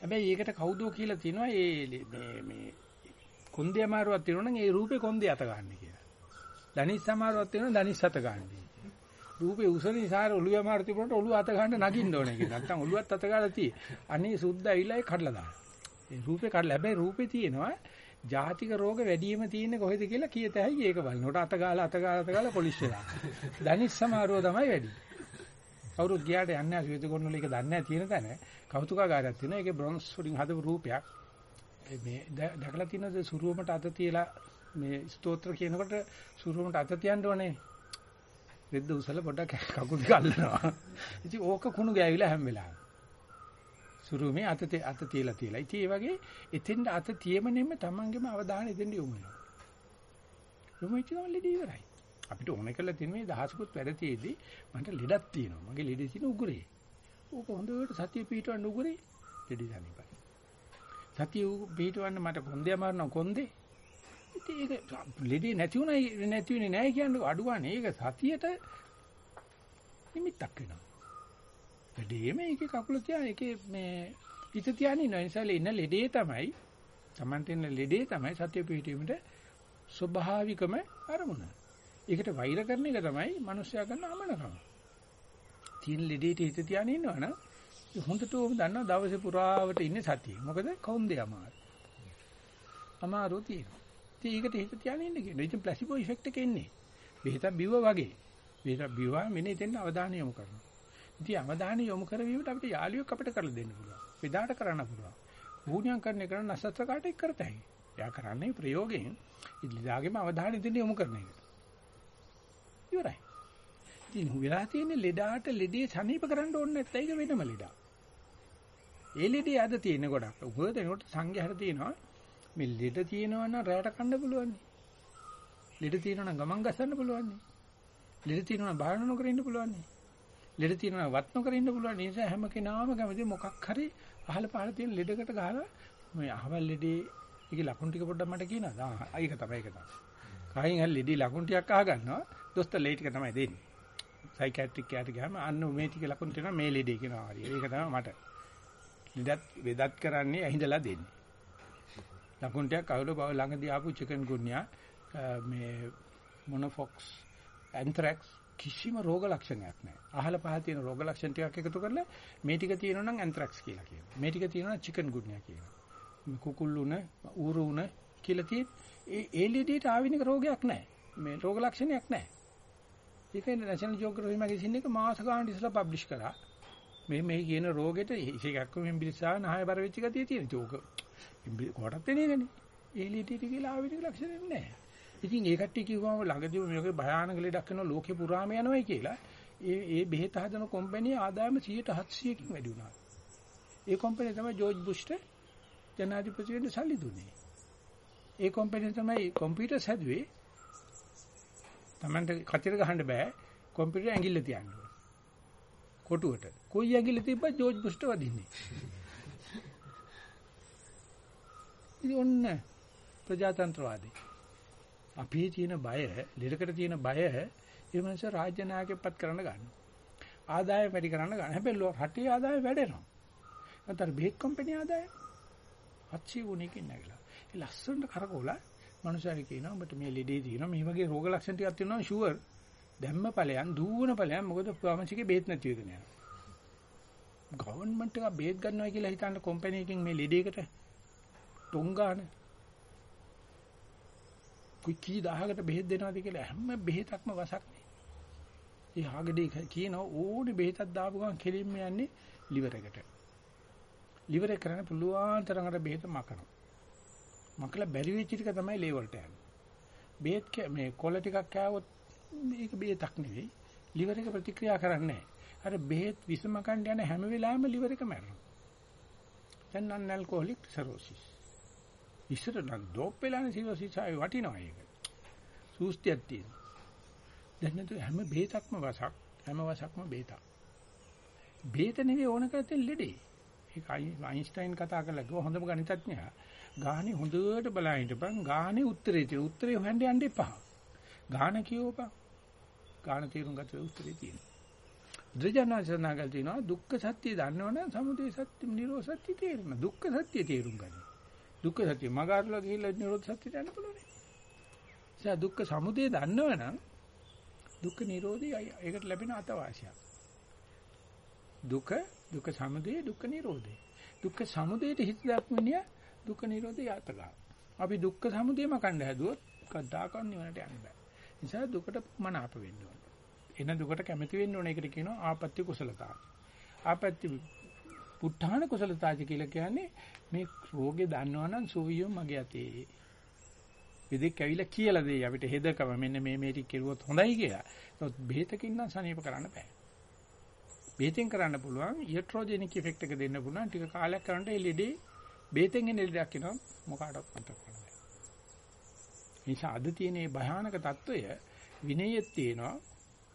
හැබැයි ඒකට කවුදෝ කියලා තියෙනවා ඒ මේ මේ කොන්දේ අමාරුවක් තියෙනවා නම් ඒ රූපේ කොන්දේ අත ගන්න කියලා. ධනිස් අමාරුවක් තියෙනවා ධනිස් අත ගන්න. රූපේ උස නිසාර ඔළුව අමාරු තිබුණාට ඔළුව අත ගන්න නගින්න ඕනේ කියලා. නැත්තම් ඔළුවත් අත ගාලා tie. අනේ සුද්ධ ඇවිල්ලා ඒ කඩලා දානවා. ඒ රූපේ කඩලා හැබැයි රූපේ තියෙනවා ජාතික රෝග වැඩිම තියෙන්නේ කොහෙද කියලා කියත හැකි ඒක බලනකොට අත ගාලා අත ගාලා අත ගාලා පොලිස් වෙලා. ධනිස් සමාරෝහ තමයි වැඩි. කවුරුත් ගියාට යන්නේ නැහැ ශ්වේතකොන්න වල ඒක දන්නේ නැහැ තියෙන තැන. කෞතුකාගාරයක් තියෙනවා. ඒකේ බ්‍රොන්ස් වලින් හදපු රූපයක්. මේ දැකලා තියෙනද සුරුවමට අත තියලා මේ ස්තෝත්‍ර කියනකොට සුරුවමට අත තියන්න ඕනේ. රෙද්ද උසල පොඩක් කකුල් දිග අල්ලනවා. ඉතින් ඕක කුණු ගෑවිලා හැම වෙලාවෙම. සුරුමේ අත අත තියලා තියලා. ඉතින් ඒ වගේ එතෙන්ට අත තියමනෙම තමන්ගේම අවධානය දෙන්න යොමු වෙනවා. යොමු වෙච්ච ගමන් ලෙඩ ඉවරයි. අපිට ඕන කරලා තියෙන මේ දහසකුත් වැඩ තියේදී මන්ට ලෙඩක් තියෙනවා. මගේ ලෙඩේ තියෙන උගුරේ. ඕක හොඳට සතිය පිටවන්න උගුරේ ලෙඩ දැනිපයි. සතිය පිටවන්න මට කොන්දේ අමාරුනවා කොන්දේ. ඉතින් ඒක ලෙඩේ නැති උනායි නැති වෙන්නේ නැහැ කියන්නේ අඩුවනේ. ඒක සතියට නිමිත්තක් වෙනවා. ලෙඩේම ඒකේ කකුල තියා ඒකේ මේ හිත තියාගෙන ඉන්න නිසා ඉන්න ලෙඩේ තමයි Tamante ඉන්න ලෙඩේ තමයි සතිය පිටවීමට ස්වභාවිකම අරමුණ. ඒකට වෛර කරන එක තමයි මිනිස්සයා කරන අමනකම. තියෙන ලෙඩේට හිත තියාගෙන ඉන්නවනම් හොඳටම දන්නවා දවසේ පුරාවට ඉන්නේ සතිය. මොකද කවුන්දේ අමාරු. අමාරු තියෙනවා. ඉතින් ඒකට හිත තියාගෙන ඉන්න කියනවා. ඉතින් ප්ලාසිබෝ ඉෆෙක්ට් එක එන්නේ. බෙහෙතක් බිව්ව වගේ. බෙහෙතක් බිව්වා මෙන්න එතෙන් අවධානය යොමු කරනවා. ඉතින් අවධානය යොමු කරවීමට අපිට යාළුවෙක් අපිට කරලා දෙන්න පුළුවන්. වෙදාට කරන්න පුළුවන්. භූණියම් කරන එක නසත්‍ර කාට එක් කරතයි. එයා කරන්නේ ප්‍රයෝගයෙන් ඉලිදාගෙම අවධානය දෙන්න යොමු කරන එක. ඉවරයි. ඉතින් වෙලා තියෙන ලෙඩාට ලෙඩේ සනීප කරන්න ඕනේ නැත්නම් ඒක වෙනම ලෙඩා. ඒ ලෙඩේ අද තියෙන ගොඩක්. උගව දෙනකොට සංඝයාට තියෙනවා මේ ලෙඩ තියෙනවා නම් රැයට කන්න පුළුවන්. ලෙඩ තියෙනවා නම් ගමන් ගසන්න පුළුවන්. ලෙඩ තියෙනවා නම් බාහන නොකර ඉන්න පුළුවන්. ලෙඩ තියෙනවා නම් වත් නොකර ඉන්න පුළුවන්. ඒ නිසා හැම කෙනාම කැමති මොකක් හරි අහල පහල තියෙන ලෙඩකට ගහලා මේ අහවල් ලෙඩේ ඒකේ ලකුණු ටික පොඩ්ඩක් මට කියනවා. ආ ඒක තමයි ඒක තමයි. කයින් හරි ලෙඩේ ලකුණු ටිකක් අහගන්නවා. දොස්තර ලේ ටික තමයි දෙන්නේ. සයිකියාට්‍රික් කෑට ගියාම අන්න මේ ටික ලකුණු තියෙනවා මේ ලෙඩේ කියනවා හරි. ඒක තමයි මට. ලෙඩත් වෙදත් කරන්නේ ඇහිඳලා දෙන්නේ. ලකුණු ටිකක් අහුල බව ළඟදී ආපු චිකන් ගුන්යා මේ මොනොෆොක්ස් ඇන්ත්‍රැක්ස් කිසිම රෝග ලක්ෂණයක් නැහැ. අහල පහල තියෙන රෝග ලක්ෂණ ටිකක් එකතු කරලා මේ ටික තියෙනවා නම් ඇන්ත්‍රැක්ස් කියලා කියනවා. මේ ටික තියෙනවා නම් චිකන් ගුන්යා කියනවා. කුකුල්ලුන, ඌරුන කියලා තියෙන ඒ ඒ ලෙඩේට ආවිනික රෝගයක් නැහැ. මේ රෝග ලක්ෂණයක් නැහැ. ඒක නැෂනල් ජියෝග්‍රැෆි මැගසින් එක මාස ගානක් ඉස්සලා පබ්ලිෂ් කරා. මේ මේ කියන රෝගෙට ඒකක් මෙන් බිලිසා නහය බර වෙච්ච ගතිය තියෙන. ඒක කොටත් වෙනේනේ. ඒ ලෙඩේට කියලා ආවිනික ලක්ෂණ නැහැ. ඉතින් ඒ කට්ටිය කිව්වම ළඟදී මේකේ භයානක ලෙඩක් වෙනවා ලෝකේ පුරාම යනවායි කියලා. ඒ ඒ බෙහෙත හදන කම්පැනි ආදායම 100%කින් වැඩි වුණා. ඒ කම්පැනි තමයි ජෝර්ජ් බුෂ්ට ජනාධිපතිගෙන් සල්ලි දුන්නේ. ඒ කම්පැනි තමයි කම්පියුටර්ස් හැදුවේ. Tamanට කචර ගහන්න බෑ. කම්පියුටර් ඇඟිල්ල තියන්න ඕන. කොටුවට. කොයි ඇඟිල්ල තිබ්බත් ජෝර්ජ් බුෂ්ට වදින්නේ. ඉතින් ඔන්න ප්‍රජාතන්ත්‍රවාදී. අපි තියෙන බය, ලෙඩකට තියෙන බය ඒ මනස රාජ්‍ය නායකයෙක්පත් කරන්න ගන්නවා. ආදායම වැඩි කරන්න ගන්න. හැබැයි රටේ ආදායම වැඩෙනවා. නැත්නම් බේක් කම්පැනි ආදායම 700 වුණේකින් නැගලා. ඒ ලස්සනට කරකෝලා මනුස්සයෙක් කියනවා ඔබට මේ ලෙඩේ තියෙනවා මේ වගේ රෝග ලක්ෂණ ටිකක් තියෙනවා ෂුවර් දැම්ම ඵලයන් දුවන ඵලයන් මොකද ෆාමසිකේ බේත් නැති වෙද නෑ. ගවර්න්මන්ට් එක බේත් ගන්නවා කියලා හිතන්න කම්පැනි එකකින් මේ ලෙඩේකට ටොංගාන කුකී දහකට බෙහෙත් දෙනවාද කියලා හැම බෙහෙතක්ම වසක්නේ. ඒ ආගඩේ කියන ඕනේ බෙහෙතක් දාපු ගමන් කෙලින්ම යන්නේ liver එකට. liver එක කරන්න පුළුවන් තරමකට බෙහෙත මකනවා. මකලා බැරි වෙච්ච ටික තමයි ලේ වලට යන්නේ. බෙහෙත් මේ කොළ ටිකක් කෑවොත් මේක බෙහෙතක් නෙවෙයි. liver එක ප්‍රතික්‍රියා කරන්නේ නැහැ. අර බෙහෙත් විසම කන්න යන හැම වෙලාවෙම liver එක මැරෙනවා. දැන් non alcoholic cirrhosis. ඉස්සර නම් ඩෝප් වෙලානේ සිරෝසිස් ආවේ වටිනවා ඒක. සූස්තියක් තියෙනවා. දැන් නේද හැම බේතක්ම වසක් හැම වසක්ම බේතක්. බේත නෙවෙයි ඕන කරතේ ලෙඩේ. ඒක අයින්ස්ටයින් කතා කරලා ගෝ හොඳම ගණිතඥයා. ගාහනේ හොඳට බලන් හිටපන් ගාහනේ උත්තරේ තියෙන උත්තරේ හොයන්න යන්න එපා. ගාන කියවපන්. ගාන තීරුම් ගත උත්තරේ තියෙනවා. ද්‍රජනාසනාගල් තියෙනවා දුක්ඛ සත්‍ය දන්නවනම් සමුදය සත්‍ය නිරෝධ සත්‍ය තේරෙනවා. දුක්ඛ සත්‍ය තේරුම් ගන්න. දුක්ඛ සත්‍ය මගාරලා ගිහිල්ලා නිරෝධ සත්‍ය දැනන්න පුළුවන්. ඒ දුක්ඛ සමුදය දන්නවනම් දුක්ඛ නිරෝධය ඒකට ලැබෙන අතවාසියක්. දුක දුක්ඛ සමුදය දුක්ඛ නිරෝධය. දුක්ඛ සමුදයට හිත දක්වන්නේ දුක්ඛ නිරෝධය යතගා. අපි දුක්ඛ සමුදයම කණ්ඩ හැදුවොත් කද්දාකන් නිවනට යන්න බෑ. නිසා දුකට මනාප වෙන්න ඕනේ. එන දුකට කැමති වෙන්න ඕන එකට කියනවා ආපත්‍ය කුසලතා. ආපත්‍ය පුඨාන කුසලතාජ කියලා කියන්නේ මේ රෝගේ දන්නවනම් සෝවියෝ මගේ අතේ. විදෙක් ඇවිල්ලා කියලා දෙයි අපිට හෙදකම මෙන්න මේ මේ ටික කෙරුවොත් හොඳයි කියලා. ඒත් බෙහෙතකින් නම් සනීප කරන්න බෑ. බෙහෙතෙන් කරන්න පුළුවන් ඊට්‍රොජෙනික් ඉෆෙක්ට් එක දෙන්න පුළුවන් ටික කාලයක් කරනකොට ඒ ලෙඩේ බෙහෙතෙන් එන ලෙඩක් වෙනවා මොකකටවත් අත කරන්න බෑ. නිසා අද තියෙන මේ භයානක తত্ত্বය විනයෙත් තියෙනවා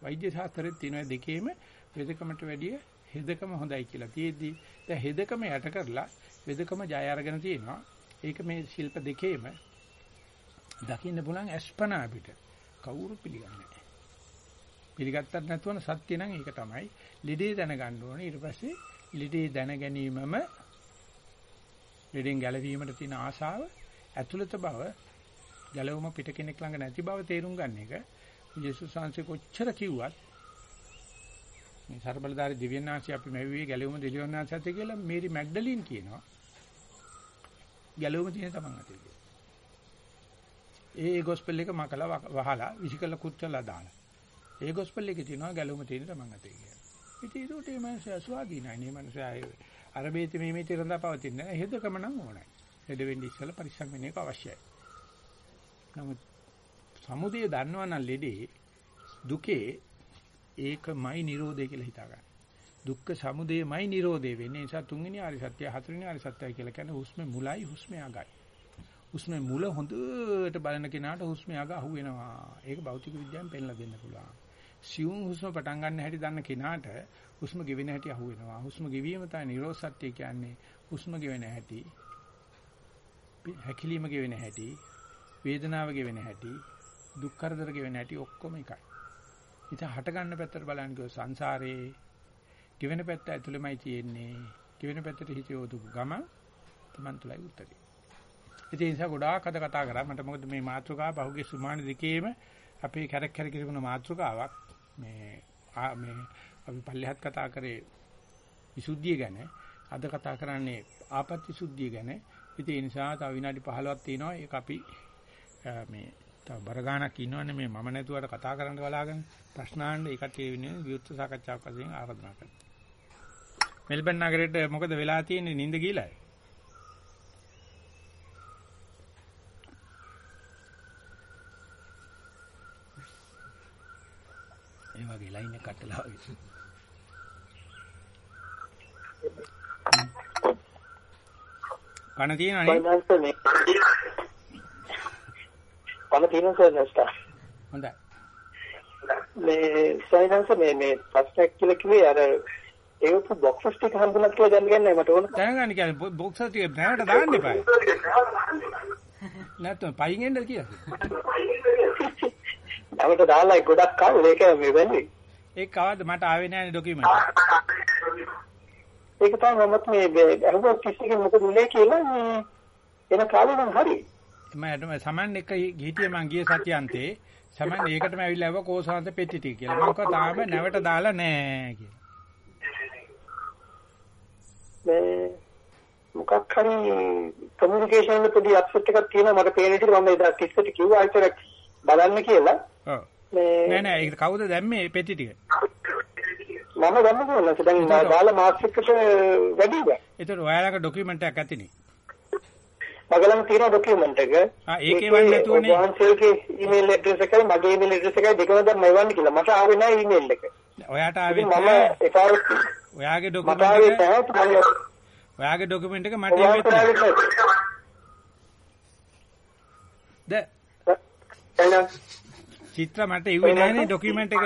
වෛද්‍ය ශාස්ත්‍රෙත් තියෙනවා දෙකේම වෙදකමට වැඩිය හෙදකම හොඳයි කියලා තියෙද්දි දැන් හෙදකම යට කරලා වෙදකම ජය අරගෙන තියෙනවා. ඒක මේ ශිල්ප දෙකේම දකින්න පුළුවන් අස්පනා අපිට කවුරු පිළිගන්නේ නැහැ. පිළිගත්තත් නැතුවන සත්‍ය නම් ඒක තමයි. ලිඩේ දැනගන්න ඕනේ. ඊට පස්සේ ලිඩේ දැන ගැනීමම ලිඩෙන් ගැලවීමට තියෙන ආශාව ඇතුළත බව ගැලවුම පිට කෙනෙක් ළඟ නැති බව තේරුම් ගන්න එක යේසුස් වහන්සේ කොච්චර කිව්වත් මේ ਸਰබලධාරී දිව්‍යඥාන්සේ අපි මෙව්වේ ගැලවුම දිව්‍යඥාන්සත් කියලා මේරි මැග්ඩලින් කියනවා. ගැලවුම තියෙන තමන් අතේ කියලා. ඒ ගොස්පල් එක මකලා වහලා විසිකලා කුච්චලා දාලා. ඒ ගොස්පල් එකේ තියෙනවා ගැලවුම තියෙන තමන් අතේ කියලා. ඉතින් ඒකට මේ මනුස්සයා ස්වාධීනයි. මේ මනුස්සයා අර බේති මේ මේ තිරඳා පවතින නැහැ. හෙදකම නම් ඕනයි. හෙද වෙන්න ඉස්සෙල්ලා පරිස්සම් වෙන එක අවශ්‍යයි. නමුත් සමුදය දන්නවනම් ලෙඩේ දුකේ ඒකමයි Nirodhe කියලා හිතා ගන්න. දුක්ඛ සමුදයමයි Nirodhe වෙන්නේ. ඒ නිසා තුන්වෙනි ආරි සත්‍ය හතරවෙනි ආරි සත්‍යයි කියලා කියන්නේ හුස්මේ මුලයි හුස්මේ අගයි. හුස්මේ මුල හොඳට බලන කෙනාට හුස්මේ අග අහු වෙනවා. ඒක භෞතික විද්‍යාවෙන් පෙන්නලා දෙන්න පුළුවන්. සියුම් හුස්ම පටන් ගන්න හැටි දන්න කෙනාට හුස්ම ගෙවෙන හැටි අහු වෙනවා. හුස්ම ගෙවීම තමයි නිරෝධ සත්‍ය කියන්නේ. හුස්ම ගෙවෙන හැටි. හැකිලිම ගෙවෙන හැටි. වේදනාව ගෙවෙන හැටි. දුක් කරදර ගෙවෙන හැටි ඔක්කොම එකයි. ඉතින් හට ගන්න පැත්තට බලන්න කිව්ව සංසාරේ ගෙවෙන පැත්ත ඇතුළෙමයි තියෙන්නේ. ගෙවෙන පැත්තට හිත යොදපු ගම Taman තුලයි උත්තරේ. ඉතින් ඒ නිසා ගොඩාක් අද කතා කරා මට මොකද මේ මාතෘකාව පහුගිය සුමාන දෙකේම අපේ කැරක් කැරක තිබුණ මාතෘකාවක් මේ මේ අපි පල්ලෙහත් කතා කරේ විසුද්ධිය ගැන අද කතා කරන්නේ ආපත්‍ය සුද්ධිය ගැන. ඉතින් ඒ නිසා තව විනාඩි 15ක් තියෙනවා ඒක අපි මේ තව බර ගාණක් ඉන්නවනේ මේ මම නැතුවට කතා කරන්න බලාගෙන ප්‍රශ්න අහන්න ඒ කට්ටිය වෙනුවෙන් විවෘත සාකච්ඡාවක් වශයෙන් ආරාධනා කරනවා. මෙල්බන් නගරෙට මොකද වෙලා තියෙන්නේ නිින්ද ගිහලා? ඒ වගේ ලයින් එක කටලා වගේ. කන තියෙනනේ. ෆයිනන්ස් මේ පණ තියෙන සර්නස්ටා හොඳයි. මේ ෆයිනන්ස් මේ මේ ප්‍රශ්නයක් කියලා කිව්වේ අර ඒක බොක්සස් ටික හම්බුණා කියලා දැනගන්නයි මට ඕන. දැනගන්න කියන්නේ බොක්ස් ටික බෑවට දාන්න එපා. නැත්නම් පයින් එන්න කියලා. අපිට දාලා ගොඩක් කාලේ ඒක මේ වෙන්නේ. ඒක කවද්ද මට ආවේ නැහැ ඩොකියුමන්ට්. ඒක තමයි මමත් මේ අහුව කිසිකෙන් මොකද උනේ කියලා එන කාලේ නම් හරි. මම සමන් එක ගිහිටියේ මං ගිය සතියන්තේ සමන් ඒකටම ඇවිල්ලා ආව කෝසාන්ත පෙට්ටි ටික කියලා. මම කිව්වා තාම නැවට දාලා නැහැ කියලා. මේ මොකක් හරි කමියුනිකේෂන් වල පොඩි අප්සෙට් එකක් තියෙනවා මට පේන විදිහට මම එදා කිස්සට කිව්වා ආයතන බලන්න කියලා. ඔව්. මේ නෑ නෑ ඒක කවුද දැම්මේ පෙට්ටි ටික? මම ගන්න ඕනස දැන් දාලා මාස් එකට වැඩි වෙයි. ඒතර ඔයාලගේ ඩොකියුමන්ට් එකක් ඇතිනේ. මගලම තියෙන ડોකියුමන්ට් එක. ආ ඒකේ වන්නේ නැතුවනේ. වහන්සේගේ ඊමේල් ඇඩ්‍රස් එකයි මගේ ඊමේල් ඇඩ්‍රස් එකයි දෙකම දැන් මම වන්නේ කියලා. මට ආවේ නැහැ ඊමේල් එක. ඔයාට ආවේ මම එපාර ඔයාගේ ડોකියුමන්ට් එක ඔයාගේ ડોකියුමන්ට් එක මට ඊමේල් ද චිත්‍ර මට ඉුවේ නැහනේ ડોකියුමන්ට් එක.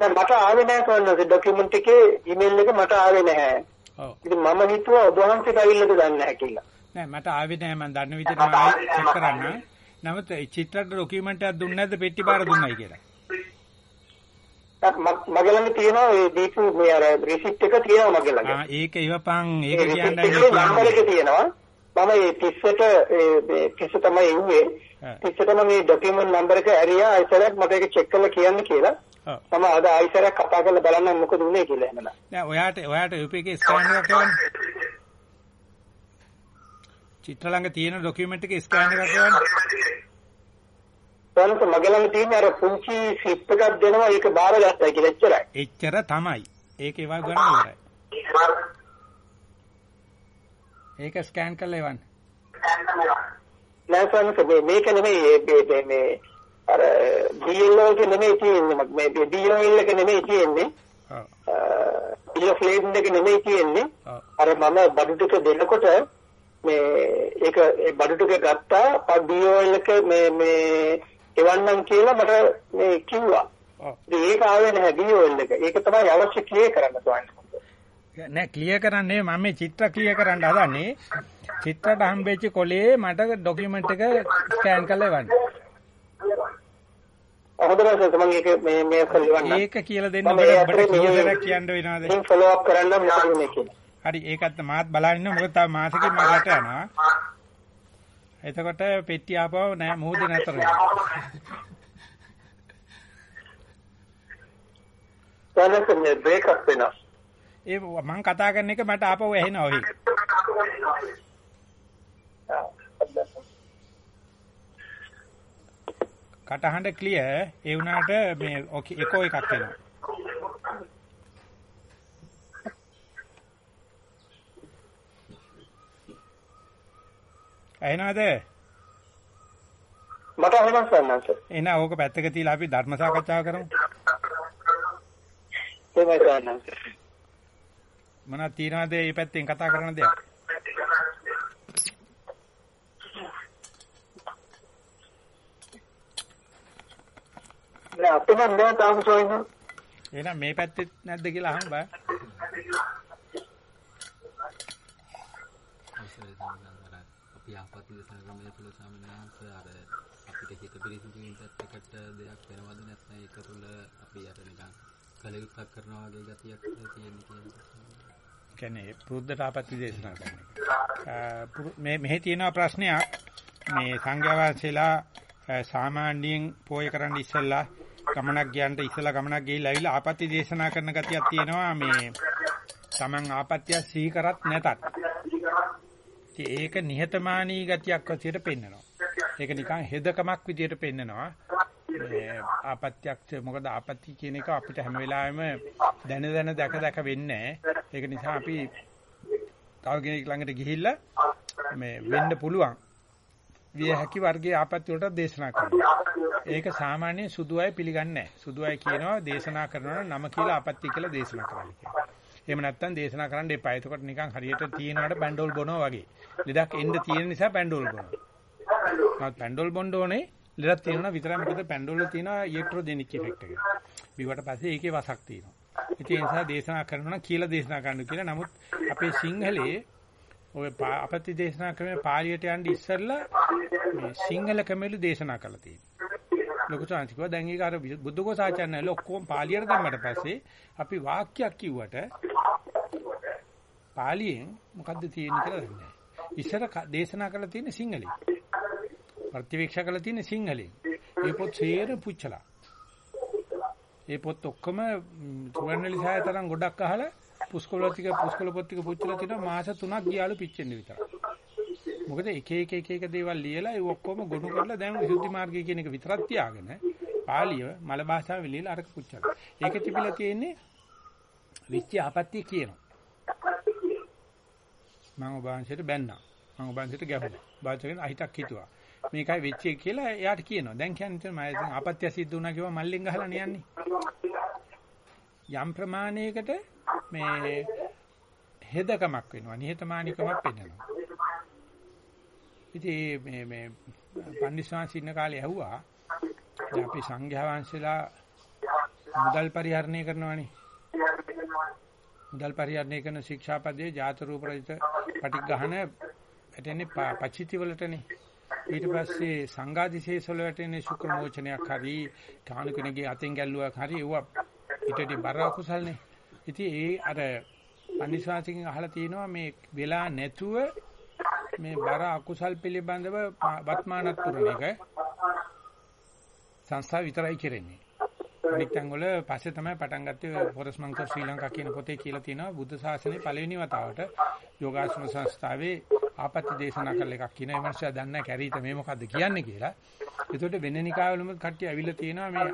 දැන් මට ආවේ නැහැ කොහොමද ડોකියුමන්ට් එකේ ඊමේල් එක මට ආවේ නැහැ. ඔව්. ඉතින් මම හිතුවා ඔබ වහන්සේට ඇවිල්ලාද දන්නේ නැහැ කියලා. නෑ මට ආවේ නෑ මම දන්න විදිහට මම ආයෙ චෙක් කරන්න. නමුත් ඒ චිත්‍රට ඩොකියුමන්ට් එකක් දුන්නේ නැද්ද පෙට්ටි බාර දුන්නයි කියලා. ම- මගේ ළඟ තියෙනවා ඒ දීපු මේ අර රිසිප්ට් එක තියෙනවා මගේ ළඟ. ආ ඒක ඉවපන් ඒක ඒ receipt කියන්නේ එකේ නම්බර් එක කියන්නේ. තියෙනවා. මම ඒ 30ට ඒ මේ 30 තමයි. ආ. 30ටම මේ ડોකියුමන්ට් නම්බර් එක ඇරියා ආයිසරයක් මට ඒක චෙක් කරලා කියන්න කියලා. මම අද ආයිසරයක් කතා කරලා බලන්න මොකද උනේ කියලා එහෙමනම්. නෑ ඔයාට ඔයාට UPK ස්කෑන් එකක් කරන්න. චිත්‍ර ළඟ තියෙන ඩොකියුමන්ට් එකේ ස්කෑන් එකක් කරන්න. තවලස මගේ ළඟ තියෙන අර පුංචි ස්ලිප් එකක් දෙනවා ඒක බාර ගන්නයි කියලා එච්චරයි. එච්චර තමයි. ඒක ඒවා ගන්න ඉවරයි. ඒක ස්කෑන් කරලා එවන්න. නෑ මේ මේක නෙමෙයි මේ අර DLO එක නෙමෙයි තියෙන්නේ මේ DLO එක නෙමෙයි තියෙන්නේ. ඔව්. DLO ෆ්ලේම් එක නෙමෙයි තියෙන්නේ. අර මම බඩු ටික දෙනකොට මේ ඒක ඒ බඩු ටික ගත්තා පඩියෝ එක මේ මේ එවන්නම් කියලා මට මේ කිව්වා. ඒක ආවේ නැහැ ඩියෝ එක. ඒක තමයි අවශ්‍ය ක්ලියර් කරන්න ඕනේ. නෑ ක්ලියර් කරන්නේ මම මේ චිත්‍ර ක්ලියර් කරන්න හදන්නේ. චිත්‍රයට හම්බෙච්ච කොලේ මට ડોකියුමන්ට් එක ස්කෑන් කරලා එවන්න. මම ඒක කියලා දෙන්න මම ඔබට මේ- කියන්න වෙනවද? ඉතින් ෆලෝ අප් කරන්න යාළුවනේ කියලා. හරි ඒකත් මාත් බලන් ඉන්නවා මොකද තව මාසෙකින් මම රට යනවා. එතකොට පෙට්ටිය ආපුව නෑ මොහොතේ නතර වෙනවා. සර් මේ බ්‍රේක් අප් වෙනවා. ඒ මම කතා කරන එක මට ආපහු ඇහෙනවා ඔහි. කටහඬ ක්ලියර් ඒ වුණාට මේ එකෝ එකක් එනවා. ඇහෙනවද? මට අහනවා සන්නස. එහෙනම් ඕක පැත්තක තියලා අපි ධර්ම සාකච්ඡාව කරමු. එහෙමයි සන්නස. මොනවද තියනවද මේ පැත්තෙන් කතා කරන දෙයක්? නෑ අපේ නම් නෑ තාම සෝයින. එහෙනම් මේ පැත්තේ නැද්ද කියලා අහමු බෑ. අපි ආපත්‍ය දේශනා ක්‍රමය තුළ ස්වාමීන් වහන්සේ අර අපිට හිත පිරිසිදු වීමත් එකට දෙයක් වෙනවද නැත්නම් ඒක තුළ අපි අර නිකන් කලයුත්තක් කරනවා වගේ ගතියක් තියෙන්නේ කියන්නේ. කියන්නේ පුරුද්දට ආපත්‍ය දේශනා කරන එක. අ, පුරු- මේ මෙහි තියෙන ප්‍රශ්නයක් මේ සංඝයා වහන්සේලා අ, සාමාන්‍යයෙන් පෝය කරන්න ඉස්සෙල්ලා ගමනක් ගියන්ට ඉස්සෙල්ලා ගමනක් ගිහිල්ලා ඇවිල්ලා ආපත්‍ය දේශනා කරන ගතියක් තියෙනවා මේ Taman ආපත්‍ය සිහි කරත් නැතත්. ඉතින් ඒක නිහතමානී ගතියක් වශයෙන් පෙන්නනවා. ඒක නිකන් හෙදකමක් විදියට පෙන්නනවා. මේ ආපත්‍යක් මොකද ආපත්‍ය කියන එක අපිට හැම වෙලාවෙම දැන දැන දැක දැක වෙන්නේ නැහැ. ඒක නිසා අපි තව කෙනෙක් ළඟට ගිහිල්ලා මේ වෙන්න පුළුවන්. විය හැකි වර්ගයේ ආපත්‍ය වලට දේශනා කරනවා. ඒක සාමාන්‍ය සුදු අය පිළිගන්නේ නැහැ. සුදු අය කියනවා දේශනා කරනවා නම් නම කියලා ආපත්‍ය කියලා දේශනා කරන්න කියලා. එහෙම නැත්නම් දේශනා කරන්න එපා. එතකොට නිකන් හරියට තියෙනවට පැන්ඩෝල් බොනවා වගේ. ලෙඩක් එන්න තියෙන නිසා පැන්ඩෝල් බොනවා. නමුත් පැන්ඩෝල් බොන්න ඕනේ ලෙඩක් තියෙනවා විතරයි මොකද පැන්ඩෝල් වල තියෙනවා ඉලෙක්ට්‍රොජෙනික් ඉෆෙක්ට් එක. බිවට පස්සේ ඒකේ වසක් තියෙනවා. ඉතින් ඒ නිසා දේශනා කරනවා නම් කියලා දේශනා කරන්න කියලා. නමුත් අපේ සිංහලේ ඔය පා- අපත්‍ය දේශනා ක්‍රමයේ පාලියට යන්න ඉස්සෙල්ලා මේ සිංහල ක්‍රමෙලු දේශනා කරලා තියෙනවා. ලොකු සංස්කෘතිය දැන් ඒක අර බුද්ධඝෝසාචාර්යනල ඔක්කොම පාලියට දැම්මට පස්සේ අපි වාක්‍යයක් කිව්වට පාලියෙන් මොකද්ද තියෙන්නේ කියලා දන්නේ නැහැ. ඉස්සර ක- දේශනා කරලා තියෙන්නේ සිංහලෙන්. ප්‍රතිවීක්ෂා කරලා තියෙන්නේ සිංහලෙන්. ඒ පොත් සේර පුච්චලා. ඒ පොත් ඔක්කොම සුවර්ණලිසාය තරම් ගොඩක් අහලා පුස්කොළ ටික පුස්කොළ පොත් ටික පුච්චලා තිනවා මාස 3ක් ගියාලු පිච්චෙන්න විතර. මොකද එක එක එක එක දේවල් ලියලා ඒ ඔක්කොම ගොනු කරලා දැන් විසුද්ධි මාර්ගය කියන එක විතරක් තියාගෙන පාලිය මල භාෂාවෙන් ලියලා අරක පුච්චලා. ඒක තිබිලා තියෙන්නේ විච්ච ආපත්‍ය කියනවා. මම ඔබ වහන්සේට බැන්නා. මම ඔබ වහන්සේට ගැහුණා. වාචකෙන් අහිතක් හිතුවා. මේකයි වෙච්ච එක කියලා එයාට කියනවා. දැන් කියන්නේ මම දැන් ආපත්‍ය සිද්ධ වුණා කිව්වා මල්ලෙන් ගහලා යන්නේ. යම් ප්‍රමාණයකට මේ හෙදකමක් වෙනවා. නිහතමානීකමක් වෙනවා. ඉතින් මේ මේ පන්දිස්වාංශ ඉන්න කාලේ ඇහුවා දැන් අපි සංඝයා වහන්සේලා මුදල් පරිහරණය කරනවානේ. මුදල් පරිහරණය කරන ශික්ෂාපදයේ ජාත රූප රහිත පටිග්‍රහණ වැටෙන්නේ ප- පචිති වලටනේ. ඊට පස්සේ සංඝාදිශේෂ වල වැටෙන්නේ ශුක්‍ර මෝචනයක් හරි කාණු කෙනෙක්ගේ අතෙන් ගැල්ලුවක් හරි ඒවා ඊටදී බර අකුසල්නේ. ඉතින් ඒ අර පන්දිස්වාංශකින් අහලා තියෙනවා මේ වෙලා නැතුව මේ බර අකුසල් පිළිබඳව වත්මානත් පුරන එක සංස්ථාව විතරයි කරන්නේ. අනිත් අංගවල පස්සේ තමයි පටන් ගත්තේ ෆොරස් මංකර් ශ්‍රී ලංකා කියන පොතේ කියලා තියෙනවා බුද්ධ ශාසනයේ පළවෙනි වතාවට යෝගාශ්‍රම සංස්ථාවේ ආපත්‍ය දේශනා කළ එකක් කියන ඒ මනුස්සයා දන්නේ නැහැ කැරීත මේ මොකද්ද කියන්නේ කියලා. ඒකට වෙන නිකාවලම කට්ටිය ඇවිල්ලා තියෙනවා මේ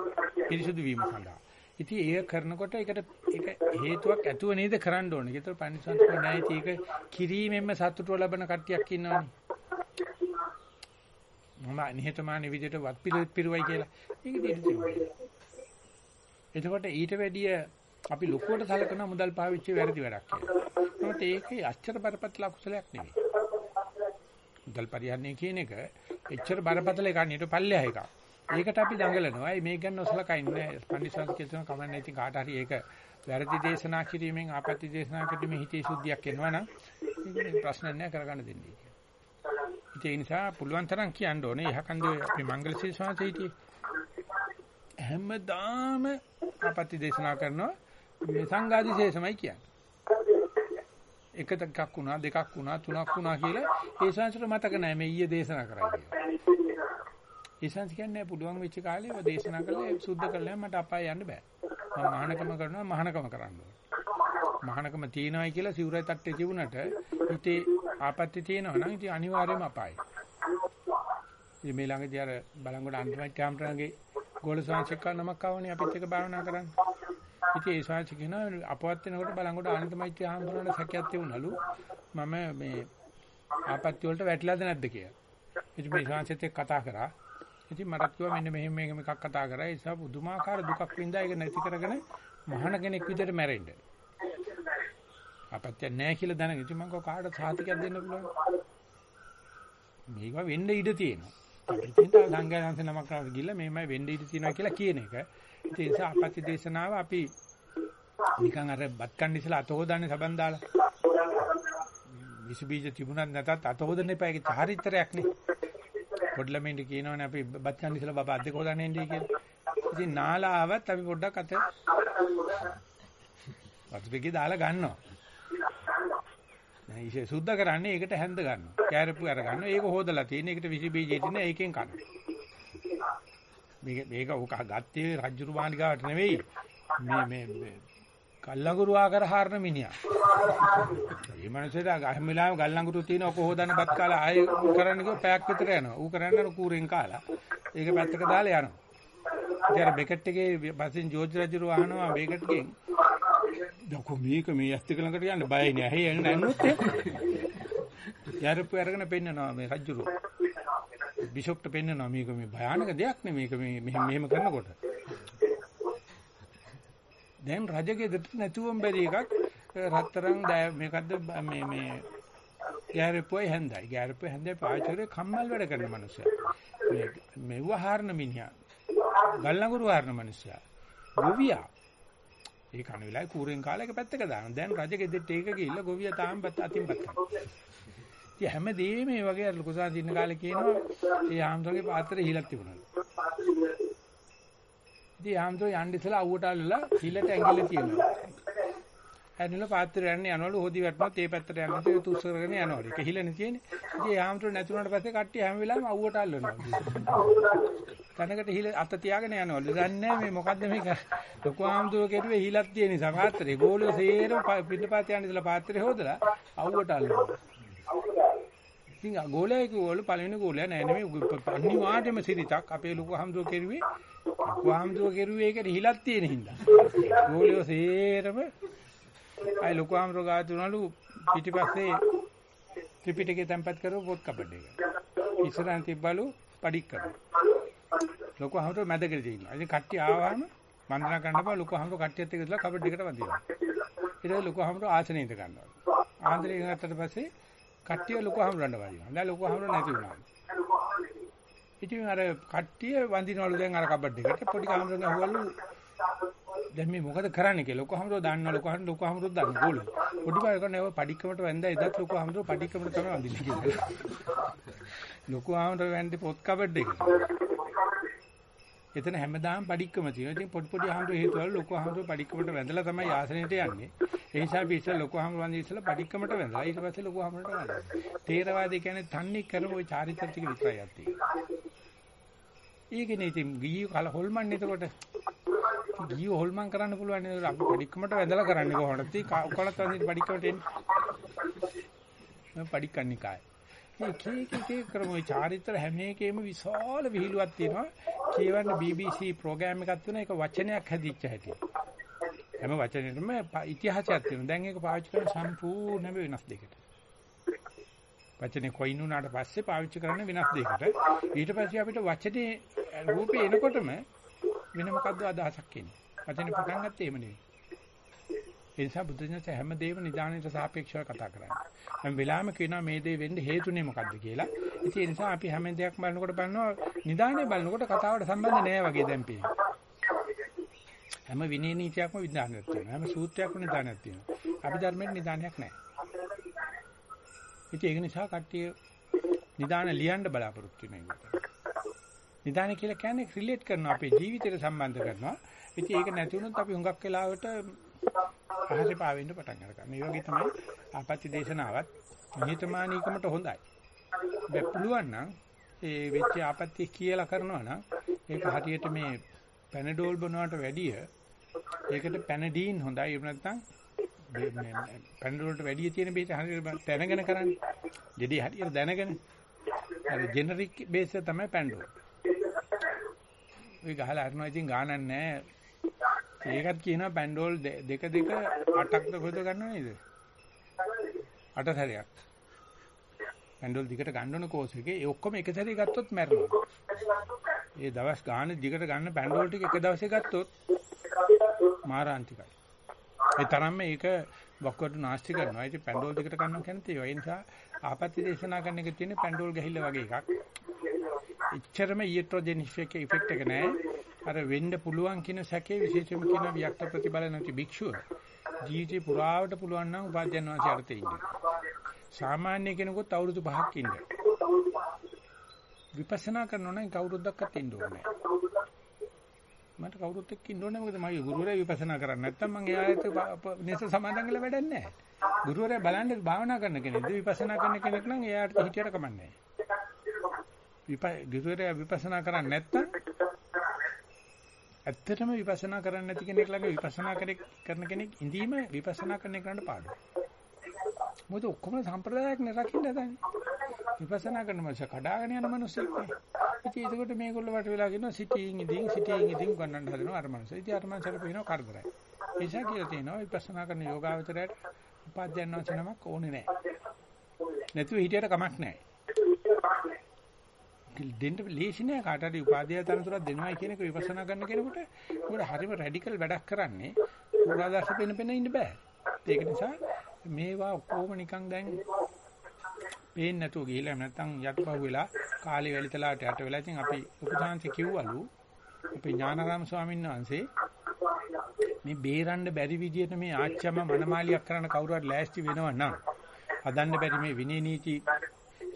පිරිසුදු වීම සඳහා. ඉතින් ඒක කරනකොට ඒකට ඒක හේතුවක් ඇතුව නේද කරන්න ඕනේ. ඒතර පණිසන්ත නැහැ ඒක කිරීමෙන්ම සතුටව ලබන කට්ටියක් ඉන්නවනේ. මම නිහතමානී විදිහට වත් පිළිවෙත් පිරුවයි කියලා. ඒක දෙන්න එතකොට ඊට වැඩිය අපි ලොකුවට සලකන මුදල් පාවිච්චි වැරදි වැඩක් කියලා. නමුත් ඒකේ අච්චර බරපතල අකුසලයක් නෙවෙයි. මුදල් පරිහරණය කියන එක එච්චර බරපතල එකක් නෙවෙයි පල්ලෙහා එකක්. ඒකට අපි දඟලනවා. ඒ මේක ගැන නොසලකා ඉන්නේ. පන්දිසන්ස් කියන කමන්නේ ඉතින් කාට හරි ඒක වැරදි දේශනා කිරීමෙන් ආපත්‍ය දේශනා කිරීමෙන් හිතේ සුද්ධියක් එනවනම් ඒක ප්‍රශ්න නැහැ කරගන්න දෙන්නේ. ඒ නිසා පුළුවන් තරම් කියන්න ඕනේ. යහකන්දේ අපි මංගලසී ස්වාමීන් හැමදාම ආපත්‍ය දේශනා කරනවා මේ සංඝාදිශේෂමයි කියන්නේ. එක දෙකක් වුණා දෙකක් වුණා තුනක් වුණා කියලා ඒ සංසතර මතක නැහැ මේ ඊයේ දේශනා කරා කියලා. ඒ සංස කියන්නේ පුළුවන් වෙච්ච කාලේ ඔය දේශනා කළා ඒ සුද්ධ කළා මට අපාය යන්න බෑ. මම මහානකම කරනවා මහානකම කරන්න ඕනේ. මහානකම තියනවායි කියලා සිවුරයි තට්ටේ තිබුණට හිතේ ආපත්‍ය තියෙනවා නම් ඉතින් අනිවාර්යයෙන්ම අපායයි. ඉතින් මේ ළඟදී අර බලංගොඩ අන්තිමයි කැම්පරන්ගේ ගෝල සංසක්ක නමක් ආවනේ අපිත් එක භාවනා කරන්න. ඉතින් ඒ ශාංශ කියන අපවත් වෙනකොට බලංගොඩ ආනන්දමෛත්‍රී ආම්බුරණ සැකයක් තියුණලු මම මේ ආපත්‍ය වලට වැටිලාද නැද්ද කියලා. ඉතින් මේ ශාංශෙත් එක්ක කතා කරා. ඉතින් මටත් කිව්වා මෙන්න මෙහෙම මෙහෙම එකක් කතා කරා. ඒ නිසා පුදුමාකාර දුකක් වින්දා ඒක නැති කරගෙන මහාන කෙනෙක් විදිහට මැරෙන්න. ආපත්‍ය නැහැ කියලා දැනගෙන ඉතින් මම කාටද සාතිකයක් දෙන්න පුළුවන්. මේක වෙන්න ඉඩ තියෙනවා. ඉතින් තව සංඝයාංශ නමක් කරලා ගිහලා මේමයි වෙන්න ඉඩ තියෙනවා කියලා කියන එක. ඒ නිසා අපත්‍ය දේශනාව අපි නිකන් අර බත් කන්න ඉස්සලා අත හොදන්නේ සබන් දාලා. විස බීජ තිබුණත් නැතත් අත හොදන්න එපා ඒක චාරිත්‍රයක් නේ. පොඩි ළමයින්ට කියනවනේ අපි බත් කන්න ඉස්සලා බබා අද්දක හොදන්නේ ඉන්නේ කියලා. ඉතින් නාලා ආවත් අපි පොඩ්ඩක් අත වතුපෙකේ දාලා ගන්නවා. නෑ ඉතින් සුද්ධ කරන්නේ ඒකට හැන්ද ගන්නවා. කැරපු අර ගන්නවා. ඒක හොදලා තියෙන. ඒකට විස බීජ ඉතින් ඒකෙන් කනවා. මේක මේක උක ගත්තේ රජ්ජුරු මාලිගාවට නෙවෙයි. මේ මේ කල්ලඟුරු ආකාර හාරන මිනිහා. මේ මනුස්සයාට අහම වෙලාවෙම ගල්ලඟුරු තියෙන ඔක හොදන්න බත් කාලා ආයෙ කරන්න ගිය පැයක් විතර යනවා. ඌ කරන්නේ කූරෙන් කාලා. ඒක පැත්තක දාලා යනවා. ඉතින් අර බෙකට් එකේ බසින් ජෝර්ජ් රජුරු අහනවා බෙකට් එකෙන් දකෝ මේක මේ ඇස් දෙක ළඟට යන්න බයයි නෑ. හේ එන්න ඇන්නොත් ඒ. යාරපු අරගෙන පෙන්නනවා මේ රජුරු. බිෂොප්ට පෙන්නනවා මේක මේ භයානක දෙයක් නේ මේක මේ මෙහෙම මෙහෙම කරනකොට. දැන් රජගෙදරට නැතුවම බැරි එකක් රත්තරන් මේකද්ද මේ මේ ගෑරපුවයි හැන්දයි. ගෑරපුවයි හැන්දයි පාචරේ කම්මල් වැඩ කරන මිනිස්සයා. මේ මෙව හාරන මිනිහා. ගල්ලඟුරු හාරන මිනිස්සයා. ගොවියා. ඒ කන වෙලාවේ කූරෙන් කාලා එක පැත්තක දානවා. දැන් රජගෙදරට ඒක ගිහිල්ලා ගොවියා තාම අතින් පත් කරනවා. ඉතින් හැමදේම මේ වගේ අර ලොකුසාන් දින්න කාලේ කියනවා ඒ ආම්සෝගේ පාත්‍රය හිලක් තිබුණා. ඉතින් ආම්සෝ යන්නේ ඉතලා අවුවට අල්ලලා හිලට ඇඟිල්ල තියෙනවා. ඇනිලා පාත්‍රය යන්නේ යනවලු හොදි වැටුනොත් ඒ පැත්තට යනකොට ඒ තුස් කරගෙන යනවලු. ඒක හිලනේ තියෙන්නේ. ඉතින් ආම්සෝ නැතුණාට පස්සේ කට්ටිය හැම වෙලාවෙම අවුවට අල්ලනවා. කනකට හිල අත තියාගෙන යනවලු. දන්නේ මේ මොකද්ද මේක? ලොකු ආම්සෝ කෙරුවේ හිලක් තියෙන නිසා පාත්‍රේ ගෝලිය සේරම පිටපාත යන්නේ ඉතලා පාත්‍රය හොදලා අවුවට අල්ලනවා. ඉතින් ගෝලයා කිව්වලු පළවෙනි ගෝලයා නෑ නෙමෙයි අනිවාර්යයෙන්ම සිරිතක් අපේ ලොකු හම්දුව කෙරුවේ ලොකු හම්දුව කෙරුවේ ඒකට හිලක් තියෙන හින්දා. ගෝලියෝ සේරම අය ලොකු හම්දුව ගාතුනලු පිටිපස්සේ ත්‍රිපිටකේ තැම්පත් කරව පොත් කපඩ එක. ඉස්සරහන් තිබ්බලු පඩික් කරා ලොකු හම්දුව මැදකට තියෙනවා. ඉතින් කට්ටිය ආවම වන්දනා කරන්න බා ලොකු හම්දුව කට්ටියත් එක්ක ඉඳලා කබඩ් එකට වදිනවා ඊට ලොකු හම්දුව ආසනෙ ඉඳ ගන්නවා. ආන්දරේ ගත්තට පස්සේ කට්ටිය ලොකු හම්රන්න වදිනවා. දැන් ලොකු හම්ර නැති වුණා. ඉතින් අර කට්ටිය වඳිනවලු දැන් අර කබඩ් එකට පොඩි හම්රන අහුවලු දැන් මේ මොකද කරන්නේ කියලා ලොකු හම්රෝ දන්නවා ලොකු හම්ර ලොකු හම්රෝ දන්න ගෝල. පොඩි බය කරන්නේ ඔය පඩික්කමට වැන්දා එදත් ලොකු හම්රෝ පඩික්කමට තමයි වඳින්නේ කියලා. ලොකු හම්රෝ වැන්දේ පොත් කබඩ් එකට. එතන හැමදාම පඩික්කම තියෙනවා. ඉතින් පොඩි පොඩි හම්රෝ හේතුවල ලොකු හම්රෝ පඩික්කමට වැඳලා තමයි ආසනෙට යන්නේ. ඒ නිසා අපි ඉස්සෙල්ලා ලොකු හම්රෝ වන්දි ඉස්සෙල්ලා පඩික්කමට වැඳලා ඊට පස්සේ ලොකු හම්රෝට වැඳලා. තේරවාදී කියන්නේ තන්නේ කරම ওই චාරිත්‍ර ටික විතරයි යත්තේ. ඒකනේ ඉතින් ගියෝ කල හොල්මන් එතකොට. ගියෝ හොල්මන් කරන්න පුළුවන් නේද අපි පඩික්කමට වැඳලා කරන්නේ කොහොමද? ඉතින් කොලත් වන්දි පඩික්කමට එන්නේ. මම පඩිකන්නිකාය. මේ කී කී කී ක්‍රම ওই චාරිත්‍ර හැම එකෙම විශාල විහිළුවක් තියෙනවා. කියවන්න BBC ප්‍රෝග්‍රෑම් එකක් තියෙනවා ඒක වචනයක් හැදිච්ච හැටි. හැම වචනෙටම ඉතිහාසයක් තියෙනවා. දැන් ඒක පාවිච්චි කරන සම්පූර්ණයෙන්ම වෙනස් දෙයකට. වචනේ කොයින් උනාට පස්සේ පාවිච්චි කරන්න වෙනස් දෙයකට. ඊට පස්සේ අපිට වචනේ රූපේ එනකොටම වෙන මොකද්ද අදහසක් එන්නේ. වචනේ පටන් ගත්තේ එහෙම නෙවෙයි. ඒ නිසා බුද්ධ ඥානස හැමදේම නිදානයට සාපේක්ෂව කතා කරන්නේ. හැම වෙලාවෙම කියනවා මේ දේ වෙන්න හේතුනේ මොකද්ද කියලා. ඉතින් ඒ නිසා අපි හැම දෙයක් බලනකොට බලනවා නිදානේ බලනකොට කතාවට සම්බන්ධ නෑ වගේ දැන් පේනවා. හැම විනය නීතියක්ම විඥානයක් තියෙනවා. හැම සූත්‍රයක්ම නිදානයක් තියෙනවා. අපි ධර්මයේ නිදානයක් නෑ. ඉතින් ඒක නිසා කට්ටිය නිදාන ලියන්න බලාපොරොත්තු වෙන එක. නිදාන කියලා කියන්නේ රිලේට් කරනවා අපේ ජීවිතයට සම්බන්ධ කරනවා. ඉතින් ඒක නැති වුණොත් අපි හුඟක් වෙලාවට අහසේ පාවෙන්න පටන් ගන්නවා. මේ වගේ තමයි ආපත්‍ය දේශනාවත් නිහතමානීකමට හොඳයි. බෑ පුළුවන් නම් ඒ වෙච්ච ආපත්‍ය කියලා කරනවා නම් ඒක හරියට මේ පැනඩෝල් බොනවට වැඩිය ඒකට පැනඩීන් හොඳයි. එහෙම නැත්නම් පැනඩෝල්ට වැඩිය තියෙන බේස හරියට දැනගෙන කරන්නේ. දෙදී හරියට දැනගෙන. අර ජෙනරික් බේස් එක තමයි පැනඩෝල්. ඔය ගහලා අරනවා ඉතින් ගානක් නැහැ. ඒකත් කියනවා පැන්ඩෝල් දෙක දෙක අටක්ද කොහෙද ගන්නව නේද? අට සැරයක්. පැන්ඩෝල් දිගට ගන්න ඕන කෝස් එකේ ඒ ඔක්කොම එක සැරේ ගත්තොත් මැරෙනවා. ඒ දවස් ගාන දිගට ගන්න පැන්ඩෝල් ටික එක දවසේ ගත්තොත් මාරාන්තිකයි. ඒ තරම්ම ඒක වක්වට නාස්ති කරනවා. ඉතින් පැන්ඩෝල් දිගට ගන්නවා කියන්නේ ඒ නිසා ආපත්‍ය දේශනා කරන එක තියෙන පැන්ඩෝල් ගහිල්ල වගේ එකක්. එච්චරම ඊට්‍රොජෙන් ඉෆෙක්ට් එක නැහැ. අර වෙන්න පුළුවන් කියන සැකේ විශේෂයෙන්ම කියන වික්ත ප්‍රතිබල නැති භික්ෂුව ජීවිතේ පුරාවට පුළුවන් නම් උපාධ්‍යයන් වාසිය අර්ථේ ඉන්න. සාමාන්‍ය කෙනෙකුත් අවුරුදු 5ක් ඉන්න. විපස්සනා කරනවා නම් කවුරුද්දක්වත් ඉන්න ඕනේ මට කවුරුත් එක්ක ඉන්න ඕනේ මොකද මගේ ගුරුවරයා විපස්සනා කරන්නේ නැත්තම් මම එයාට නිස සමාදන් වෙලා වැඩක් නැහැ. ගුරුවරයා බලන්නේ භාවනා කරන කෙනෙක්ද විපස්සනා කරන කෙනෙක් නම් එයාට හිටියට කමන්නේ නැහැ. ගුරුවරයා විපස්සනා කරන්නේ නැත්තම් ඇත්තටම විපස්සනා කරන්නේ නැති කෙනෙක් ළඟ විපස්සනා කරන කෙනෙක් ඉඳීම විපස්සනා කරන එකට පාඩුයි. මොකද ඔක්කොම සම්ප්‍රදායක් නේ රකින්න හදන්නේ. විපස්සනා කරන මනුස්ස කඩාගෙන යන මනුස්සෙක් නේ. ඉතින් ඒකට මේගොල්ලෝ වට වෙලා කියනවා සිටින් ඉදින් සිටින් ඉදින් ගන්නන්න හදනවා අර මනුස්ස. ඉතින් අර මනුස්සට පේනවා කරදරයි. ඒ නිසා කියලා තියෙනවා විපස්සනා කරන යෝගාවචරයට උපාධ්‍යයන් වචනමක් ඕනේ නැහැ. නැතුව හිටියට කමක් නැහැ. දෙන්න ලේසි නෑ. කාට හරි උපාධිය තනතුරක් දෙනවයි කියන එක විපස්සනා කරන කෙනෙකුට මොකද හරිම රැඩිකල් වැඩක් කරන්නේ පුරාදර්ශ පෙන පෙන ඉන්න බෑ. ඒක නිසා මේවා ඔක්කොම නිකන් දැන් පේන්නේ නැතුව ගිහිල්ලා නැත්තම් යටපහුව වෙලා කාලේ වැලිතලාට යට වෙලා ඉතින් අපි ලොකු chance කිව්වලු අපේ ඥානාරාම ස්වාමීන් වහන්සේ මේ බේරන්න බැරි විදියට මේ ආච්චම මනමාලියක් කරන කවුරු හරි ලෑස්ති වෙනව නම් හදන්න බැරි මේ විනය නීති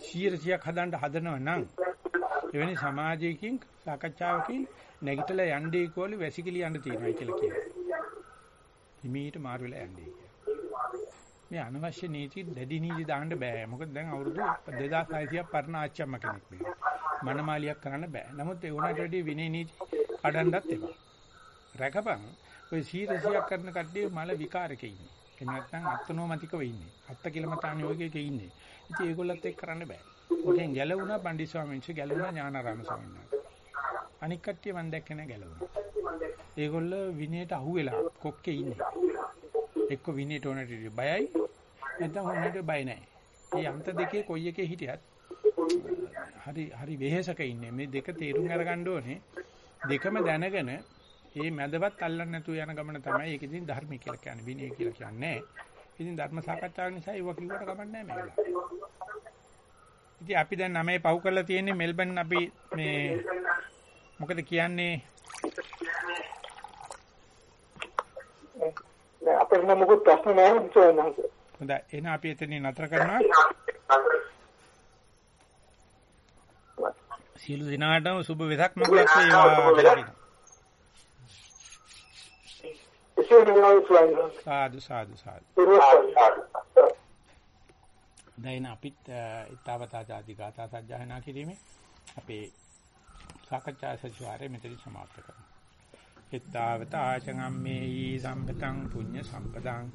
100ක් හදන්න හදනව නම් එවැනි සමාජයකින් සාකච්ඡාවකින් නැගිටලා යන්නේ කෝලි වැසිකිලි යන්න තියෙනවා කියලා කියනවා. හිමීට මාරු වෙලා යන්නේ කියලා. මේ අනවශ්‍ය නීති දැඩි නීති දාන්න බෑ. මොකද දැන් අවුරුදු 2600ක් පරණ ආච්චම්ම කෙනෙක් මේ. මනමාලියක් කරන්න බෑ. නමුත් ඒ උනාට වැඩි විනය නීති කඩන්නත් එපා. රැකපන් ඔය 100ක් කරන කට්ටිය මල විකාරකේ ඉන්නේ. එහෙම නැත්නම් අත්නෝමතිකව ඉන්නේ. අත්ත කිලමතාන යෝගයේ ඉන්නේ. ඉතින් ඒගොල්ලත් එක්ක කරන්න බෑ. ඔකෙන් ගැලවුණා පණ්ඩිත ස්වාමීන් වහන්සේ ගැලවුණා ඥානාරාම ස්වාමීන් වහන්සේ. අනික් කට්ටිය මම දැක්කේ නැහැ ගැලවුණා. ඒගොල්ල විනයට අහුවෙලා කොක්කේ ඉන්නේ. එක්ක විනයට ඕනට බයයි නැත්නම් ඕනට බය නැහැ. මේ අන්ත දෙකේ කොයි එකේ හිටියත් හරි හරි වෙහෙසක ඉන්නේ. මේ දෙක තේරුම් අරගන්න ඕනේ. දෙකම දැනගෙන මේ මැදවත් අල්ලන්න නැතුව යන ගමන තමයි ඒක ඉතින් ධර්මය කියලා කියන්නේ. විනය කියලා කියන්නේ. ඉතින් ධර්ම සාකච්ඡාව නිසා ඒව කිව්වට කමක් නැහැ මේක. ඉතින් අපි දැන් නමේ පහු කරලා තියෙන්නේ මෙල්බන් අපි මේ මොකද කියන්නේ අපේ නම් මොකද ප්‍රශ්න නැහැ සෝනහස. හොඳයි එහෙනම් අපි එතනින් නතර කරනවා. සියලු දිනාටම සුබ වෙසක් මඟුලක් වේවා. සාදු සාදු සාදු. දැන් අපිත් ඊතාවතා ආදී ගාථා සජ්ජායනා කිරීමේ අපේ සාකච්ඡා සජ්ජාරය මෙතන සමාප්ත කරනවා. ඊතාවතා ආචංගම්මේහි සම්පතං පුඤ්ඤ සම්පතං